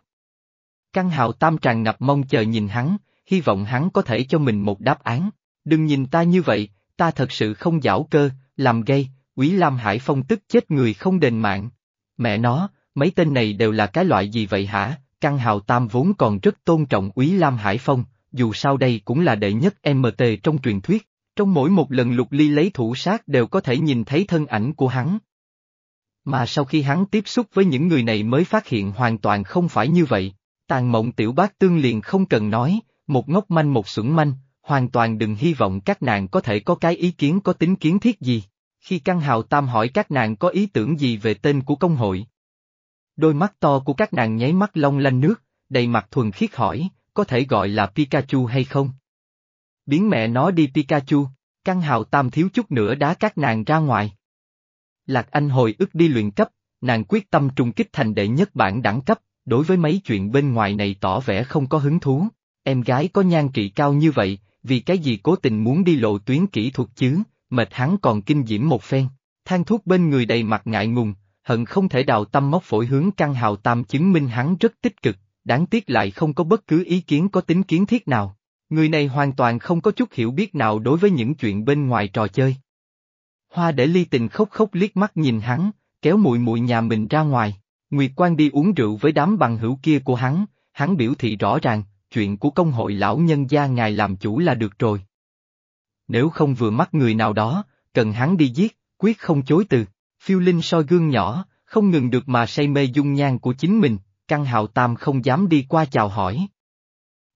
Căn hào tam tràn ngập mong chờ nhìn hắn, hy vọng hắn có thể cho mình một đáp án. Đừng nhìn ta như vậy, ta thật sự không giảo cơ, làm gây, Quý Lam Hải Phong tức chết người không đền mạng. Mẹ nó, mấy tên này đều là cái loại gì vậy hả? Căn hào tam vốn còn rất tôn trọng Quý Lam Hải Phong, dù sao đây cũng là đệ nhất MT trong truyền thuyết. Trong mỗi một lần lục ly lấy thủ sát đều có thể nhìn thấy thân ảnh của hắn. Mà sau khi hắn tiếp xúc với những người này mới phát hiện hoàn toàn không phải như vậy. Tàn mộng tiểu bác tương liền không cần nói, một ngốc manh một xuẩn manh, hoàn toàn đừng hy vọng các nàng có thể có cái ý kiến có tính kiến thiết gì. Khi Căn Hào Tam hỏi các nàng có ý tưởng gì về tên của công hội. Đôi mắt to của các nàng nháy mắt long lanh nước, đầy mặt thuần khiết hỏi, có thể gọi là Pikachu hay không? Biến mẹ nó đi Pikachu, Căn Hào Tam thiếu chút nữa đá các nàng ra ngoài. Lạc Anh hồi ức đi luyện cấp, nàng quyết tâm trùng kích thành đệ nhất bản đẳng cấp, đối với mấy chuyện bên ngoài này tỏ vẻ không có hứng thú. Em gái có nhan trị cao như vậy, vì cái gì cố tình muốn đi lộ tuyến kỹ thuật chứ, mệt hắn còn kinh diễm một phen. Thang thuốc bên người đầy mặt ngại ngùng, hận không thể đào tâm móc phổi hướng căn hào tam chứng minh hắn rất tích cực, đáng tiếc lại không có bất cứ ý kiến có tính kiến thiết nào. Người này hoàn toàn không có chút hiểu biết nào đối với những chuyện bên ngoài trò chơi. Hoa để ly tình khóc khóc liếc mắt nhìn hắn, kéo mùi mùi nhà mình ra ngoài. Nguyệt Quan đi uống rượu với đám bằng hữu kia của hắn, hắn biểu thị rõ ràng, chuyện của công hội lão nhân gia ngài làm chủ là được rồi. Nếu không vừa mắt người nào đó, cần hắn đi giết, quyết không chối từ. Phiêu Linh soi gương nhỏ, không ngừng được mà say mê dung nhan của chính mình, căn hào tam không dám đi qua chào hỏi.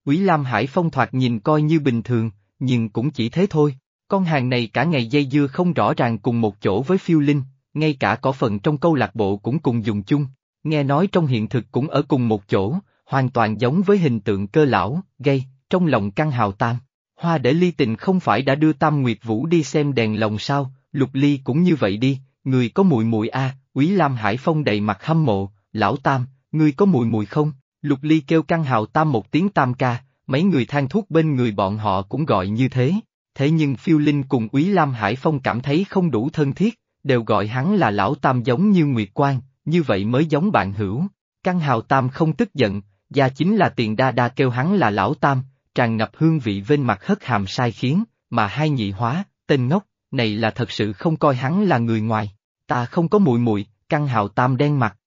Quý Lam Hải Phong thoạt nhìn coi như bình thường, nhưng cũng chỉ thế thôi. Con hàng này cả ngày dây dưa không rõ ràng cùng một chỗ với phiêu linh, ngay cả có phần trong câu lạc bộ cũng cùng dùng chung, nghe nói trong hiện thực cũng ở cùng một chỗ, hoàn toàn giống với hình tượng cơ lão, gây, trong lòng căn hào tam. Hoa để ly tình không phải đã đưa Tam Nguyệt Vũ đi xem đèn lồng sao, lục ly cũng như vậy đi, người có mùi mùi a, à, Quý Lam Hải Phong đầy mặt hâm mộ, lão Tam, người có mùi mùi không? Lục ly kêu căn hào Tam một tiếng Tam ca, mấy người than thuốc bên người bọn họ cũng gọi như thế, thế nhưng phiêu linh cùng Quý Lam Hải Phong cảm thấy không đủ thân thiết, đều gọi hắn là lão Tam giống như Nguyệt Quang, như vậy mới giống bạn hữu. Căn hào Tam không tức giận, gia chính là tiền đa đa kêu hắn là lão Tam, tràn ngập hương vị bên mặt hất hàm sai khiến, mà hai nhị hóa, tên ngốc, này là thật sự không coi hắn là người ngoài, ta không có mùi mùi, căn hào Tam đen mặt.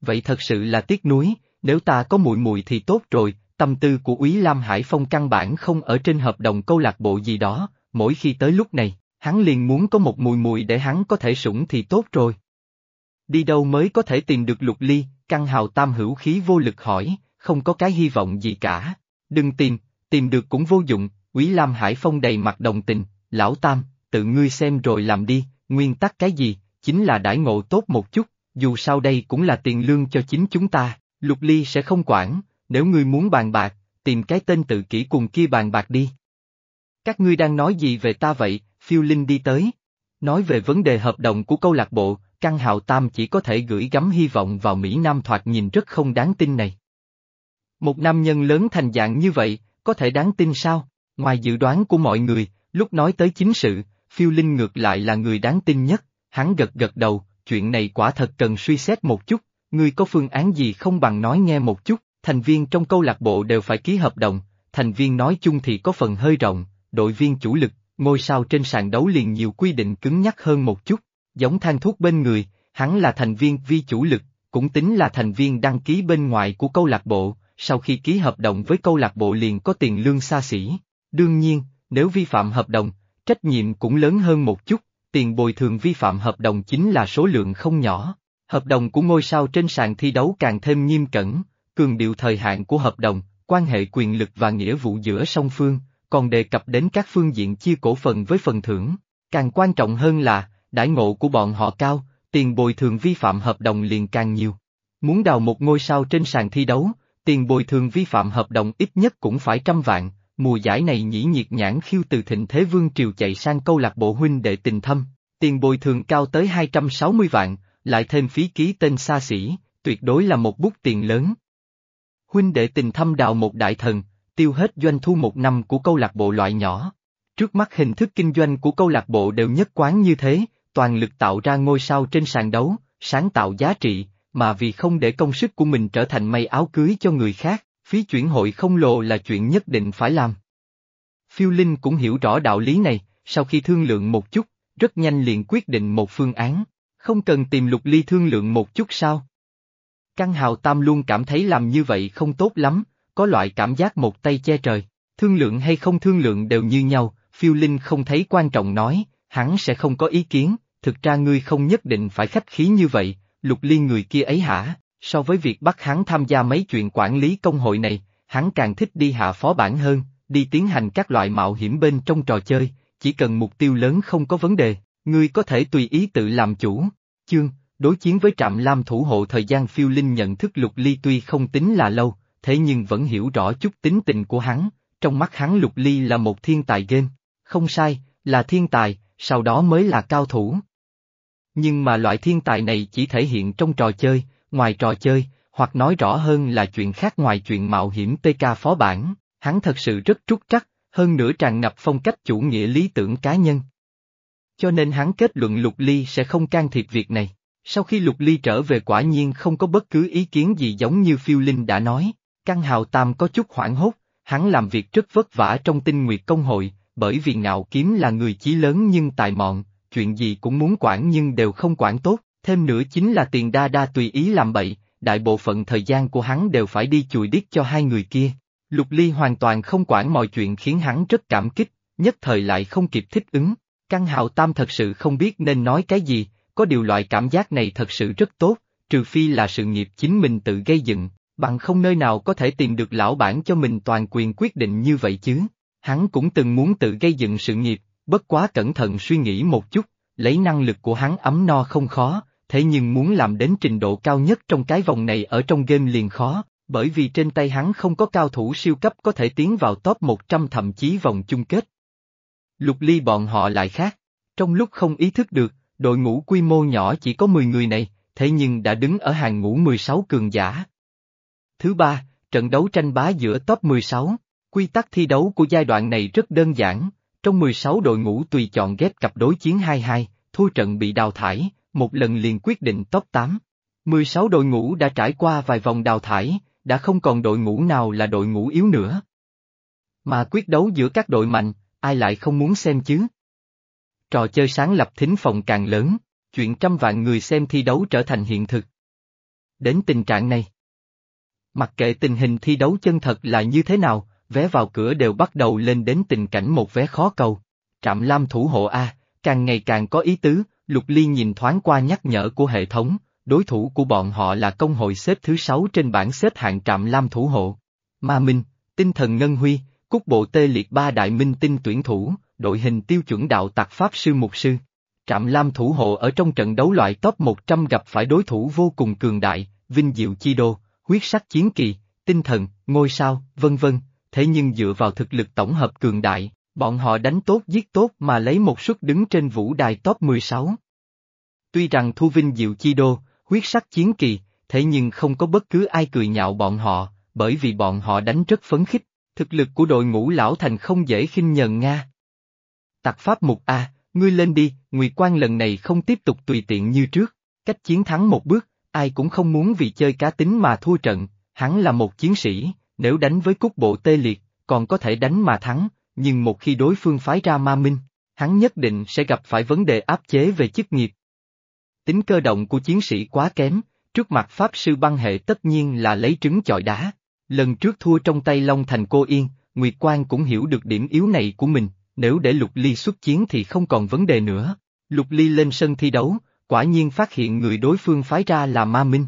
Vậy thật sự là tiếc nuối, nếu ta có mùi mùi thì tốt rồi, tâm tư của Úy Lam Hải Phong căn bản không ở trên hợp đồng câu lạc bộ gì đó, mỗi khi tới lúc này, hắn liền muốn có một mùi mùi để hắn có thể sủng thì tốt rồi. Đi đâu mới có thể tìm được lục ly, căn hào tam hữu khí vô lực hỏi, không có cái hy vọng gì cả. Đừng tìm, tìm được cũng vô dụng, Quý Lam Hải Phong đầy mặt đồng tình, lão tam, tự ngươi xem rồi làm đi, nguyên tắc cái gì, chính là đãi ngộ tốt một chút, dù sao đây cũng là tiền lương cho chính chúng ta, lục ly sẽ không quản, nếu ngươi muốn bàn bạc, tìm cái tên tự kỷ cùng kia bàn bạc đi. Các ngươi đang nói gì về ta vậy, phiêu linh đi tới. Nói về vấn đề hợp đồng của câu lạc bộ, Căn Hào Tam chỉ có thể gửi gắm hy vọng vào Mỹ Nam thoạt nhìn rất không đáng tin này. Một nam nhân lớn thành dạng như vậy, có thể đáng tin sao? Ngoài dự đoán của mọi người, lúc nói tới chính sự, phiêu linh ngược lại là người đáng tin nhất, hắn gật gật đầu, chuyện này quả thật cần suy xét một chút, ngươi có phương án gì không bằng nói nghe một chút, thành viên trong câu lạc bộ đều phải ký hợp đồng, thành viên nói chung thì có phần hơi rộng, đội viên chủ lực, ngôi sao trên sàn đấu liền nhiều quy định cứng nhắc hơn một chút, giống than thuốc bên người, hắn là thành viên vi chủ lực, cũng tính là thành viên đăng ký bên ngoài của câu lạc bộ, sau khi ký hợp đồng với câu lạc bộ liền có tiền lương xa xỉ. Đương nhiên, nếu vi phạm hợp đồng, trách nhiệm cũng lớn hơn một chút, tiền bồi thường vi phạm hợp đồng chính là số lượng không nhỏ. Hợp đồng của ngôi sao trên sàn thi đấu càng thêm nghiêm cẩn, cường điệu thời hạn của hợp đồng, quan hệ quyền lực và nghĩa vụ giữa song phương, còn đề cập đến các phương diện chia cổ phần với phần thưởng. Càng quan trọng hơn là, đãi ngộ của bọn họ cao, tiền bồi thường vi phạm hợp đồng liền càng nhiều. Muốn đào một ngôi sao trên sàn thi đấu, tiền bồi thường vi phạm hợp đồng ít nhất cũng phải trăm vạn, mùa giải này nhĩ nhiệt nhãn khiêu từ thịnh thế vương triều chạy sang câu lạc bộ huynh đệ tình thâm, tiền bồi thường cao tới 260 vạn, lại thêm phí ký tên xa xỉ, tuyệt đối là một bút tiền lớn. Huynh đệ tình thâm đào một đại thần, tiêu hết doanh thu một năm của câu lạc bộ loại nhỏ. Trước mắt hình thức kinh doanh của câu lạc bộ đều nhất quán như thế, toàn lực tạo ra ngôi sao trên sàn đấu, sáng tạo giá trị, mà vì không để công sức của mình trở thành may áo cưới cho người khác, phí chuyển hội không lộ là chuyện nhất định phải làm. Phiêu Linh cũng hiểu rõ đạo lý này, sau khi thương lượng một chút, rất nhanh liền quyết định một phương án, không cần tìm lục ly thương lượng một chút sao. Căn hào tam luôn cảm thấy làm như vậy không tốt lắm, có loại cảm giác một tay che trời, thương lượng hay không thương lượng đều như nhau, phiêu linh không thấy quan trọng nói, hắn sẽ không có ý kiến, thực ra ngươi không nhất định phải khách khí như vậy, lục liên người kia ấy hả, So với việc bắt hắn tham gia mấy chuyện quản lý công hội này, hắn càng thích đi hạ phó bản hơn, đi tiến hành các loại mạo hiểm bên trong trò chơi, chỉ cần mục tiêu lớn không có vấn đề, ngươi có thể tùy ý tự làm chủ. Chương, đối chiến với trạm lam thủ hộ thời gian phiêu linh nhận thức lục ly tuy không tính là lâu, thế nhưng vẫn hiểu rõ chút tính tình của hắn, trong mắt hắn lục ly là một thiên tài game. Không sai, là thiên tài, sau đó mới là cao thủ. Nhưng mà loại thiên tài này chỉ thể hiện trong trò chơi, ngoài trò chơi, hoặc nói rõ hơn là chuyện khác ngoài chuyện mạo hiểm TK phó bản, hắn thật sự rất trúc trắc, hơn nữa tràn ngập phong cách chủ nghĩa lý tưởng cá nhân. Cho nên hắn kết luận Lục Ly sẽ không can thiệp việc này. Sau khi Lục Ly trở về quả nhiên không có bất cứ ý kiến gì giống như phiêu linh đã nói, Căn hào tam có chút hoảng hốt, hắn làm việc rất vất vả trong tinh nguyệt công hội, bởi vì ngạo kiếm là người chí lớn nhưng tài mọn, chuyện gì cũng muốn quản nhưng đều không quản tốt, thêm nữa chính là tiền đa đa tùy ý làm bậy, đại bộ phận thời gian của hắn đều phải đi chùi điếc cho hai người kia. Lục Ly hoàn toàn không quản mọi chuyện khiến hắn rất cảm kích, nhất thời lại không kịp thích ứng. Căn hào tam thật sự không biết nên nói cái gì, có điều loại cảm giác này thật sự rất tốt, trừ phi là sự nghiệp chính mình tự gây dựng, bằng không nơi nào có thể tìm được lão bản cho mình toàn quyền quyết định như vậy chứ. Hắn cũng từng muốn tự gây dựng sự nghiệp, bất quá cẩn thận suy nghĩ một chút, lấy năng lực của hắn ấm no không khó, thế nhưng muốn làm đến trình độ cao nhất trong cái vòng này ở trong game liền khó, bởi vì trên tay hắn không có cao thủ siêu cấp có thể tiến vào top 100 thậm chí vòng chung kết. Lục ly bọn họ lại khác, trong lúc không ý thức được, đội ngũ quy mô nhỏ chỉ có 10 người này, thế nhưng đã đứng ở hàng ngũ 16 cường giả. Thứ ba, trận đấu tranh bá giữa top 16. Quy tắc thi đấu của giai đoạn này rất đơn giản, trong 16 đội ngũ tùy chọn ghép cặp đối chiến 22, thua trận bị đào thải, một lần liền quyết định top 8. 16 đội ngũ đã trải qua vài vòng đào thải, đã không còn đội ngũ nào là đội ngũ yếu nữa. Mà quyết đấu giữa các đội mạnh, ai lại không muốn xem chứ? Trò chơi sáng lập thính phòng càng lớn, chuyện trăm vạn người xem thi đấu trở thành hiện thực. Đến tình trạng này. Mặc kệ tình hình thi đấu chân thật là như thế nào, vé vào cửa đều bắt đầu lên đến tình cảnh một vé khó cầu. Trạm Lam thủ hộ A, càng ngày càng có ý tứ, Lục Ly nhìn thoáng qua nhắc nhở của hệ thống, đối thủ của bọn họ là công hội xếp thứ sáu trên bảng xếp hạng Trạm Lam thủ hộ. Ma Minh, Tinh thần Ngân Huy, Cúc Bộ Tê Liệt ba đại minh tinh tuyển thủ, đội hình tiêu chuẩn đạo tặc Pháp Sư Mục Sư. Trạm Lam thủ hộ ở trong trận đấu loại top 100 gặp phải đối thủ vô cùng cường đại, Vinh Diệu Chi Đô, huyết sắc chiến kỳ, tinh thần, ngôi sao, vân vân, thế nhưng dựa vào thực lực tổng hợp cường đại, bọn họ đánh tốt giết tốt mà lấy một suất đứng trên vũ đài top 16. Tuy rằng thu vinh diệu chi đô, huyết sắc chiến kỳ, thế nhưng không có bất cứ ai cười nhạo bọn họ, bởi vì bọn họ đánh rất phấn khích, thực lực của đội ngũ lão thành không dễ khinh nhờn Nga. Tặc pháp mục A, ngươi lên đi, Nguyệt Quan lần này không tiếp tục tùy tiện như trước, cách chiến thắng một bước, ai cũng không muốn vì chơi cá tính mà thua trận, hắn là một chiến sĩ, nếu đánh với cúc bộ tê liệt, còn có thể đánh mà thắng, nhưng một khi đối phương phái ra ma minh, hắn nhất định sẽ gặp phải vấn đề áp chế về chức nghiệp. Tính cơ động của chiến sĩ quá kém, trước mặt Pháp Sư băng hệ tất nhiên là lấy trứng chọi đá. Lần trước thua trong tay Long Thành Cô Yên, Nguyệt Quang cũng hiểu được điểm yếu này của mình, nếu để Lục Ly xuất chiến thì không còn vấn đề nữa. Lục Ly lên sân thi đấu, quả nhiên phát hiện người đối phương phái ra là Ma Minh.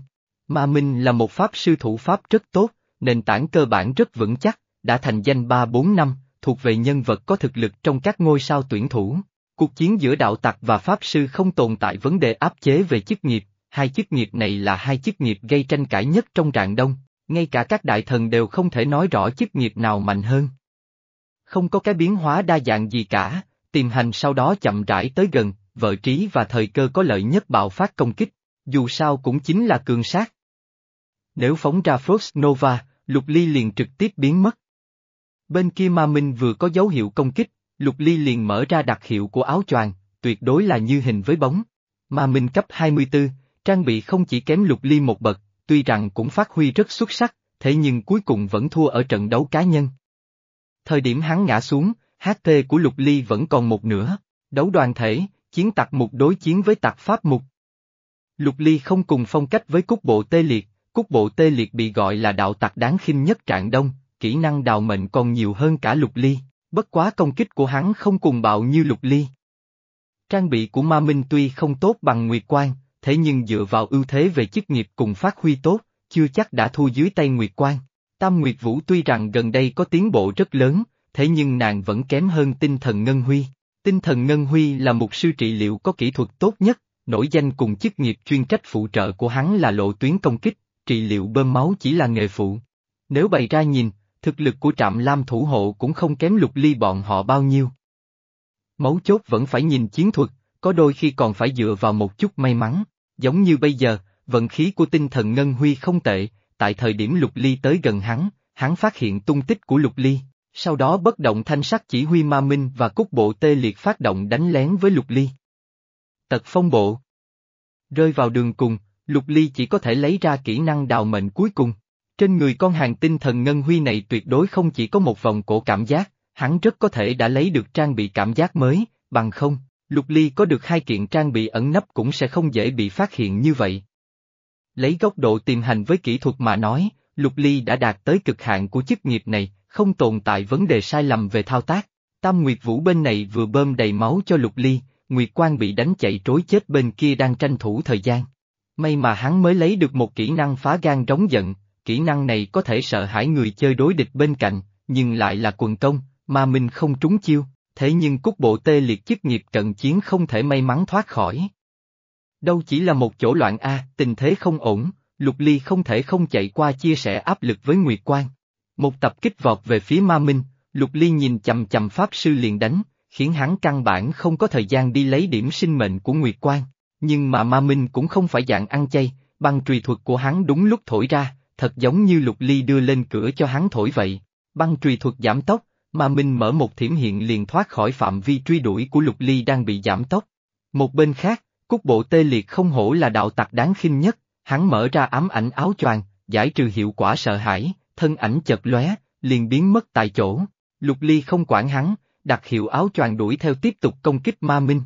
Ma Minh là một pháp sư thủ pháp rất tốt, nền tảng cơ bản rất vững chắc, đã thành danh 3-4 năm, thuộc về nhân vật có thực lực trong các ngôi sao tuyển thủ. Cuộc chiến giữa đạo tặc và pháp sư không tồn tại vấn đề áp chế về chức nghiệp, hai chức nghiệp này là hai chức nghiệp gây tranh cãi nhất trong rạng đông, ngay cả các đại thần đều không thể nói rõ chức nghiệp nào mạnh hơn. Không có cái biến hóa đa dạng gì cả, tìm hành sau đó chậm rãi tới gần, vợ trí và thời cơ có lợi nhất bạo phát công kích, dù sao cũng chính là cường sát. Nếu phóng ra Frost Nova, Lục Ly liền trực tiếp biến mất. Bên kia Ma Minh vừa có dấu hiệu công kích, Lục Ly liền mở ra đặc hiệu của áo choàng, tuyệt đối là như hình với bóng. Ma Minh cấp 24, trang bị không chỉ kém Lục Ly một bậc, tuy rằng cũng phát huy rất xuất sắc, thế nhưng cuối cùng vẫn thua ở trận đấu cá nhân. Thời điểm hắn ngã xuống, HT của Lục Ly vẫn còn một nửa, đấu đoàn thể, chiến tặc mục đối chiến với tặc pháp mục. Lục Ly không cùng phong cách với cúc bộ tê liệt, cúc bộ tê liệt bị gọi là đạo tặc đáng khinh nhất trạng đông, kỹ năng đào mệnh còn nhiều hơn cả Lục Ly, bất quá công kích của hắn không cùng bạo như Lục Ly. Trang bị của Ma Minh tuy không tốt bằng Nguyệt Quang, thế nhưng dựa vào ưu thế về chức nghiệp cùng phát huy tốt, chưa chắc đã thua dưới tay Nguyệt Quang. Tam Nguyệt Vũ tuy rằng gần đây có tiến bộ rất lớn, thế nhưng nàng vẫn kém hơn tinh thần Ngân Huy. Tinh thần Ngân Huy là một sư trị liệu có kỹ thuật tốt nhất, nổi danh cùng chức nghiệp chuyên trách phụ trợ của hắn là lộ tuyến công kích, trị liệu bơm máu chỉ là nghề phụ. Nếu bày ra nhìn, thực lực của trạm lam thủ hộ cũng không kém lục ly bọn họ bao nhiêu. Mấu chốt vẫn phải nhìn chiến thuật, có đôi khi còn phải dựa vào một chút may mắn, giống như bây giờ, vận khí của tinh thần Ngân Huy không tệ, tại thời điểm lục ly tới gần hắn, hắn phát hiện tung tích của lục ly, sau đó bất động thanh sắc chỉ huy ma minh và cúc bộ tê liệt phát động đánh lén với lục ly. Tật phong bộ Rơi vào đường cùng, lục ly chỉ có thể lấy ra kỹ năng đào mệnh cuối cùng. Trên người con hàng tinh thần ngân huy này tuyệt đối không chỉ có một vòng cổ cảm giác, hắn rất có thể đã lấy được trang bị cảm giác mới, bằng không, lục ly có được hai kiện trang bị ẩn nấp cũng sẽ không dễ bị phát hiện như vậy. Lấy góc độ tìm hành với kỹ thuật mà nói, lục ly đã đạt tới cực hạn của chức nghiệp này, không tồn tại vấn đề sai lầm về thao tác. Tam Nguyệt Vũ bên này vừa bơm đầy máu cho lục ly, Nguyệt Quang bị đánh chạy trối chết bên kia đang tranh thủ thời gian. May mà hắn mới lấy được một kỹ năng phá gan trống giận, kỹ năng này có thể sợ hãi người chơi đối địch bên cạnh, nhưng lại là quần công, mà mình không trúng chiêu, thế nhưng cúc bộ tê liệt chức nghiệp trận chiến không thể may mắn thoát khỏi. Đâu chỉ là một chỗ loạn A, tình thế không ổn, Lục Ly không thể không chạy qua chia sẻ áp lực với Nguyệt Quang. Một tập kích vọt về phía Ma Minh, Lục Ly nhìn chầm chầm Pháp Sư liền đánh, khiến hắn căn bản không có thời gian đi lấy điểm sinh mệnh của Nguyệt Quang. Nhưng mà Ma Minh cũng không phải dạng ăn chay, băng trùy thuật của hắn đúng lúc thổi ra, thật giống như Lục Ly đưa lên cửa cho hắn thổi vậy. Băng trùy thuật giảm tốc, Ma Minh mở một thiểm hiện liền thoát khỏi phạm vi truy đuổi của Lục Ly đang bị giảm tốc. Một bên khác, Cúc bộ tê liệt không hổ là đạo tặc đáng khinh nhất, hắn mở ra ám ảnh áo choàng, giải trừ hiệu quả sợ hãi, thân ảnh chật lóe, liền biến mất tại chỗ. Lục Ly không quản hắn, đặt hiệu áo choàng đuổi theo tiếp tục công kích ma minh.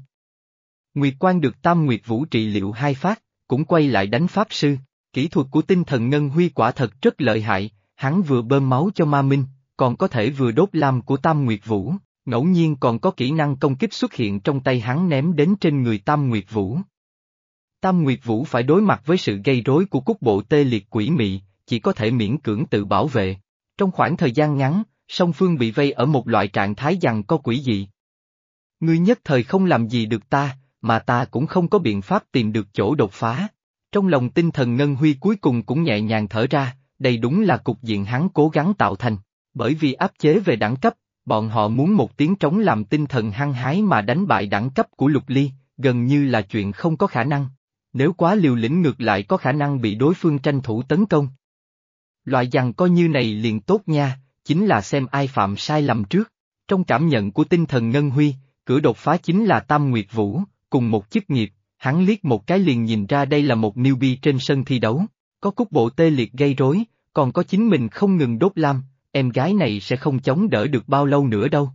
Nguyệt Quan được Tam Nguyệt Vũ trị liệu hai phát, cũng quay lại đánh Pháp Sư, kỹ thuật của tinh thần Ngân Huy quả thật rất lợi hại, hắn vừa bơm máu cho ma minh, còn có thể vừa đốt lam của Tam Nguyệt Vũ, ngẫu nhiên còn có kỹ năng công kích xuất hiện trong tay hắn ném đến trên người Tam Nguyệt Vũ. Tam Nguyệt Vũ phải đối mặt với sự gây rối của cúc bộ tê liệt quỷ mị, chỉ có thể miễn cưỡng tự bảo vệ. Trong khoảng thời gian ngắn, song phương bị vây ở một loại trạng thái rằng có quỷ dị. Ngươi nhất thời không làm gì được ta, mà ta cũng không có biện pháp tìm được chỗ đột phá. Trong lòng tinh thần Ngân Huy cuối cùng cũng nhẹ nhàng thở ra, đây đúng là cục diện hắn cố gắng tạo thành, bởi vì áp chế về đẳng cấp, bọn họ muốn một tiếng trống làm tinh thần hăng hái mà đánh bại đẳng cấp của lục ly, gần như là chuyện không có khả năng. Nếu quá liều lĩnh ngược lại có khả năng bị đối phương tranh thủ tấn công. Loại dằn coi như này liền tốt nha, chính là xem ai phạm sai lầm trước. Trong cảm nhận của tinh thần Ngân Huy, cửa đột phá chính là Tam Nguyệt Vũ, cùng một chức nghiệp, hắn liếc một cái liền nhìn ra đây là một newbie trên sân thi đấu, có cúc bộ tê liệt gây rối, còn có chính mình không ngừng đốt lam, em gái này sẽ không chống đỡ được bao lâu nữa đâu.